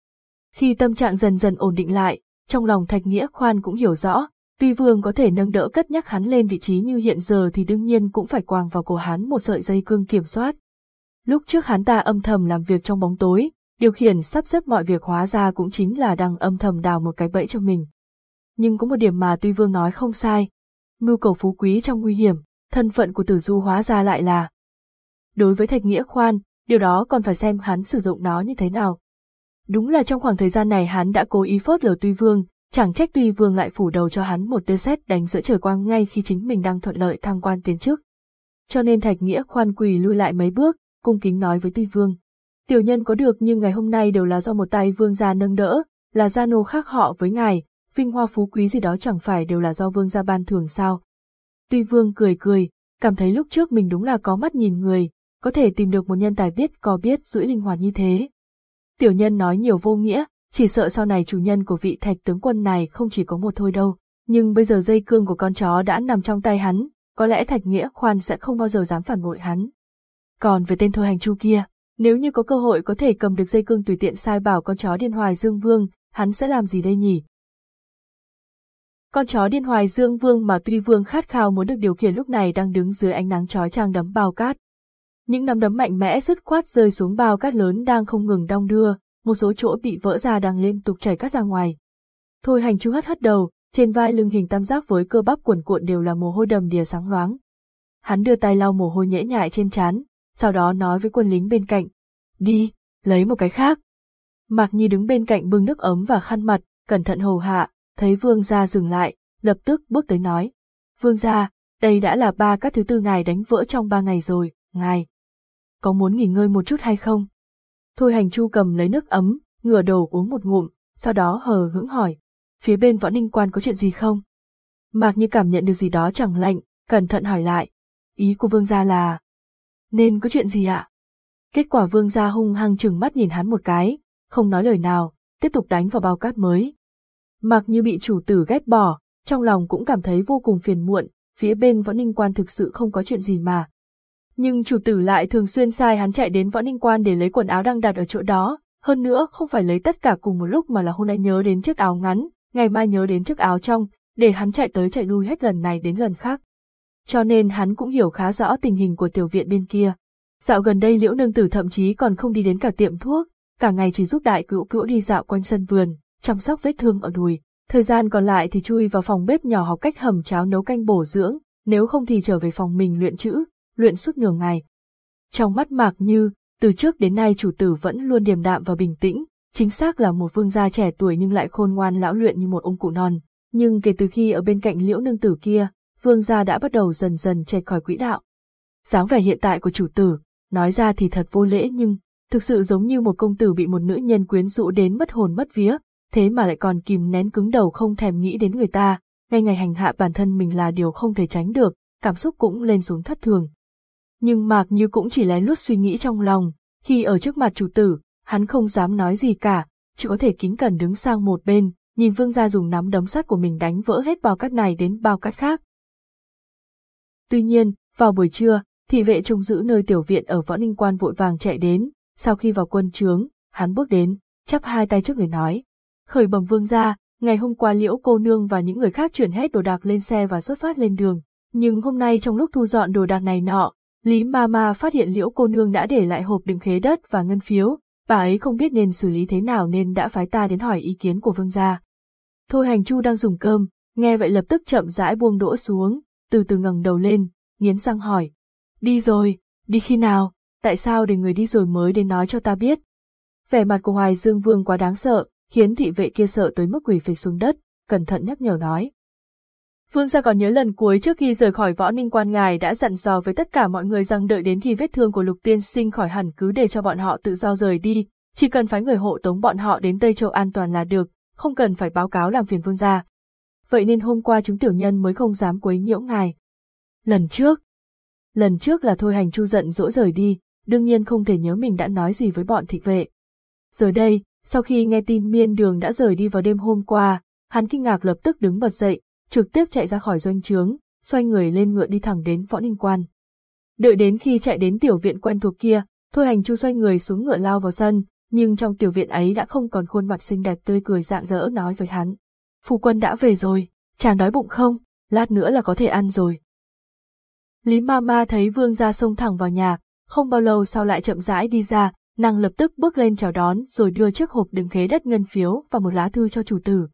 Khi tâm trạng dần dần ổn định lại, trong lòng Thạch Nghĩa Khoan cũng hiểu rõ, tuy vương có thể nâng đỡ cất nhắc hắn lên vị trí như hiện giờ thì đương nhiên cũng phải quàng vào cổ hắn một sợi dây cương kiểm soát. Lúc trước hắn ta âm thầm làm việc trong bóng tối, điều khiển sắp xếp mọi việc hóa ra cũng chính là đang âm thầm đào một cái bẫy cho mình. Nhưng có một điểm mà tuy vương nói không sai, mưu cầu phú quý trong nguy hiểm, thân phận của tử du hóa ra lại là. Đối với Thạch Nghĩa Khoan, điều đó còn phải xem hắn sử dụng nó như thế nào. Đúng là trong khoảng thời gian này hắn đã cố ý phớt lờ Tuy Vương, chẳng trách Tuy Vương lại phủ đầu cho hắn một tia xét đánh giữa trời quang ngay khi chính mình đang thuận lợi thăng quan tiến trước. Cho nên Thạch Nghĩa Khoan quỳ lui lại mấy bước, cung kính nói với Tuy Vương. Tiểu nhân có được nhưng ngày hôm nay đều là do một tay vương gia nâng đỡ, là gia nô khác họ với ngài, vinh hoa phú quý gì đó chẳng phải đều là do vương gia ban thường sao. Tuy vương cười cười, cảm thấy lúc trước mình đúng là có mắt nhìn người, có thể tìm được một nhân tài biết có biết giữ linh hoạt như thế. Tiểu nhân nói nhiều vô nghĩa, chỉ sợ sau này chủ nhân của vị thạch tướng quân này không chỉ có một thôi đâu, nhưng bây giờ dây cương của con chó đã nằm trong tay hắn, có lẽ thạch nghĩa khoan sẽ không bao giờ dám phản bội hắn. Còn về tên thôi hành chu kia, nếu như có cơ hội có thể cầm được dây cương tùy tiện sai bảo con chó điên hoài dương vương, hắn sẽ làm gì đây nhỉ? Con chó điên hoài dương vương mà tuy vương khát khao muốn được điều khiển lúc này đang đứng dưới ánh nắng chói chang đấm bao cát. Những nắm đấm mạnh mẽ dứt khoát rơi xuống bao cát lớn đang không ngừng đong đưa, một số chỗ bị vỡ ra đang liên tục chảy cát ra ngoài. Thôi hành chú hất hất đầu, trên vai lưng hình tam giác với cơ bắp cuộn cuộn đều là mồ hôi đầm đìa sáng loáng. Hắn đưa tay lau mồ hôi nhễ nhại trên trán, sau đó nói với quân lính bên cạnh, đi, lấy một cái khác. Mạc Nhi đứng bên cạnh bưng nước ấm và khăn mặt, cẩn thận hầu hạ, thấy vương gia dừng lại, lập tức bước tới nói. Vương gia, đây đã là ba các thứ tư ngài đánh vỡ trong ba ngày rồi, ngài, có muốn nghỉ ngơi một chút hay không? Thôi hành chu cầm lấy nước ấm, ngửa đầu uống một ngụm, sau đó hờ hững hỏi, phía bên võ ninh quan có chuyện gì không? Mạc như cảm nhận được gì đó chẳng lạnh, cẩn thận hỏi lại, ý của vương gia là, nên có chuyện gì ạ? Kết quả vương gia hung hăng chừng mắt nhìn hắn một cái, không nói lời nào, tiếp tục đánh vào bao cát mới. Mặc như bị chủ tử ghét bỏ, trong lòng cũng cảm thấy vô cùng phiền muộn, phía bên võ ninh quan thực sự không có chuyện gì mà. Nhưng chủ tử lại thường xuyên sai hắn chạy đến võ ninh quan để lấy quần áo đang đặt ở chỗ đó, hơn nữa không phải lấy tất cả cùng một lúc mà là hôm nay nhớ đến chiếc áo ngắn, ngày mai nhớ đến chiếc áo trong, để hắn chạy tới chạy lui hết lần này đến lần khác. Cho nên hắn cũng hiểu khá rõ tình hình của tiểu viện bên kia. Dạo gần đây liễu nương tử thậm chí còn không đi đến cả tiệm thuốc, cả ngày chỉ giúp đại cữu cữu đi dạo quanh sân vườn, chăm sóc vết thương ở đùi. Thời gian còn lại thì chui vào phòng bếp nhỏ học cách hầm cháo nấu canh bổ dưỡng, nếu không thì trở về phòng mình luyện chữ, luyện suốt nửa ngày. Trong mắt Mạc Như, từ trước đến nay chủ tử vẫn luôn điềm đạm và bình tĩnh, chính xác là một vương gia trẻ tuổi nhưng lại khôn ngoan lão luyện như một ông cụ non. Nhưng kể từ khi ở bên cạnh liễu nương tử kia, vương gia đã bắt đầu dần dần chệch khỏi quỹ đạo. dáng vẻ hiện tại của chủ tử, nói ra thì thật vô lễ nhưng, thực sự giống như một công tử bị một nữ nhân quyến rũ đến mất hồn mất vía, thế mà lại còn kìm nén cứng đầu không thèm nghĩ đến người ta, ngay ngày hành hạ bản thân mình là điều không thể tránh được, cảm xúc cũng lên xuống thất thường. Nhưng Mạc Như cũng chỉ lén lút suy nghĩ trong lòng, khi ở trước mặt chủ tử, hắn không dám nói gì cả, chỉ có thể kính cẩn đứng sang một bên, nhìn vương gia dùng nắm đấm sắt của mình đánh vỡ hết bao cát này đến bao cát khác. Tuy nhiên, vào buổi trưa, thị vệ trông giữ nơi tiểu viện ở võ ninh quan vội vàng chạy đến, sau khi vào quân trướng, hắn bước đến, chắp hai tay trước người nói. Khởi bẩm vương gia, ngày hôm qua liễu cô nương và những người khác chuyển hết đồ đạc lên xe và xuất phát lên đường, nhưng hôm nay trong lúc thu dọn đồ đạc này nọ, Lý Ma Ma phát hiện liễu cô nương đã để lại hộp đựng khế đất và ngân phiếu, bà ấy không biết nên xử lý thế nào nên đã phái ta đến hỏi ý kiến của vương gia. Thôi hành chu đang dùng cơm, nghe vậy lập tức chậm rãi buông đũa xuống, từ từ ngẩng đầu lên, nghiến răng hỏi. Đi rồi, đi khi nào, tại sao để người đi rồi mới đến nói cho ta biết? Vẻ mặt của Hoài Dương Vương quá đáng sợ, khiến thị vệ kia sợ tới mức quỷ phịch xuống đất, cẩn thận nhắc nhở nói. Vương gia còn nhớ lần cuối trước khi rời khỏi võ ninh quan ngài đã dặn dò với tất cả mọi người rằng đợi đến khi vết thương của lục tiên sinh khỏi hẳn cứ để cho bọn họ tự do rời đi, chỉ cần phái người hộ tống bọn họ đến Tây Châu an toàn là được, không cần phải báo cáo làm phiền vương gia. Vậy nên hôm qua chúng tiểu nhân mới không dám quấy nhiễu ngài. Lần trước, lần trước là thôi hành chu giận dỗi rời đi, đương nhiên không thể nhớ mình đã nói gì với bọn thị vệ. Giờ đây, sau khi nghe tin miên đường đã rời đi vào đêm hôm qua, hắn kinh ngạc lập tức đứng bật dậy, trực tiếp chạy ra khỏi doanh trướng, xoay người lên ngựa đi thẳng đến võ ninh quan. Đợi đến khi chạy đến tiểu viện quen thuộc kia, thôi hành chu xoay người xuống ngựa lao vào sân, nhưng trong tiểu viện ấy đã không còn khuôn mặt xinh đẹp tươi cười rạng rỡ nói với hắn. Phu quân đã về rồi, chàng đói bụng không, lát nữa là có thể ăn rồi. Lý ma ma thấy vương gia xông thẳng vào nhà, không bao lâu sau lại chậm rãi đi ra, nàng lập tức bước lên chào đón rồi đưa chiếc hộp đựng khế đất ngân phiếu và một lá thư cho chủ tử.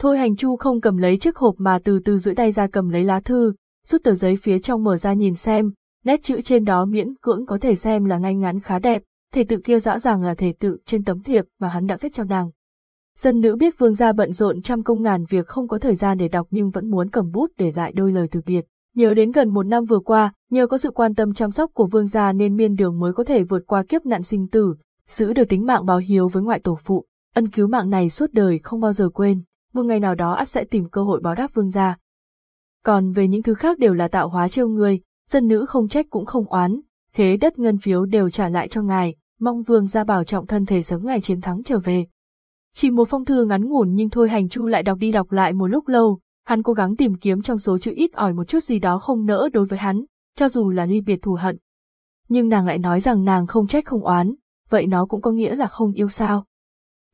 Thôi hành chu không cầm lấy chiếc hộp mà từ từ duỗi tay ra cầm lấy lá thư, rút tờ giấy phía trong mở ra nhìn xem, nét chữ trên đó miễn cưỡng có thể xem là ngay ngắn khá đẹp, thể tự kia rõ ràng là thể tự trên tấm thiệp mà hắn đã viết cho nàng. Dân nữ biết vương gia bận rộn trăm công ngàn việc không có thời gian để đọc nhưng vẫn muốn cầm bút để lại đôi lời từ biệt. Nhớ đến gần một năm vừa qua, nhờ có sự quan tâm chăm sóc của vương gia nên miên đường mới có thể vượt qua kiếp nạn sinh tử, giữ được tính mạng báo hiếu với ngoại tổ phụ. Ân cứu mạng này suốt đời không bao giờ quên, một ngày nào đó ắt sẽ tìm cơ hội báo đáp vương gia. Còn về những thứ khác đều là tạo hóa trêu người, dân nữ không trách cũng không oán, thế đất ngân phiếu đều trả lại cho ngài, mong vương gia bảo trọng thân thể sớm ngày chiến thắng trở về. Chỉ một phong thư ngắn ngủn nhưng thôi hành chu lại đọc đi đọc lại một lúc lâu, hắn cố gắng tìm kiếm trong số chữ ít ỏi một chút gì đó không nỡ đối với hắn, cho dù là ly biệt thù hận. Nhưng nàng lại nói rằng nàng không trách không oán, vậy nó cũng có nghĩa là không yêu sao.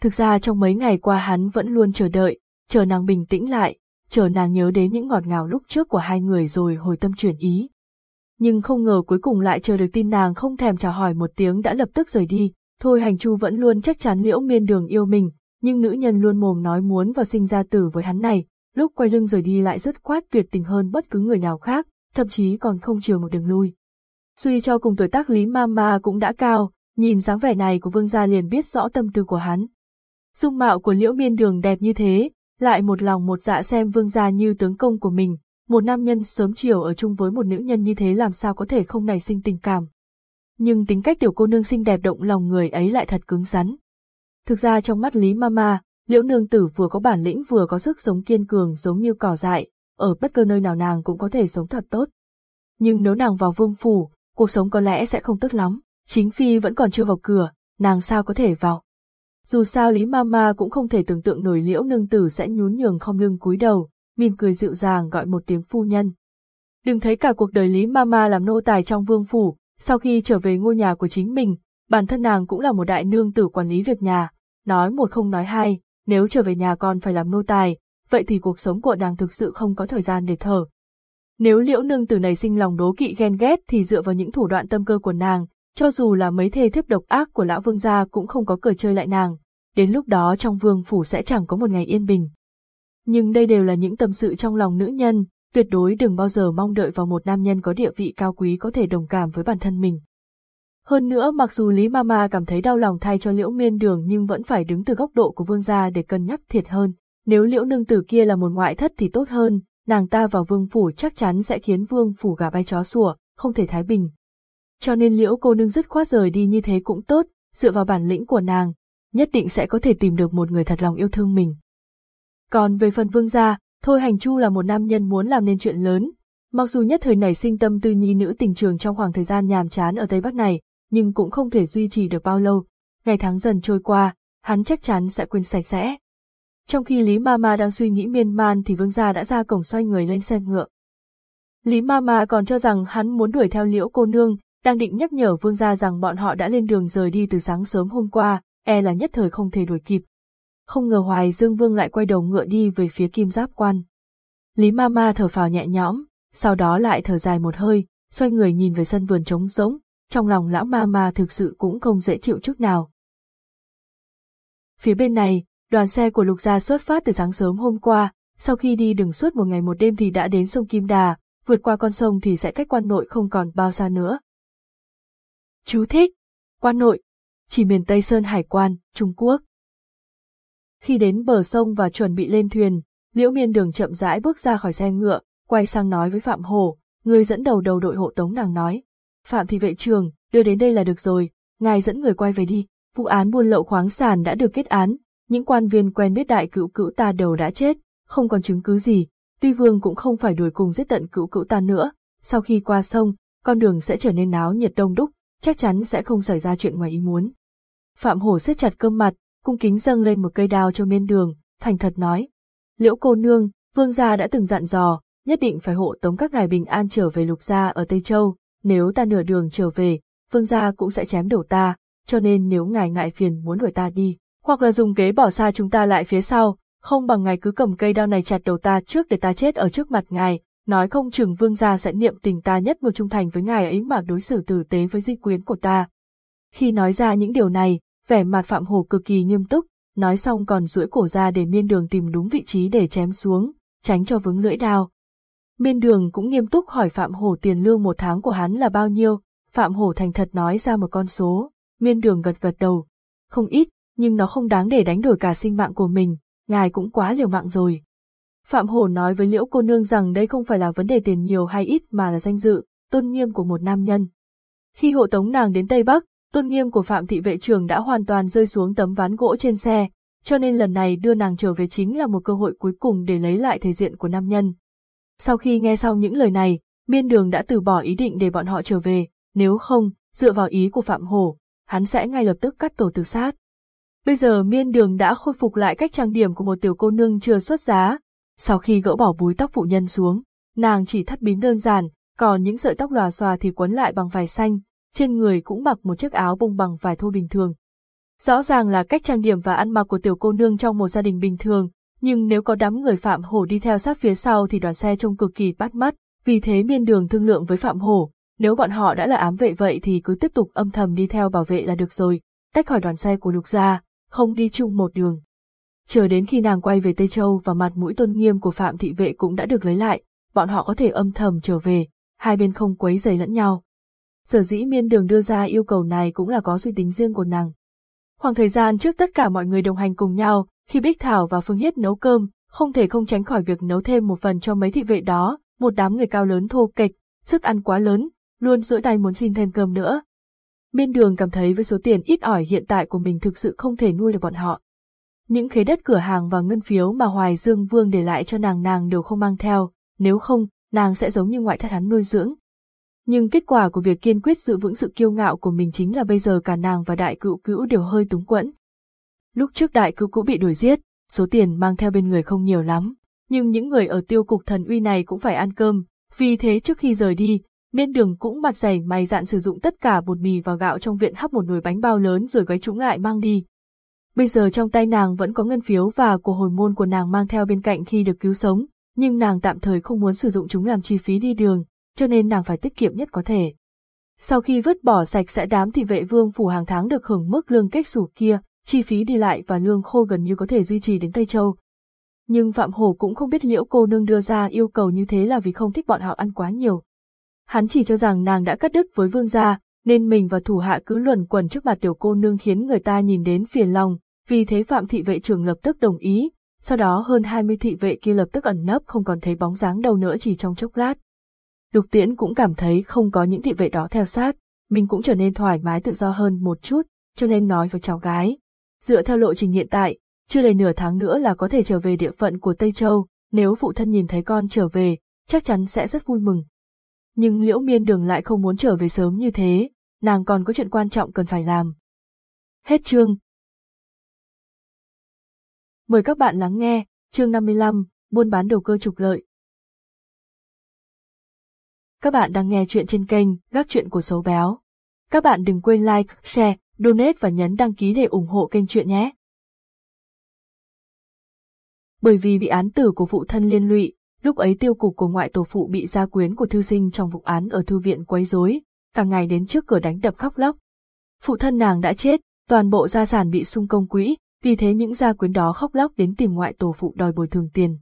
Thực ra trong mấy ngày qua hắn vẫn luôn chờ đợi, chờ nàng bình tĩnh lại, chờ nàng nhớ đến những ngọt ngào lúc trước của hai người rồi hồi tâm chuyển ý. Nhưng không ngờ cuối cùng lại chờ được tin nàng không thèm chào hỏi một tiếng đã lập tức rời đi, thôi hành chu vẫn luôn chắc chắn liễu miên đường yêu mình, nhưng nữ nhân luôn mồm nói muốn vào sinh ra tử với hắn này, lúc quay lưng rời đi lại rất quát tuyệt tình hơn bất cứ người nào khác, thậm chí còn không chiều một đường lui. Suy cho cùng tuổi tác Lý Mama cũng đã cao, nhìn dáng vẻ này của vương gia liền biết rõ tâm tư của hắn. Dung mạo của liễu miên đường đẹp như thế, lại một lòng một dạ xem vương gia như tướng công của mình, một nam nhân sớm chiều ở chung với một nữ nhân như thế làm sao có thể không nảy sinh tình cảm. nhưng tính cách tiểu cô nương xinh đẹp động lòng người ấy lại thật cứng rắn. Thực ra trong mắt Lý Mama, liễu nương tử vừa có bản lĩnh vừa có sức sống kiên cường giống như cỏ dại, ở bất cứ nơi nào nàng cũng có thể sống thật tốt. Nhưng nếu nàng vào vương phủ, cuộc sống có lẽ sẽ không tốt lắm, chính phi vẫn còn chưa vào cửa, nàng sao có thể vào. Dù sao Lý Mama cũng không thể tưởng tượng nổi liễu nương tử sẽ nhún nhường không lưng cúi đầu, mỉm cười dịu dàng gọi một tiếng phu nhân. Đừng thấy cả cuộc đời Lý Mama làm nô tài trong vương phủ, sau khi trở về ngôi nhà của chính mình, bản thân nàng cũng là một đại nương tử quản lý việc nhà, nói một không nói hai, nếu trở về nhà còn phải làm nô tài, vậy thì cuộc sống của nàng thực sự không có thời gian để thở. Nếu liễu nương tử này sinh lòng đố kỵ ghen ghét thì dựa vào những thủ đoạn tâm cơ của nàng, cho dù là mấy thê thiếp độc ác của lão vương gia cũng không có cờ chơi lại nàng, đến lúc đó trong vương phủ sẽ chẳng có một ngày yên bình. Nhưng đây đều là những tâm sự trong lòng nữ nhân, tuyệt đối đừng bao giờ mong đợi vào một nam nhân có địa vị cao quý có thể đồng cảm với bản thân mình. Hơn nữa mặc dù Lý Mama cảm thấy đau lòng thay cho liễu miên đường nhưng vẫn phải đứng từ góc độ của vương gia để cân nhắc thiệt hơn. Nếu liễu nương tử kia là một ngoại thất thì tốt hơn, nàng ta vào vương phủ chắc chắn sẽ khiến vương phủ gà bay chó sủa, không thể thái bình. Cho nên liễu cô nương dứt khoát rời đi như thế cũng tốt, dựa vào bản lĩnh của nàng, nhất định sẽ có thể tìm được một người thật lòng yêu thương mình. Còn về phần vương gia, Thôi Hành Chu là một nam nhân muốn làm nên chuyện lớn, mặc dù nhất thời nảy sinh tâm tư nhi nữ tình trường trong khoảng thời gian nhàm chán ở Tây Bắc này, nhưng cũng không thể duy trì được bao lâu. Ngày tháng dần trôi qua, hắn chắc chắn sẽ quên sạch sẽ. Trong khi Lý Mama đang suy nghĩ miên man thì vương gia đã ra cổng xoay người lên xe ngựa. Lý Mama còn cho rằng hắn muốn đuổi theo liễu cô nương, đang định nhắc nhở vương gia rằng bọn họ đã lên đường rời đi từ sáng sớm hôm qua, e là nhất thời không thể đuổi kịp. Không ngờ Hoài Dương Vương lại quay đầu ngựa đi về phía kim giáp quan. Lý ma ma thở phào nhẹ nhõm, sau đó lại thở dài một hơi, xoay người nhìn về sân vườn trống rỗng, trong lòng lão ma ma thực sự cũng không dễ chịu chút nào. Phía bên này, đoàn xe của Lục Gia xuất phát từ sáng sớm hôm qua, sau khi đi đường suốt một ngày một đêm thì đã đến sông Kim Đà, vượt qua con sông thì sẽ cách quan nội không còn bao xa nữa. Chú thích. Quan nội. Chỉ miền Tây Sơn Hải quan, Trung Quốc. Khi đến bờ sông và chuẩn bị lên thuyền, Liễu Miên Đường chậm rãi bước ra khỏi xe ngựa, quay sang nói với Phạm Hổ, người dẫn đầu đầu đội hộ tống nàng nói. Phạm thị vệ trường, đưa đến đây là được rồi, ngài dẫn người quay về đi. Vụ án buôn lậu khoáng sản đã được kết án, những quan viên quen biết đại cựu cữu ta đều đã chết, không còn chứng cứ gì. Tuy vương cũng không phải đuổi cùng giết tận cựu cữu ta nữa, sau khi qua sông, con đường sẽ trở nên náo nhiệt đông đúc, chắc chắn sẽ không xảy ra chuyện ngoài ý muốn. Phạm Hổ siết chặt cơm mặt, cung kính dâng lên một cây đao cho miên đường, thành thật nói. Liễu cô nương, vương gia đã từng dặn dò, nhất định phải hộ tống các ngài bình an trở về lục gia ở Tây Châu, nếu ta nửa đường trở về, vương gia cũng sẽ chém đầu ta, cho nên nếu ngài ngại phiền muốn đuổi ta đi, hoặc là dùng kế bỏ xa chúng ta lại phía sau, không bằng ngài cứ cầm cây đao này chặt đầu ta trước để ta chết ở trước mặt ngài, nói không chừng vương gia sẽ niệm tình ta nhất mực trung thành với ngài ấy mà đối xử tử tế với di quyến của ta. Khi nói ra những điều này, vẻ mặt Phạm Hồ cực kỳ nghiêm túc, nói xong còn duỗi cổ ra để miên đường tìm đúng vị trí để chém xuống, tránh cho vướng lưỡi đao. Miên đường cũng nghiêm túc hỏi Phạm Hổ tiền lương một tháng của hắn là bao nhiêu, Phạm Hổ thành thật nói ra một con số, miên đường gật gật đầu. Không ít, nhưng nó không đáng để đánh đổi cả sinh mạng của mình, ngài cũng quá liều mạng rồi. Phạm Hổ nói với Liễu cô nương rằng đây không phải là vấn đề tiền nhiều hay ít mà là danh dự, tôn nghiêm của một nam nhân. Khi hộ tống nàng đến Tây Bắc, tôn nghiêm của Phạm thị vệ trưởng đã hoàn toàn rơi xuống tấm ván gỗ trên xe, cho nên lần này đưa nàng trở về chính là một cơ hội cuối cùng để lấy lại thể diện của nam nhân. Sau khi nghe xong những lời này, miên đường đã từ bỏ ý định để bọn họ trở về, nếu không, dựa vào ý của Phạm Hổ, hắn sẽ ngay lập tức cắt tổ tự sát. Bây giờ miên đường đã khôi phục lại cách trang điểm của một tiểu cô nương chưa xuất giá. Sau khi gỡ bỏ búi tóc phụ nhân xuống, nàng chỉ thắt bím đơn giản, còn những sợi tóc lòa xòa thì quấn lại bằng vải xanh, trên người cũng mặc một chiếc áo bông bằng vải thô bình thường. Rõ ràng là cách trang điểm và ăn mặc của tiểu cô nương trong một gia đình bình thường, nhưng nếu có đám người Phạm Hổ đi theo sát phía sau thì đoàn xe trông cực kỳ bắt mắt, vì thế miên đường thương lượng với Phạm Hổ, nếu bọn họ đã là ám vệ vậy thì cứ tiếp tục âm thầm đi theo bảo vệ là được rồi, tách khỏi đoàn xe của Lục Gia, không đi chung một đường. Chờ đến khi nàng quay về Tây Châu và mặt mũi tôn nghiêm của Phạm thị vệ cũng đã được lấy lại, bọn họ có thể âm thầm trở về, hai bên không quấy rầy lẫn nhau. Sở dĩ miên đường đưa ra yêu cầu này cũng là có suy tính riêng của nàng. Khoảng thời gian trước tất cả mọi người đồng hành cùng nhau, khi Bích Thảo và Phương Hiết nấu cơm, không thể không tránh khỏi việc nấu thêm một phần cho mấy thị vệ đó, một đám người cao lớn thô kệch, sức ăn quá lớn, luôn duỗi tay muốn xin thêm cơm nữa. Miên đường cảm thấy với số tiền ít ỏi hiện tại của mình thực sự không thể nuôi được bọn họ. Những khế đất cửa hàng và ngân phiếu mà Hoài Dương Vương để lại cho nàng nàng đều không mang theo, nếu không, nàng sẽ giống như ngoại thất hắn nuôi dưỡng. Nhưng kết quả của việc kiên quyết giữ vững sự kiêu ngạo của mình chính là bây giờ cả nàng và đại cựu cữu đều hơi túng quẫn. Lúc trước đại cựu cữu bị đuổi giết, số tiền mang theo bên người không nhiều lắm, nhưng những người ở tiêu cục thần uy này cũng phải ăn cơm, vì thế trước khi rời đi, Miên đường cũng mặt dày mày dạn sử dụng tất cả bột mì và gạo trong viện hấp một nồi bánh bao lớn rồi gói chúng lại mang đi. Bây giờ trong tay nàng vẫn có ngân phiếu và của hồi môn của nàng mang theo bên cạnh khi được cứu sống, nhưng nàng tạm thời không muốn sử dụng chúng làm chi phí đi đường, cho nên nàng phải tiết kiệm nhất có thể. Sau khi vứt bỏ sạch sẽ đám thì vệ vương phủ hàng tháng được hưởng mức lương cách sủ kia, chi phí đi lại và lương khô gần như có thể duy trì đến Tây Châu. Nhưng Phạm Hổ cũng không biết liễu cô nương đưa ra yêu cầu như thế là vì không thích bọn họ ăn quá nhiều. Hắn chỉ cho rằng nàng đã cắt đứt với vương gia, nên mình và thủ hạ cứ luẩn quẩn trước mặt tiểu cô nương khiến người ta nhìn đến phiền lòng, vì thế Phạm thị vệ trưởng lập tức đồng ý, sau đó hơn 20 thị vệ kia lập tức ẩn nấp không còn thấy bóng dáng đâu nữa chỉ trong chốc lát. Lục Tiễn cũng cảm thấy không có những thị vệ đó theo sát, mình cũng trở nên thoải mái tự do hơn một chút, cho nên nói với cháu gái. Dựa theo lộ trình hiện tại, chưa đầy nửa tháng nữa là có thể trở về địa phận của Tây Châu, nếu phụ thân nhìn thấy con trở về, chắc chắn sẽ rất vui mừng. Nhưng Liễu Miên Đường lại không muốn trở về sớm như thế, nàng còn có chuyện quan trọng cần phải làm. Hết chương. Mời các bạn lắng nghe, chương 55, buôn bán đầu cơ trục lợi. Các bạn đang nghe chuyện trên kênh Gác Chuyện của xấu Béo. Các bạn đừng quên like, share, donate và nhấn đăng ký để ủng hộ kênh chuyện nhé. Bởi vì bị án tử của phụ thân liên lụy, lúc ấy tiêu cục của ngoại tổ phụ bị gia quyến của thư sinh trong vụ án ở thư viện quấy rối, cả ngày đến trước cửa đánh đập khóc lóc. Phụ thân nàng đã chết, toàn bộ gia sản bị sung công quỹ, vì thế những gia quyến đó khóc lóc đến tìm ngoại tổ phụ đòi bồi thường tiền.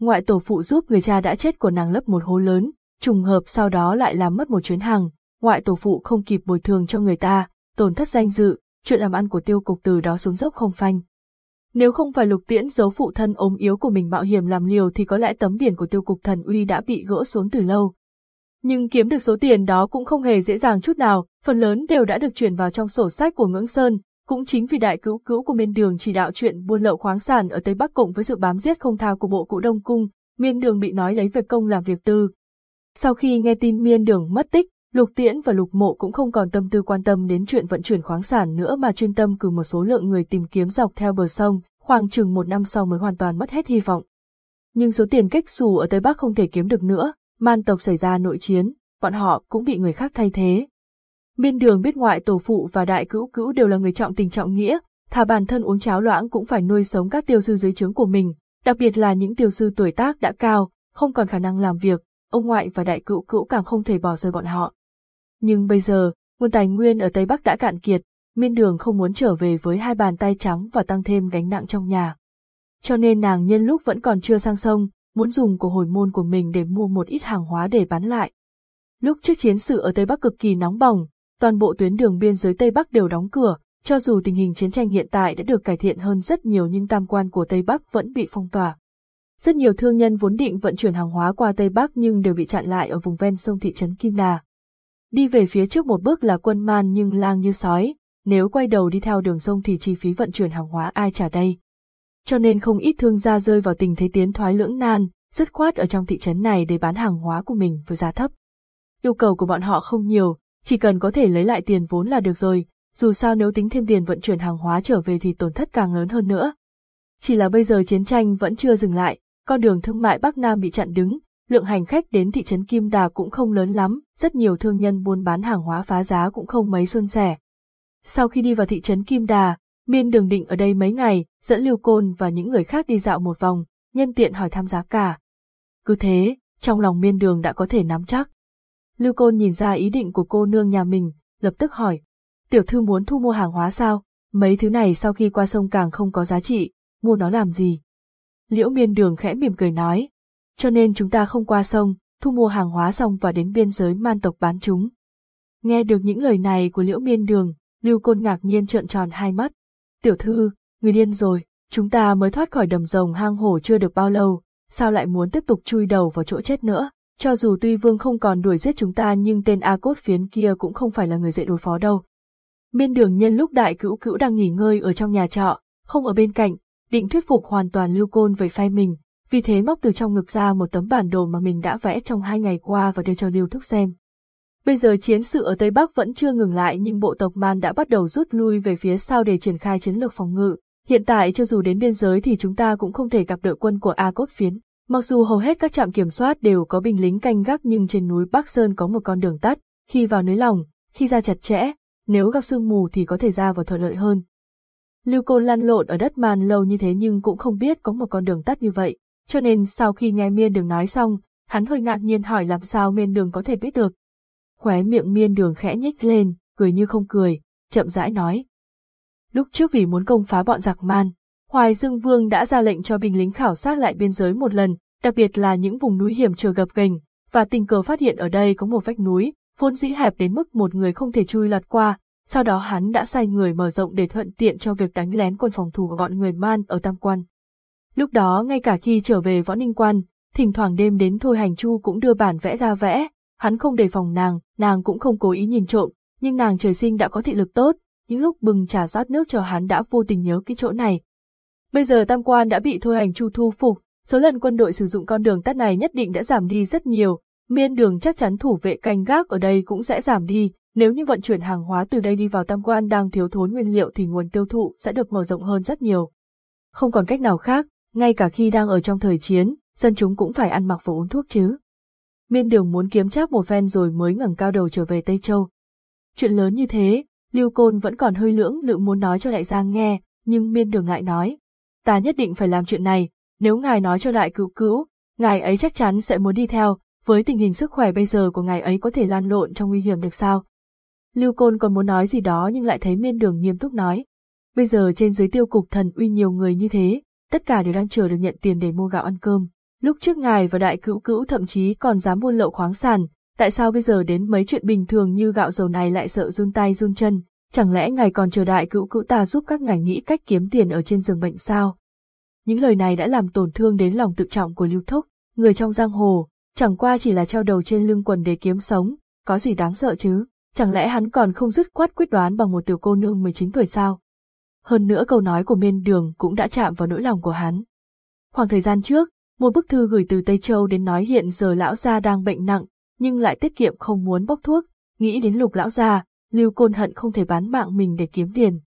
Ngoại tổ phụ giúp người cha đã chết của nàng lấp một hố lớn, trùng hợp sau đó lại làm mất một chuyến hàng, ngoại tổ phụ không kịp bồi thường cho người ta, tổn thất danh dự, chuyện làm ăn của tiêu cục từ đó xuống dốc không phanh. Nếu không phải lục tiễn giấu phụ thân ốm yếu của mình mạo hiểm làm liều thì có lẽ tấm biển của tiêu cục thần uy đã bị gỡ xuống từ lâu. Nhưng kiếm được số tiền đó cũng không hề dễ dàng chút nào, phần lớn đều đã được chuyển vào trong sổ sách của ngưỡng sơn, cũng chính vì đại cứu cứu của miên đường chỉ đạo chuyện buôn lậu khoáng sản ở Tây Bắc cộng với sự bám giết không tha của bộ cụ Đông Cung, miên đường bị nói lấy về công làm việc tư. Sau khi nghe tin miên đường mất tích, Lục Tiễn và Lục Mộ cũng không còn tâm tư quan tâm đến chuyện vận chuyển khoáng sản nữa mà chuyên tâm cử một số lượng người tìm kiếm dọc theo bờ sông, khoảng chừng một năm sau mới hoàn toàn mất hết hy vọng. Nhưng số tiền cách xù ở Tây Bắc không thể kiếm được nữa, man tộc xảy ra nội chiến, bọn họ cũng bị người khác thay thế. Miên đường biết ngoại tổ phụ và đại cữu cữu đều là người trọng tình trọng nghĩa, thà bản thân uống cháo loãng cũng phải nuôi sống các tiêu sư dưới trướng của mình, đặc biệt là những tiêu sư tuổi tác đã cao, không còn khả năng làm việc, ông ngoại và đại cữu cữu càng không thể bỏ rơi bọn họ. Nhưng bây giờ, nguồn tài nguyên ở Tây Bắc đã cạn kiệt, miên đường không muốn trở về với hai bàn tay trắng và tăng thêm gánh nặng trong nhà. Cho nên nàng nhân lúc vẫn còn chưa sang sông, muốn dùng của hồi môn của mình để mua một ít hàng hóa để bán lại. Lúc trước chiến sự ở Tây Bắc cực kỳ nóng bỏng, toàn bộ tuyến đường biên giới Tây Bắc đều đóng cửa, cho dù tình hình chiến tranh hiện tại đã được cải thiện hơn rất nhiều nhưng tam quan của Tây Bắc vẫn bị phong tỏa. Rất nhiều thương nhân vốn định vận chuyển hàng hóa qua Tây Bắc nhưng đều bị chặn lại ở vùng ven sông thị trấn Kim Đà. Đi về phía trước một bước là quân man nhưng lang như sói, nếu quay đầu đi theo đường sông thì chi phí vận chuyển hàng hóa ai trả đây. Cho nên không ít thương gia rơi vào tình thế tiến thoái lưỡng nan, dứt khoát ở trong thị trấn này để bán hàng hóa của mình với giá thấp. Yêu cầu của bọn họ không nhiều, chỉ cần có thể lấy lại tiền vốn là được rồi, dù sao nếu tính thêm tiền vận chuyển hàng hóa trở về thì tổn thất càng lớn hơn nữa. Chỉ là bây giờ chiến tranh vẫn chưa dừng lại, con đường thương mại Bắc Nam bị chặn đứng, lượng hành khách đến thị trấn Kim Đà cũng không lớn lắm, rất nhiều thương nhân buôn bán hàng hóa phá giá cũng không mấy xuân sẻ. Sau khi đi vào thị trấn Kim Đà, Miên đường định ở đây mấy ngày, dẫn Lưu Côn và những người khác đi dạo một vòng, nhân tiện hỏi thăm giá cả. Cứ thế, trong lòng miên đường đã có thể nắm chắc. Lưu Côn nhìn ra ý định của cô nương nhà mình, lập tức hỏi. Tiểu thư muốn thu mua hàng hóa sao? Mấy thứ này sau khi qua sông càng không có giá trị, mua nó làm gì? Liễu miên đường khẽ mỉm cười nói. Cho nên chúng ta không qua sông, thu mua hàng hóa xong và đến biên giới man tộc bán chúng. Nghe được những lời này của liễu miên đường, Lưu Côn ngạc nhiên trợn tròn hai mắt. Tiểu thư, người điên rồi, chúng ta mới thoát khỏi đầm rồng hang hổ chưa được bao lâu, sao lại muốn tiếp tục chui đầu vào chỗ chết nữa? Cho dù tuy vương không còn đuổi giết chúng ta nhưng tên A cốt phiến kia cũng không phải là người dễ đối phó đâu. Miên đường nhân lúc đại cữu cữu đang nghỉ ngơi ở trong nhà trọ, không ở bên cạnh, định thuyết phục hoàn toàn lưu côn về phe mình, vì thế móc từ trong ngực ra một tấm bản đồ mà mình đã vẽ trong hai ngày qua và đưa cho lưu thúc xem. Bây giờ chiến sự ở Tây Bắc vẫn chưa ngừng lại nhưng bộ tộc Man đã bắt đầu rút lui về phía sau để triển khai chiến lược phòng ngự. Hiện tại cho dù đến biên giới thì chúng ta cũng không thể gặp đội quân của A Cốt Phiến. Mặc dù hầu hết các trạm kiểm soát đều có binh lính canh gác nhưng trên núi Bắc Sơn có một con đường tắt, khi vào nới lòng, khi ra chặt chẽ, nếu gặp sương mù thì có thể ra vào thuận lợi hơn. Lưu Côn lăn lộn ở đất màn lâu như thế nhưng cũng không biết có một con đường tắt như vậy, cho nên sau khi nghe miên đường nói xong, hắn hơi ngạc nhiên hỏi làm sao miên đường có thể biết được. Khóe miệng miên đường khẽ nhếch lên, cười như không cười, chậm rãi nói. Lúc trước vì muốn công phá bọn giặc man, Hoài Dương Vương đã ra lệnh cho binh lính khảo sát lại biên giới một lần, đặc biệt là những vùng núi hiểm trở gập ghềnh, và tình cờ phát hiện ở đây có một vách núi, vốn dĩ hẹp đến mức một người không thể chui lọt qua, sau đó hắn đã sai người mở rộng để thuận tiện cho việc đánh lén quân phòng thủ của bọn người man ở Tam Quan. Lúc đó ngay cả khi trở về Võ Ninh Quan, thỉnh thoảng đêm đến Thôi Hành Chu cũng đưa bản vẽ ra vẽ, hắn không đề phòng nàng, nàng cũng không cố ý nhìn trộm, nhưng nàng trời sinh đã có thị lực tốt, những lúc bừng trà rót nước cho hắn đã vô tình nhớ cái chỗ này. Bây giờ Tam Quan đã bị Thôi Hành Chu thu phục, số lần quân đội sử dụng con đường tắt này nhất định đã giảm đi rất nhiều, miên đường chắc chắn thủ vệ canh gác ở đây cũng sẽ giảm đi, nếu như vận chuyển hàng hóa từ đây đi vào Tam Quan đang thiếu thốn nguyên liệu thì nguồn tiêu thụ sẽ được mở rộng hơn rất nhiều. Không còn cách nào khác, ngay cả khi đang ở trong thời chiến, dân chúng cũng phải ăn mặc và uống thuốc chứ. Miên đường muốn kiếm chắc một phen rồi mới ngẩng cao đầu trở về Tây Châu. Chuyện lớn như thế, Lưu Côn vẫn còn hơi lưỡng lự muốn nói cho đại gia nghe, nhưng miên đường lại nói. Ta nhất định phải làm chuyện này, nếu ngài nói cho đại cứu cứu, ngài ấy chắc chắn sẽ muốn đi theo, với tình hình sức khỏe bây giờ của ngài ấy có thể lan lộn trong nguy hiểm được sao? Lưu Côn còn muốn nói gì đó nhưng lại thấy miên đường nghiêm túc nói. Bây giờ trên dưới tiêu cục thần uy nhiều người như thế, tất cả đều đang chờ được nhận tiền để mua gạo ăn cơm. Lúc trước ngài và đại cữu cữu thậm chí còn dám buôn lậu khoáng sản, tại sao bây giờ đến mấy chuyện bình thường như gạo dầu này lại sợ run tay run chân, chẳng lẽ ngài còn chờ đại cữu cữu ta giúp các ngài nghĩ cách kiếm tiền ở trên giường bệnh sao? Những lời này đã làm tổn thương đến lòng tự trọng của Lưu Thúc, người trong giang hồ, chẳng qua chỉ là treo đầu trên lưng quần để kiếm sống, có gì đáng sợ chứ, chẳng lẽ hắn còn không dứt quát quyết đoán bằng một tiểu cô nương 19 tuổi sao? Hơn nữa câu nói của miên đường cũng đã chạm vào nỗi lòng của hắn. Khoảng thời gian trước, một bức thư gửi từ Tây Châu đến nói hiện giờ lão gia đang bệnh nặng, nhưng lại tiết kiệm không muốn bốc thuốc, nghĩ đến lục lão gia, Lưu Côn hận không thể bán mạng mình để kiếm tiền.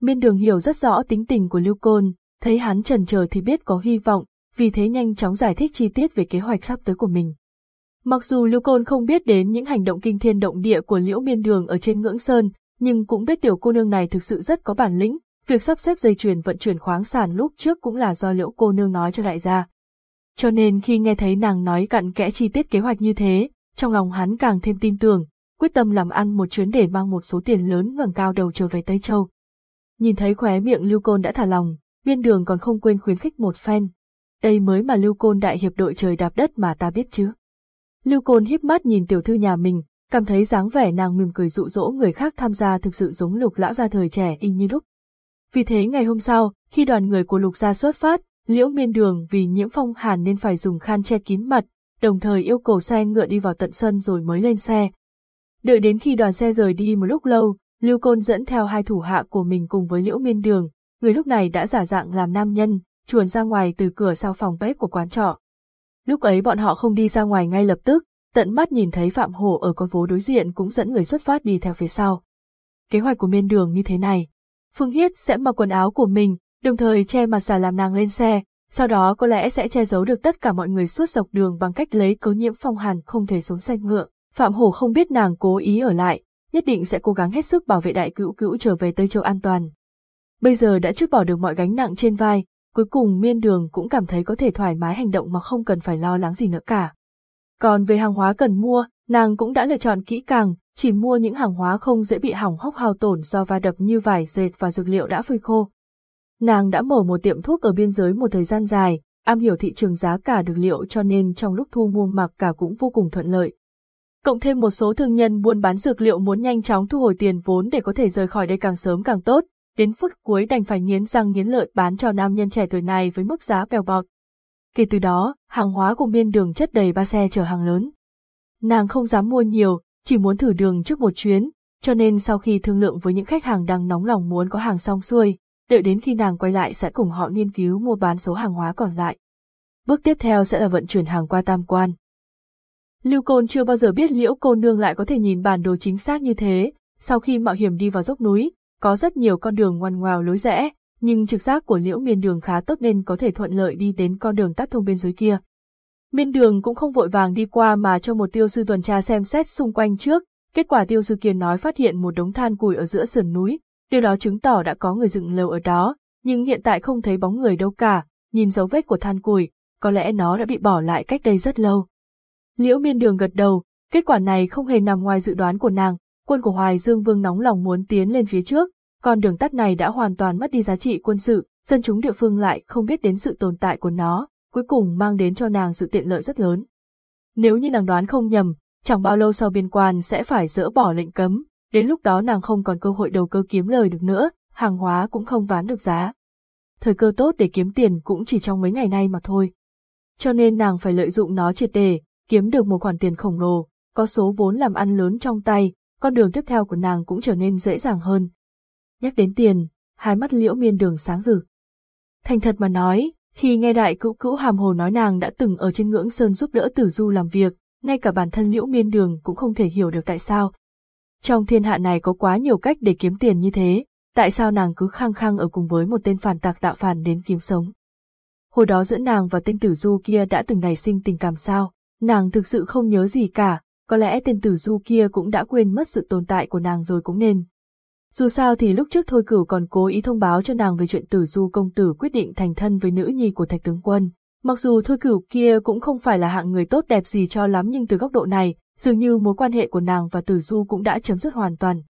Miên đường hiểu rất rõ tính tình của Lưu Côn, thấy hắn trần chờ thì biết có hy vọng, vì thế nhanh chóng giải thích chi tiết về kế hoạch sắp tới của mình. Mặc dù Lưu Côn không biết đến những hành động kinh thiên động địa của Liễu Miên Đường ở trên ngưỡng sơn, nhưng cũng biết tiểu cô nương này thực sự rất có bản lĩnh, việc sắp xếp dây chuyền vận chuyển khoáng sản lúc trước cũng là do Liễu cô nương nói cho đại gia. Cho nên khi nghe thấy nàng nói cặn kẽ chi tiết kế hoạch như thế, trong lòng hắn càng thêm tin tưởng, quyết tâm làm ăn một chuyến để mang một số tiền lớn ngẩng cao đầu trở về Tây Châu. Nhìn thấy khóe miệng Lưu Côn đã thả lòng, viên đường còn không quên khuyến khích một phen. Đây mới mà Lưu Côn đại hiệp đội trời đạp đất mà ta biết chứ. Lưu Côn híp mắt nhìn tiểu thư nhà mình, cảm thấy dáng vẻ nàng mỉm cười dụ dỗ người khác tham gia thực sự giống lục lão gia thời trẻ y như lúc. Vì thế ngày hôm sau, khi đoàn người của lục gia xuất phát, liễu miên đường vì nhiễm phong hàn nên phải dùng khăn che kín mặt, đồng thời yêu cầu xe ngựa đi vào tận sân rồi mới lên xe. Đợi đến khi đoàn xe rời đi một lúc lâu, Lưu Côn dẫn theo hai thủ hạ của mình cùng với liễu miên đường, người lúc này đã giả dạng làm nam nhân, chuồn ra ngoài từ cửa sau phòng bếp của quán trọ. Lúc ấy bọn họ không đi ra ngoài ngay lập tức, tận mắt nhìn thấy Phạm Hổ ở con phố đối diện cũng dẫn người xuất phát đi theo phía sau. Kế hoạch của miên đường như thế này. Phương Hiết sẽ mặc quần áo của mình, đồng thời che mặt giả làm nàng lên xe, sau đó có lẽ sẽ che giấu được tất cả mọi người suốt dọc đường bằng cách lấy cấu nhiễm phong hàn không thể xuống xe ngựa. Phạm Hổ không biết nàng cố ý ở lại, nhất định sẽ cố gắng hết sức bảo vệ đại cữu cữu trở về Tây Châu an toàn. Bây giờ đã chút bỏ được mọi gánh nặng trên vai, cuối cùng miên đường cũng cảm thấy có thể thoải mái hành động mà không cần phải lo lắng gì nữa cả. Còn về hàng hóa cần mua, nàng cũng đã lựa chọn kỹ càng, chỉ mua những hàng hóa không dễ bị hỏng hóc hao tổn do va đập như vải dệt và dược liệu đã phơi khô. Nàng đã mở một tiệm thuốc ở biên giới một thời gian dài, am hiểu thị trường giá cả dược liệu cho nên trong lúc thu mua mặc cả cũng vô cùng thuận lợi. Cộng thêm một số thương nhân buôn bán dược liệu muốn nhanh chóng thu hồi tiền vốn để có thể rời khỏi đây càng sớm càng tốt, đến phút cuối đành phải nghiến răng nghiến lợi bán cho nam nhân trẻ tuổi này với mức giá bèo bọt. kể từ đó, hàng hóa của miên đường chất đầy ba xe chở hàng lớn. Nàng không dám mua nhiều, chỉ muốn thử đường trước một chuyến, cho nên sau khi thương lượng với những khách hàng đang nóng lòng muốn có hàng xong xuôi, đợi đến khi nàng quay lại sẽ cùng họ nghiên cứu mua bán số hàng hóa còn lại. Bước tiếp theo sẽ là vận chuyển hàng qua tam quan. Lưu Côn chưa bao giờ biết liễu cô nương lại có thể nhìn bản đồ chính xác như thế, sau khi mạo hiểm đi vào dốc núi, có rất nhiều con đường ngoằn ngoèo lối rẽ, nhưng trực giác của liễu miên đường khá tốt nên có thể thuận lợi đi đến con đường tắt thông bên dưới kia. Miên đường cũng không vội vàng đi qua mà cho một tiêu sư tuần tra xem xét xung quanh trước, kết quả tiêu sư kia nói phát hiện một đống than củi ở giữa sườn núi, điều đó chứng tỏ đã có người dựng lều ở đó, nhưng hiện tại không thấy bóng người đâu cả, nhìn dấu vết của than củi, có lẽ nó đã bị bỏ lại cách đây rất lâu. Liễu miên đường gật đầu, kết quả này không hề nằm ngoài dự đoán của nàng, quân của Hoài Dương Vương nóng lòng muốn tiến lên phía trước, còn đường tắt này đã hoàn toàn mất đi giá trị quân sự, dân chúng địa phương lại không biết đến sự tồn tại của nó, cuối cùng mang đến cho nàng sự tiện lợi rất lớn. Nếu như nàng đoán không nhầm, chẳng bao lâu sau biên quan sẽ phải dỡ bỏ lệnh cấm, đến lúc đó nàng không còn cơ hội đầu cơ kiếm lời được nữa, hàng hóa cũng không bán được giá. Thời cơ tốt để kiếm tiền cũng chỉ trong mấy ngày nay mà thôi. Cho nên nàng phải lợi dụng nó triệt để, kiếm được một khoản tiền khổng lồ, có số vốn làm ăn lớn trong tay, con đường tiếp theo của nàng cũng trở nên dễ dàng hơn. Nhắc đến tiền, hai mắt liễu miên đường sáng rực. Thành thật mà nói, khi nghe đại cữu cữu hàm hồ nói nàng đã từng ở trên ngưỡng sơn giúp đỡ tử du làm việc, ngay cả bản thân liễu miên đường cũng không thể hiểu được tại sao. Trong thiên hạ này có quá nhiều cách để kiếm tiền như thế, tại sao nàng cứ khăng khăng ở cùng với một tên phản tạc tạo phản đến kiếm sống. Hồi đó giữa nàng và tên tử du kia đã từng nảy sinh tình cảm sao, nàng thực sự không nhớ gì cả, có lẽ tên tử du kia cũng đã quên mất sự tồn tại của nàng rồi cũng nên. Dù sao thì lúc trước Thôi Cửu còn cố ý thông báo cho nàng về chuyện tử du công tử quyết định thành thân với nữ nhi của thạch tướng quân. Mặc dù Thôi Cửu kia cũng không phải là hạng người tốt đẹp gì cho lắm nhưng từ góc độ này, dường như mối quan hệ của nàng và tử du cũng đã chấm dứt hoàn toàn.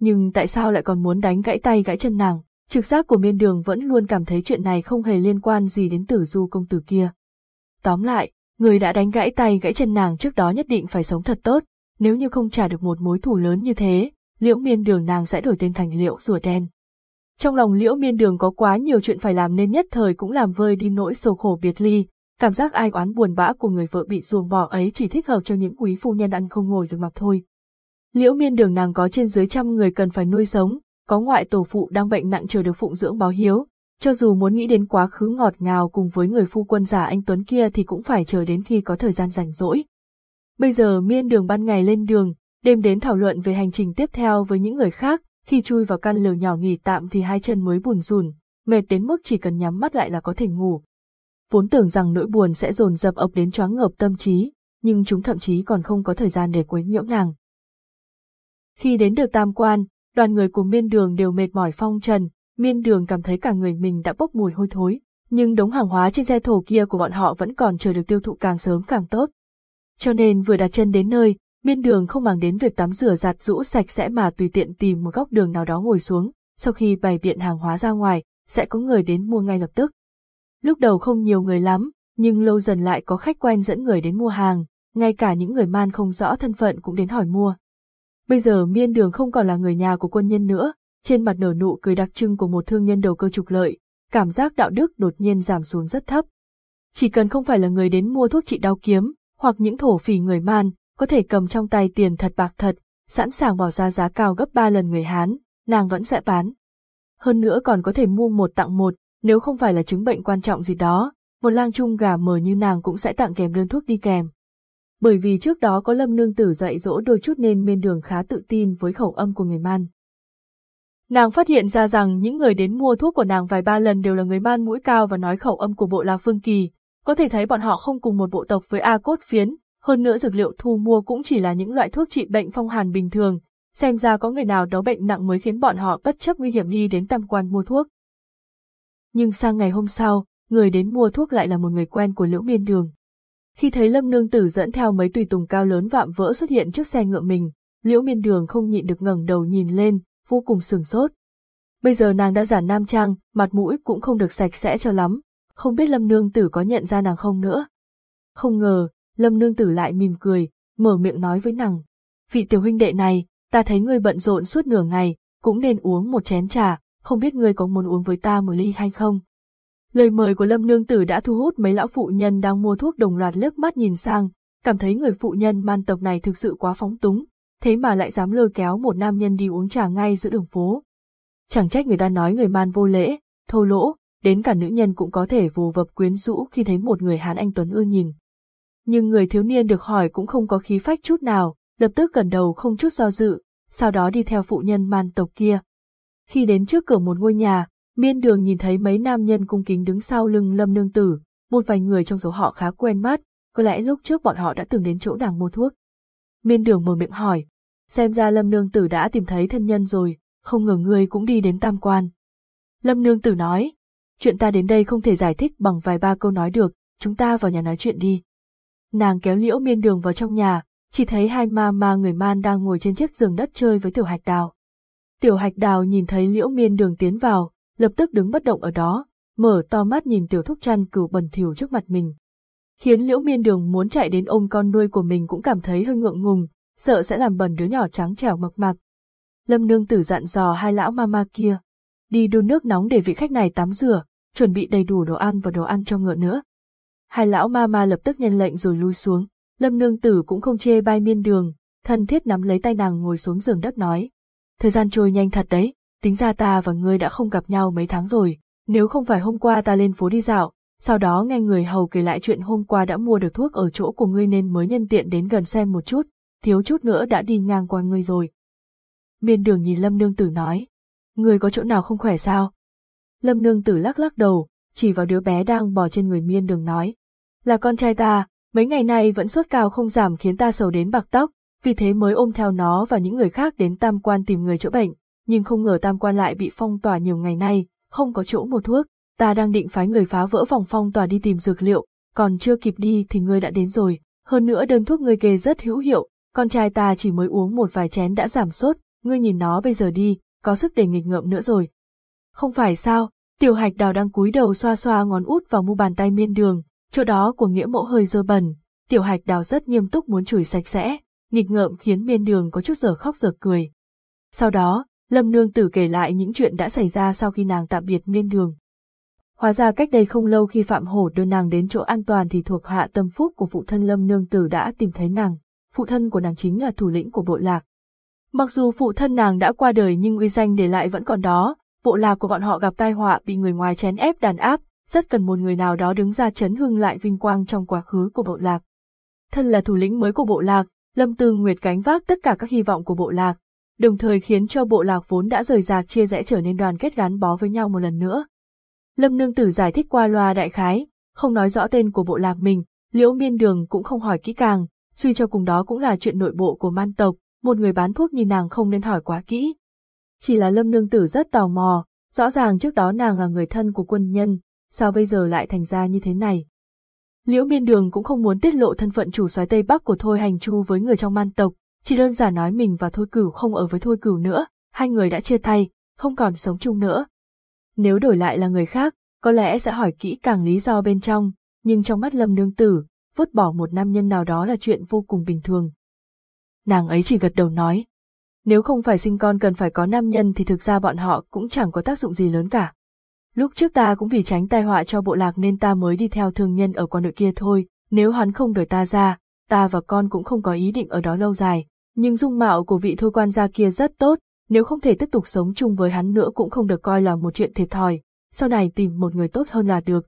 Nhưng tại sao lại còn muốn đánh gãy tay gãy chân nàng? Trực giác của miên đường vẫn luôn cảm thấy chuyện này không hề liên quan gì đến tử du công tử kia. Tóm lại, người đã đánh gãy tay gãy chân nàng trước đó nhất định phải sống thật tốt, nếu như không trả được một mối thù lớn như thế, liễu miên đường nàng sẽ đổi tên thành liễu rùa đen. Trong lòng liễu miên đường có quá nhiều chuyện phải làm nên nhất thời cũng làm vơi đi nỗi sầu khổ biệt ly, cảm giác ai oán buồn bã của người vợ bị ruồng bỏ ấy chỉ thích hợp cho những quý phu nhân ăn không ngồi rồi mặc thôi. Liễu miên đường nàng có trên dưới trăm người cần phải nuôi sống, có ngoại tổ phụ đang bệnh nặng chờ được phụng dưỡng báo hiếu, cho dù muốn nghĩ đến quá khứ ngọt ngào cùng với người phu quân giả anh Tuấn kia thì cũng phải chờ đến khi có thời gian rảnh rỗi. Bây giờ miên đường ban ngày lên đường, đêm đến thảo luận về hành trình tiếp theo với những người khác, khi chui vào căn lều nhỏ nghỉ tạm thì hai chân mới buồn rùn, mệt đến mức chỉ cần nhắm mắt lại là có thể ngủ. Vốn tưởng rằng nỗi buồn sẽ dồn dập ập đến choáng ngợp tâm trí, nhưng chúng thậm chí còn không có thời gian để quấy nhiễu nàng. Khi đến được tam quan, đoàn người của miên đường đều mệt mỏi phong trần, miên đường cảm thấy cả người mình đã bốc mùi hôi thối, nhưng đống hàng hóa trên xe thổ kia của bọn họ vẫn còn chờ được tiêu thụ càng sớm càng tốt. Cho nên vừa đặt chân đến nơi, miên đường không màng đến việc tắm rửa giặt rũ sạch sẽ mà tùy tiện tìm một góc đường nào đó ngồi xuống, sau khi bày biện hàng hóa ra ngoài, sẽ có người đến mua ngay lập tức. Lúc đầu không nhiều người lắm, nhưng lâu dần lại có khách quen dẫn người đến mua hàng, ngay cả những người man không rõ thân phận cũng đến hỏi mua. Bây giờ miên đường không còn là người nhà của quân nhân nữa, trên mặt nở nụ cười đặc trưng của một thương nhân đầu cơ trục lợi, cảm giác đạo đức đột nhiên giảm xuống rất thấp. Chỉ cần không phải là người đến mua thuốc trị đau kiếm, hoặc những thổ phỉ người man, có thể cầm trong tay tiền thật bạc thật, sẵn sàng bỏ ra giá cao gấp ba lần người Hán, nàng vẫn sẽ bán. Hơn nữa còn có thể mua một tặng một, nếu không phải là chứng bệnh quan trọng gì đó, một lang trung gà mờ như nàng cũng sẽ tặng kèm đơn thuốc đi kèm. Bởi vì trước đó có lâm nương tử dạy dỗ đôi chút nên miên đường khá tự tin với khẩu âm của người man. Nàng phát hiện ra rằng những người đến mua thuốc của nàng vài ba lần đều là người man mũi cao và nói khẩu âm của bộ La Phương Kỳ, có thể thấy bọn họ không cùng một bộ tộc với A Cốt Phiến, hơn nữa dược liệu thu mua cũng chỉ là những loại thuốc trị bệnh phong hàn bình thường, xem ra có người nào đó bệnh nặng mới khiến bọn họ bất chấp nguy hiểm đi đến tam quan mua thuốc. Nhưng sang ngày hôm sau, người đến mua thuốc lại là một người quen của Liễu Miên Đường. Khi thấy Lâm Nương Tử dẫn theo mấy tùy tùng cao lớn vạm vỡ xuất hiện trước xe ngựa mình, Liễu Miên Đường không nhịn được ngẩng đầu nhìn lên, vô cùng sừng sốt. Bây giờ nàng đã giả nam trang, mặt mũi cũng không được sạch sẽ cho lắm, không biết Lâm Nương Tử có nhận ra nàng không nữa. Không ngờ, Lâm Nương Tử lại mỉm cười, mở miệng nói với nàng. Vị tiểu huynh đệ này, ta thấy ngươi bận rộn suốt nửa ngày, cũng nên uống một chén trà, không biết ngươi có muốn uống với ta một ly hay không? Lời mời của Lâm Nương Tử đã thu hút mấy lão phụ nhân đang mua thuốc đồng loạt liếc mắt nhìn sang, cảm thấy người phụ nhân man tộc này thực sự quá phóng túng, thế mà lại dám lôi kéo một nam nhân đi uống trà ngay giữa đường phố. Chẳng trách người ta nói người man vô lễ, thô lỗ, đến cả nữ nhân cũng có thể vồ vập quyến rũ khi thấy một người Hán Anh Tuấn ưa nhìn. Nhưng người thiếu niên được hỏi cũng không có khí phách chút nào, lập tức gần đầu không chút do dự, sau đó đi theo phụ nhân man tộc kia. Khi đến trước cửa một ngôi nhà, miên đường nhìn thấy mấy nam nhân cung kính đứng sau lưng lâm nương tử, một vài người trong số họ khá quen mắt, có lẽ lúc trước bọn họ đã từng đến chỗ nàng mua thuốc. Miên đường mở miệng hỏi, xem ra lâm nương tử đã tìm thấy thân nhân rồi, không ngờ ngươi cũng đi đến tam quan. Lâm nương tử nói, chuyện ta đến đây không thể giải thích bằng vài ba câu nói được, chúng ta vào nhà nói chuyện đi. Nàng kéo liễu miên đường vào trong nhà, chỉ thấy hai ma ma người man đang ngồi trên chiếc giường đất chơi với tiểu hạch đào. Tiểu hạch đào nhìn thấy liễu miên đường tiến vào, lập tức đứng bất động ở đó, mở to mắt nhìn tiểu thúc chăn cừu bẩn thỉu trước mặt mình. Khiến liễu miên đường muốn chạy đến ôm con nuôi của mình cũng cảm thấy hơi ngượng ngùng, sợ sẽ làm bẩn đứa nhỏ trắng trẻo mập mạp. Lâm nương tử dặn dò hai lão ma ma kia, đi đun nước nóng để vị khách này tắm rửa, chuẩn bị đầy đủ đồ ăn và đồ ăn cho ngựa nữa. Hai lão ma ma lập tức nhân lệnh rồi lui xuống. Lâm nương tử cũng không chê bai miên đường, thân thiết nắm lấy tay nàng ngồi xuống giường đất nói. Thời gian trôi nhanh thật đấy, tính ra ta và ngươi đã không gặp nhau mấy tháng rồi, nếu không phải hôm qua ta lên phố đi dạo, sau đó nghe người hầu kể lại chuyện hôm qua đã mua được thuốc ở chỗ của ngươi nên mới nhân tiện đến gần xem một chút, thiếu chút nữa đã đi ngang qua ngươi rồi. Miên đường nhìn Lâm Nương Tử nói, ngươi có chỗ nào không khỏe sao? Lâm Nương Tử lắc lắc đầu, chỉ vào đứa bé đang bò trên người miên đường nói, là con trai ta, Mấy ngày nay vẫn sốt cao không giảm khiến ta sầu đến bạc tóc, vì thế mới ôm theo nó và những người khác đến tam quan tìm người chữa bệnh, nhưng không ngờ tam quan lại bị phong tỏa nhiều ngày nay, không có chỗ mua thuốc, ta đang định phái người phá vỡ vòng phong tỏa đi tìm dược liệu, còn chưa kịp đi thì ngươi đã đến rồi, hơn nữa đơn thuốc ngươi kê rất hữu hiệu, con trai ta chỉ mới uống một vài chén đã giảm sốt, ngươi nhìn nó bây giờ đi, có sức để nghịch ngợm nữa rồi. Không phải sao, tiểu hạch đào đang cúi đầu xoa xoa ngón út vào mu bàn tay miên đường, chỗ đó của nghĩa mẫu hơi dơ bẩn, tiểu hạch đào rất nghiêm túc muốn chửi sạch sẽ, nghịch ngợm khiến miên đường có chút giờ khóc giờ cười. Sau đó, Lâm Nương Tử kể lại những chuyện đã xảy ra sau khi nàng tạm biệt miên đường. Hóa ra cách đây không lâu khi Phạm Hổ đưa nàng đến chỗ an toàn thì thuộc hạ tâm phúc của phụ thân Lâm Nương Tử đã tìm thấy nàng, phụ thân của nàng chính là thủ lĩnh của bộ lạc. Mặc dù phụ thân nàng đã qua đời nhưng uy danh để lại vẫn còn đó, bộ lạc của bọn họ gặp tai họa bị người ngoài chén ép đàn áp, rất cần một người nào đó đứng ra chấn hưng lại vinh quang trong quá khứ của bộ lạc. Thân là thủ lĩnh mới của bộ lạc, Lâm Tư Nguyệt gánh vác tất cả các hy vọng của bộ lạc, đồng thời khiến cho bộ lạc vốn đã rời rạc chia rẽ trở nên đoàn kết gắn bó với nhau một lần nữa. Lâm Nương Tử giải thích qua loa đại khái, không nói rõ tên của bộ lạc mình, Liễu Miên Đường cũng không hỏi kỹ càng, suy cho cùng đó cũng là chuyện nội bộ của man tộc, một người bán thuốc như nàng không nên hỏi quá kỹ. Chỉ là Lâm Nương Tử rất tò mò, rõ ràng trước đó nàng là người thân của quân nhân, sao bây giờ lại thành ra như thế này. Liễu Miên Đường cũng không muốn tiết lộ thân phận chủ soái Tây Bắc của Thôi Hành Chu với người trong man tộc, chỉ đơn giản nói mình và Thôi Cửu không ở với Thôi Cửu nữa, hai người đã chia tay, không còn sống chung nữa. Nếu đổi lại là người khác, có lẽ sẽ hỏi kỹ càng lý do bên trong, nhưng trong mắt Lâm Nương Tử, vứt bỏ một nam nhân nào đó là chuyện vô cùng bình thường. Nàng ấy chỉ gật đầu nói, nếu không phải sinh con cần phải có nam nhân thì thực ra bọn họ cũng chẳng có tác dụng gì lớn cả. Lúc trước ta cũng vì tránh tai họa cho bộ lạc nên ta mới đi theo thương nhân ở quan đội kia thôi, nếu hắn không đuổi ta ra, ta và con cũng không có ý định ở đó lâu dài. Nhưng dung mạo của vị thôi quan gia kia rất tốt, nếu không thể tiếp tục sống chung với hắn nữa cũng không được coi là một chuyện thiệt thòi, sau này tìm một người tốt hơn là được.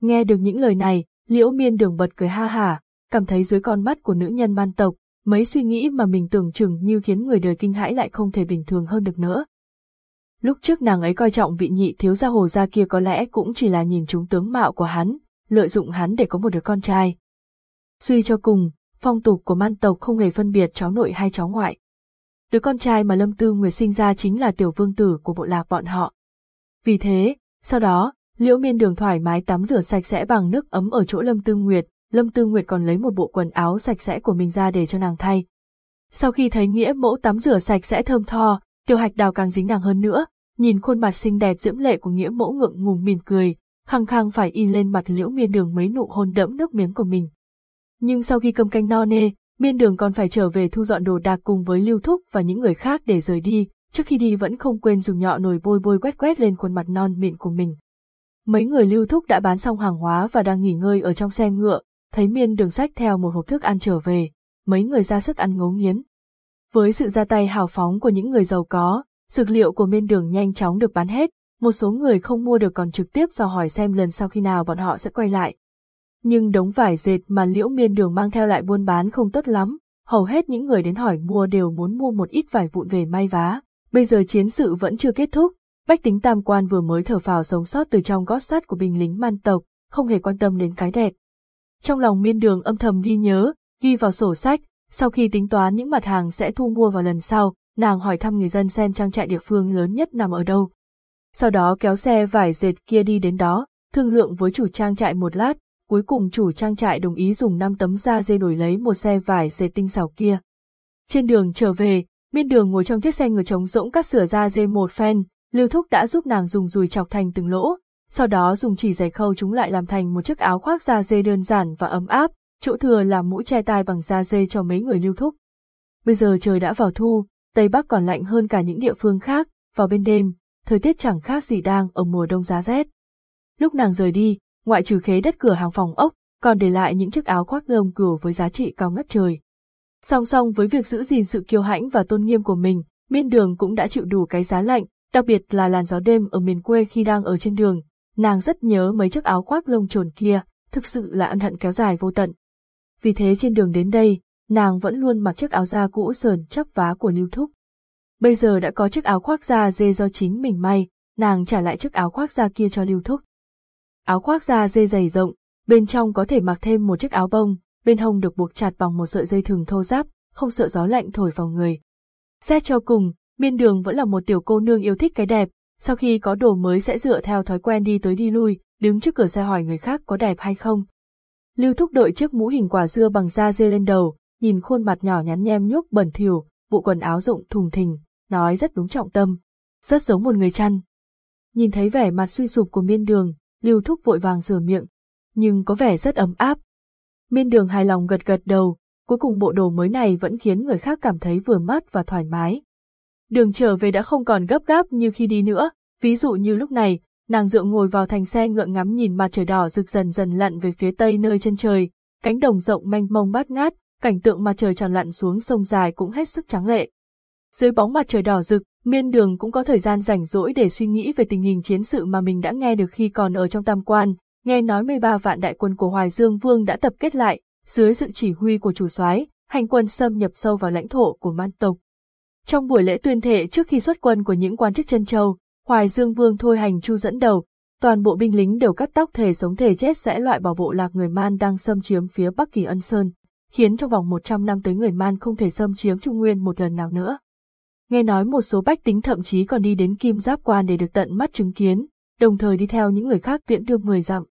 Nghe được những lời này, liễu miên đường bật cười ha hả, cảm thấy dưới con mắt của nữ nhân man tộc, mấy suy nghĩ mà mình tưởng chừng như khiến người đời kinh hãi lại không thể bình thường hơn được nữa. Lúc trước nàng ấy coi trọng vị nhị thiếu gia hồ gia kia có lẽ cũng chỉ là nhìn chúng tướng mạo của hắn, lợi dụng hắn để có một đứa con trai. Suy cho cùng, phong tục của man tộc không hề phân biệt cháu nội hay cháu ngoại. Đứa con trai mà Lâm Tư Nguyệt sinh ra chính là tiểu vương tử của bộ lạc bọn họ. Vì thế, sau đó, Liễu Miên Đường thoải mái tắm rửa sạch sẽ bằng nước ấm ở chỗ Lâm Tư Nguyệt, Lâm Tư Nguyệt còn lấy một bộ quần áo sạch sẽ của mình ra để cho nàng thay. Sau khi thấy nghĩa mẫu tắm rửa sạch sẽ thơm tho, Tiêu hạch đào càng dính nàng hơn nữa, nhìn khuôn mặt xinh đẹp diễm lệ của nghĩa mẫu ngượng ngùng mỉm cười, khăng khăng phải in lên mặt liễu miên đường mấy nụ hôn đẫm nước miếng của mình. Nhưng sau khi cơm canh no nê, miên đường còn phải trở về thu dọn đồ đạc cùng với lưu thúc và những người khác để rời đi, trước khi đi vẫn không quên dùng nhọ nồi bôi bôi quét quét lên khuôn mặt non mịn của mình. Mấy người lưu thúc đã bán xong hàng hóa và đang nghỉ ngơi ở trong xe ngựa, thấy miên đường sách theo một hộp thức ăn trở về, mấy người ra sức ăn ngấu nghiến. Với sự ra tay hào phóng của những người giàu có, dược liệu của miên đường nhanh chóng được bán hết, một số người không mua được còn trực tiếp dò hỏi xem lần sau khi nào bọn họ sẽ quay lại. Nhưng đống vải dệt mà liễu miên đường mang theo lại buôn bán không tốt lắm, hầu hết những người đến hỏi mua đều muốn mua một ít vải vụn về may vá. Bây giờ chiến sự vẫn chưa kết thúc, bách tính tam quan vừa mới thở phào sống sót từ trong gót sắt của binh lính man tộc, không hề quan tâm đến cái đẹp. Trong lòng miên đường âm thầm ghi nhớ, ghi vào sổ sách, sau khi tính toán những mặt hàng sẽ thu mua vào lần sau, nàng hỏi thăm người dân xem trang trại địa phương lớn nhất nằm ở đâu. Sau đó kéo xe vải dệt kia đi đến đó, thương lượng với chủ trang trại một lát, cuối cùng chủ trang trại đồng ý dùng 5 tấm da dê đổi lấy một xe vải dệt tinh xảo kia. Trên đường trở về, miên đường ngồi trong chiếc xe ngựa trống rỗng cắt sửa da dê một phen, Lưu Thúc đã giúp nàng dùng dùi chọc thành từng lỗ, sau đó dùng chỉ giày khâu chúng lại làm thành một chiếc áo khoác da dê đơn giản và ấm áp, chỗ thừa làm mũ che tai bằng da dê cho mấy người Lưu Thúc. Bây giờ trời đã vào thu, Tây Bắc còn lạnh hơn cả những địa phương khác, vào bên đêm, thời tiết chẳng khác gì đang ở mùa đông giá rét. Lúc nàng rời đi, ngoại trừ khế đất cửa hàng phòng ốc, còn để lại những chiếc áo khoác lông cừu với giá trị cao ngất trời. Song song với việc giữ gìn sự kiêu hãnh và tôn nghiêm của mình, miên đường cũng đã chịu đủ cái giá lạnh, đặc biệt là làn gió đêm ở miền quê khi đang ở trên đường, nàng rất nhớ mấy chiếc áo khoác lông trồn kia, thực sự là ân hận kéo dài vô tận. Vì thế trên đường đến đây, nàng vẫn luôn mặc chiếc áo da cũ sờn chắp vá của Lưu Thúc. Bây giờ đã có chiếc áo khoác da dê do chính mình may, nàng trả lại chiếc áo khoác da kia cho Lưu Thúc. Áo khoác da dê dày rộng, bên trong có thể mặc thêm một chiếc áo bông, bên hông được buộc chặt bằng một sợi dây thừng thô ráp, không sợ gió lạnh thổi vào người. Xét cho cùng, miên đường vẫn là một tiểu cô nương yêu thích cái đẹp, sau khi có đồ mới sẽ dựa theo thói quen đi tới đi lui, đứng trước cửa xe hỏi người khác có đẹp hay không. Lưu thúc đội chiếc mũ hình quả dưa bằng da dê lên đầu, nhìn khuôn mặt nhỏ nhắn nhem nhuốc bẩn thỉu, bộ quần áo rộng thùng thình, nói rất đúng trọng tâm, rất giống một người chăn. Nhìn thấy vẻ mặt suy sụp của miên đường, Lưu Thúc vội vàng rửa miệng, nhưng có vẻ rất ấm áp. Miên đường hài lòng gật gật đầu, cuối cùng bộ đồ mới này vẫn khiến người khác cảm thấy vừa mắt và thoải mái. Đường trở về đã không còn gấp gáp như khi đi nữa, ví dụ như lúc này, nàng dựa ngồi vào thành xe ngựa ngắm nhìn mặt trời đỏ rực dần dần lặn về phía tây nơi chân trời, cánh đồng rộng mênh mông bát ngát, cảnh tượng mặt trời tròn lặn xuống sông dài cũng hết sức trắng lệ. Dưới bóng mặt trời đỏ rực, miên đường cũng có thời gian rảnh rỗi để suy nghĩ về tình hình chiến sự mà mình đã nghe được khi còn ở trong tam quan, nghe nói 13 vạn đại quân của Hoài Dương Vương đã tập kết lại, dưới sự chỉ huy của chủ soái, hành quân xâm nhập sâu vào lãnh thổ của man tộc. Trong buổi lễ tuyên thệ trước khi xuất quân của những quan chức chân châu, Hoài Dương Vương thôi hành chu dẫn đầu, toàn bộ binh lính đều cắt tóc thể sống thể chết sẽ loại bỏ bộ lạc người Man đang xâm chiếm phía Bắc Kỳ Ân Sơn, khiến trong vòng 100 năm tới người Man không thể xâm chiếm Trung Nguyên một lần nào nữa. Nghe nói một số bách tính thậm chí còn đi đến Kim Giáp Quan để được tận mắt chứng kiến, đồng thời đi theo những người khác tiễn đưa 10 dặm.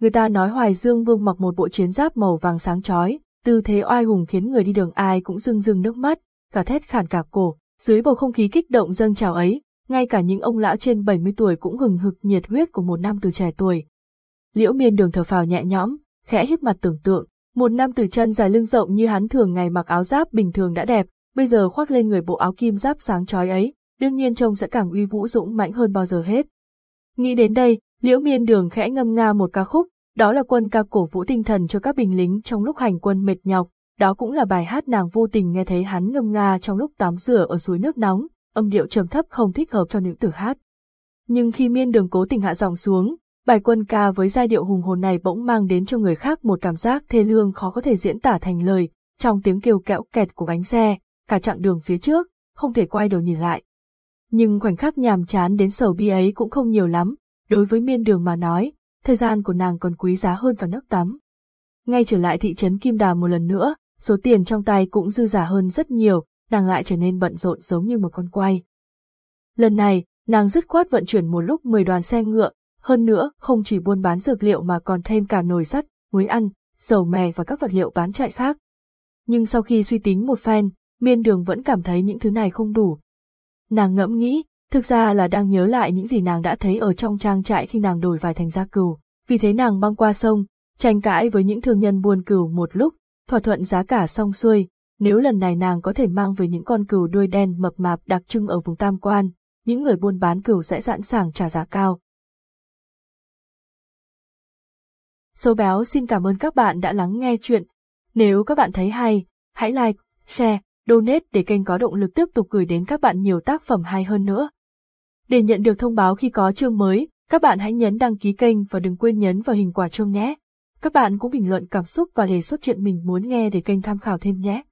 Người ta nói Hoài Dương Vương mặc một bộ chiến giáp màu vàng sáng chói, tư thế oai hùng khiến người đi đường ai cũng rưng rưng nước mắt, cả thét khản cả cổ, dưới bầu không khí kích động dâng trào ấy, ngay cả những ông lão trên 70 tuổi cũng hừng hực nhiệt huyết của một nam từ trẻ tuổi. Liễu miên đường thở phào nhẹ nhõm, khẽ hít mặt tưởng tượng, một nam từ chân dài lưng rộng như hắn thường ngày mặc áo giáp bình thường đã đẹp, bây giờ khoác lên người bộ áo kim giáp sáng chói ấy, đương nhiên trông sẽ càng uy vũ dũng mãnh hơn bao giờ hết. Nghĩ đến đây, Liễu Miên Đường khẽ ngâm nga một ca khúc, đó là quân ca cổ vũ tinh thần cho các binh lính trong lúc hành quân mệt nhọc, đó cũng là bài hát nàng vô tình nghe thấy hắn ngâm nga trong lúc tắm rửa ở suối nước nóng, âm điệu trầm thấp không thích hợp cho nữ tử hát. Nhưng khi Miên Đường cố tình hạ giọng xuống, bài quân ca với giai điệu hùng hồn này bỗng mang đến cho người khác một cảm giác thê lương khó có thể diễn tả thành lời, trong tiếng kêu kẹo kẹt của bánh xe, cả chặng đường phía trước, không thể quay đầu nhìn lại. Nhưng khoảnh khắc nhàm chán đến sầu bi ấy cũng không nhiều lắm, đối với miên đường mà nói, thời gian của nàng còn quý giá hơn cả nước tắm. Ngay trở lại thị trấn Kim Đà một lần nữa, số tiền trong tay cũng dư giả hơn rất nhiều, nàng lại trở nên bận rộn giống như một con quay. Lần này, nàng dứt khoát vận chuyển một lúc 10 đoàn xe ngựa, hơn nữa không chỉ buôn bán dược liệu mà còn thêm cả nồi sắt, muối ăn, dầu mè và các vật liệu bán chạy khác. Nhưng sau khi suy tính một phen, miên đường vẫn cảm thấy những thứ này không đủ. Nàng ngẫm nghĩ, thực ra là đang nhớ lại những gì nàng đã thấy ở trong trang trại khi nàng đổi vài thành gia cừu, vì thế nàng băng qua sông, tranh cãi với những thương nhân buôn cừu một lúc, thỏa thuận giá cả xong xuôi, nếu lần này nàng có thể mang về những con cừu đuôi đen mập mạp đặc trưng ở vùng Tam Quan, những người buôn bán cừu sẽ sẵn sàng trả giá cao. Số béo xin cảm ơn các bạn đã lắng nghe chuyện. Nếu các bạn thấy hay, hãy like, share, donate để kênh có động lực tiếp tục gửi đến các bạn nhiều tác phẩm hay hơn nữa. Để nhận được thông báo khi có chương mới, các bạn hãy nhấn đăng ký kênh và đừng quên nhấn vào hình quả chuông nhé. Các bạn cũng bình luận cảm xúc và đề xuất chuyện mình muốn nghe để kênh tham khảo thêm nhé.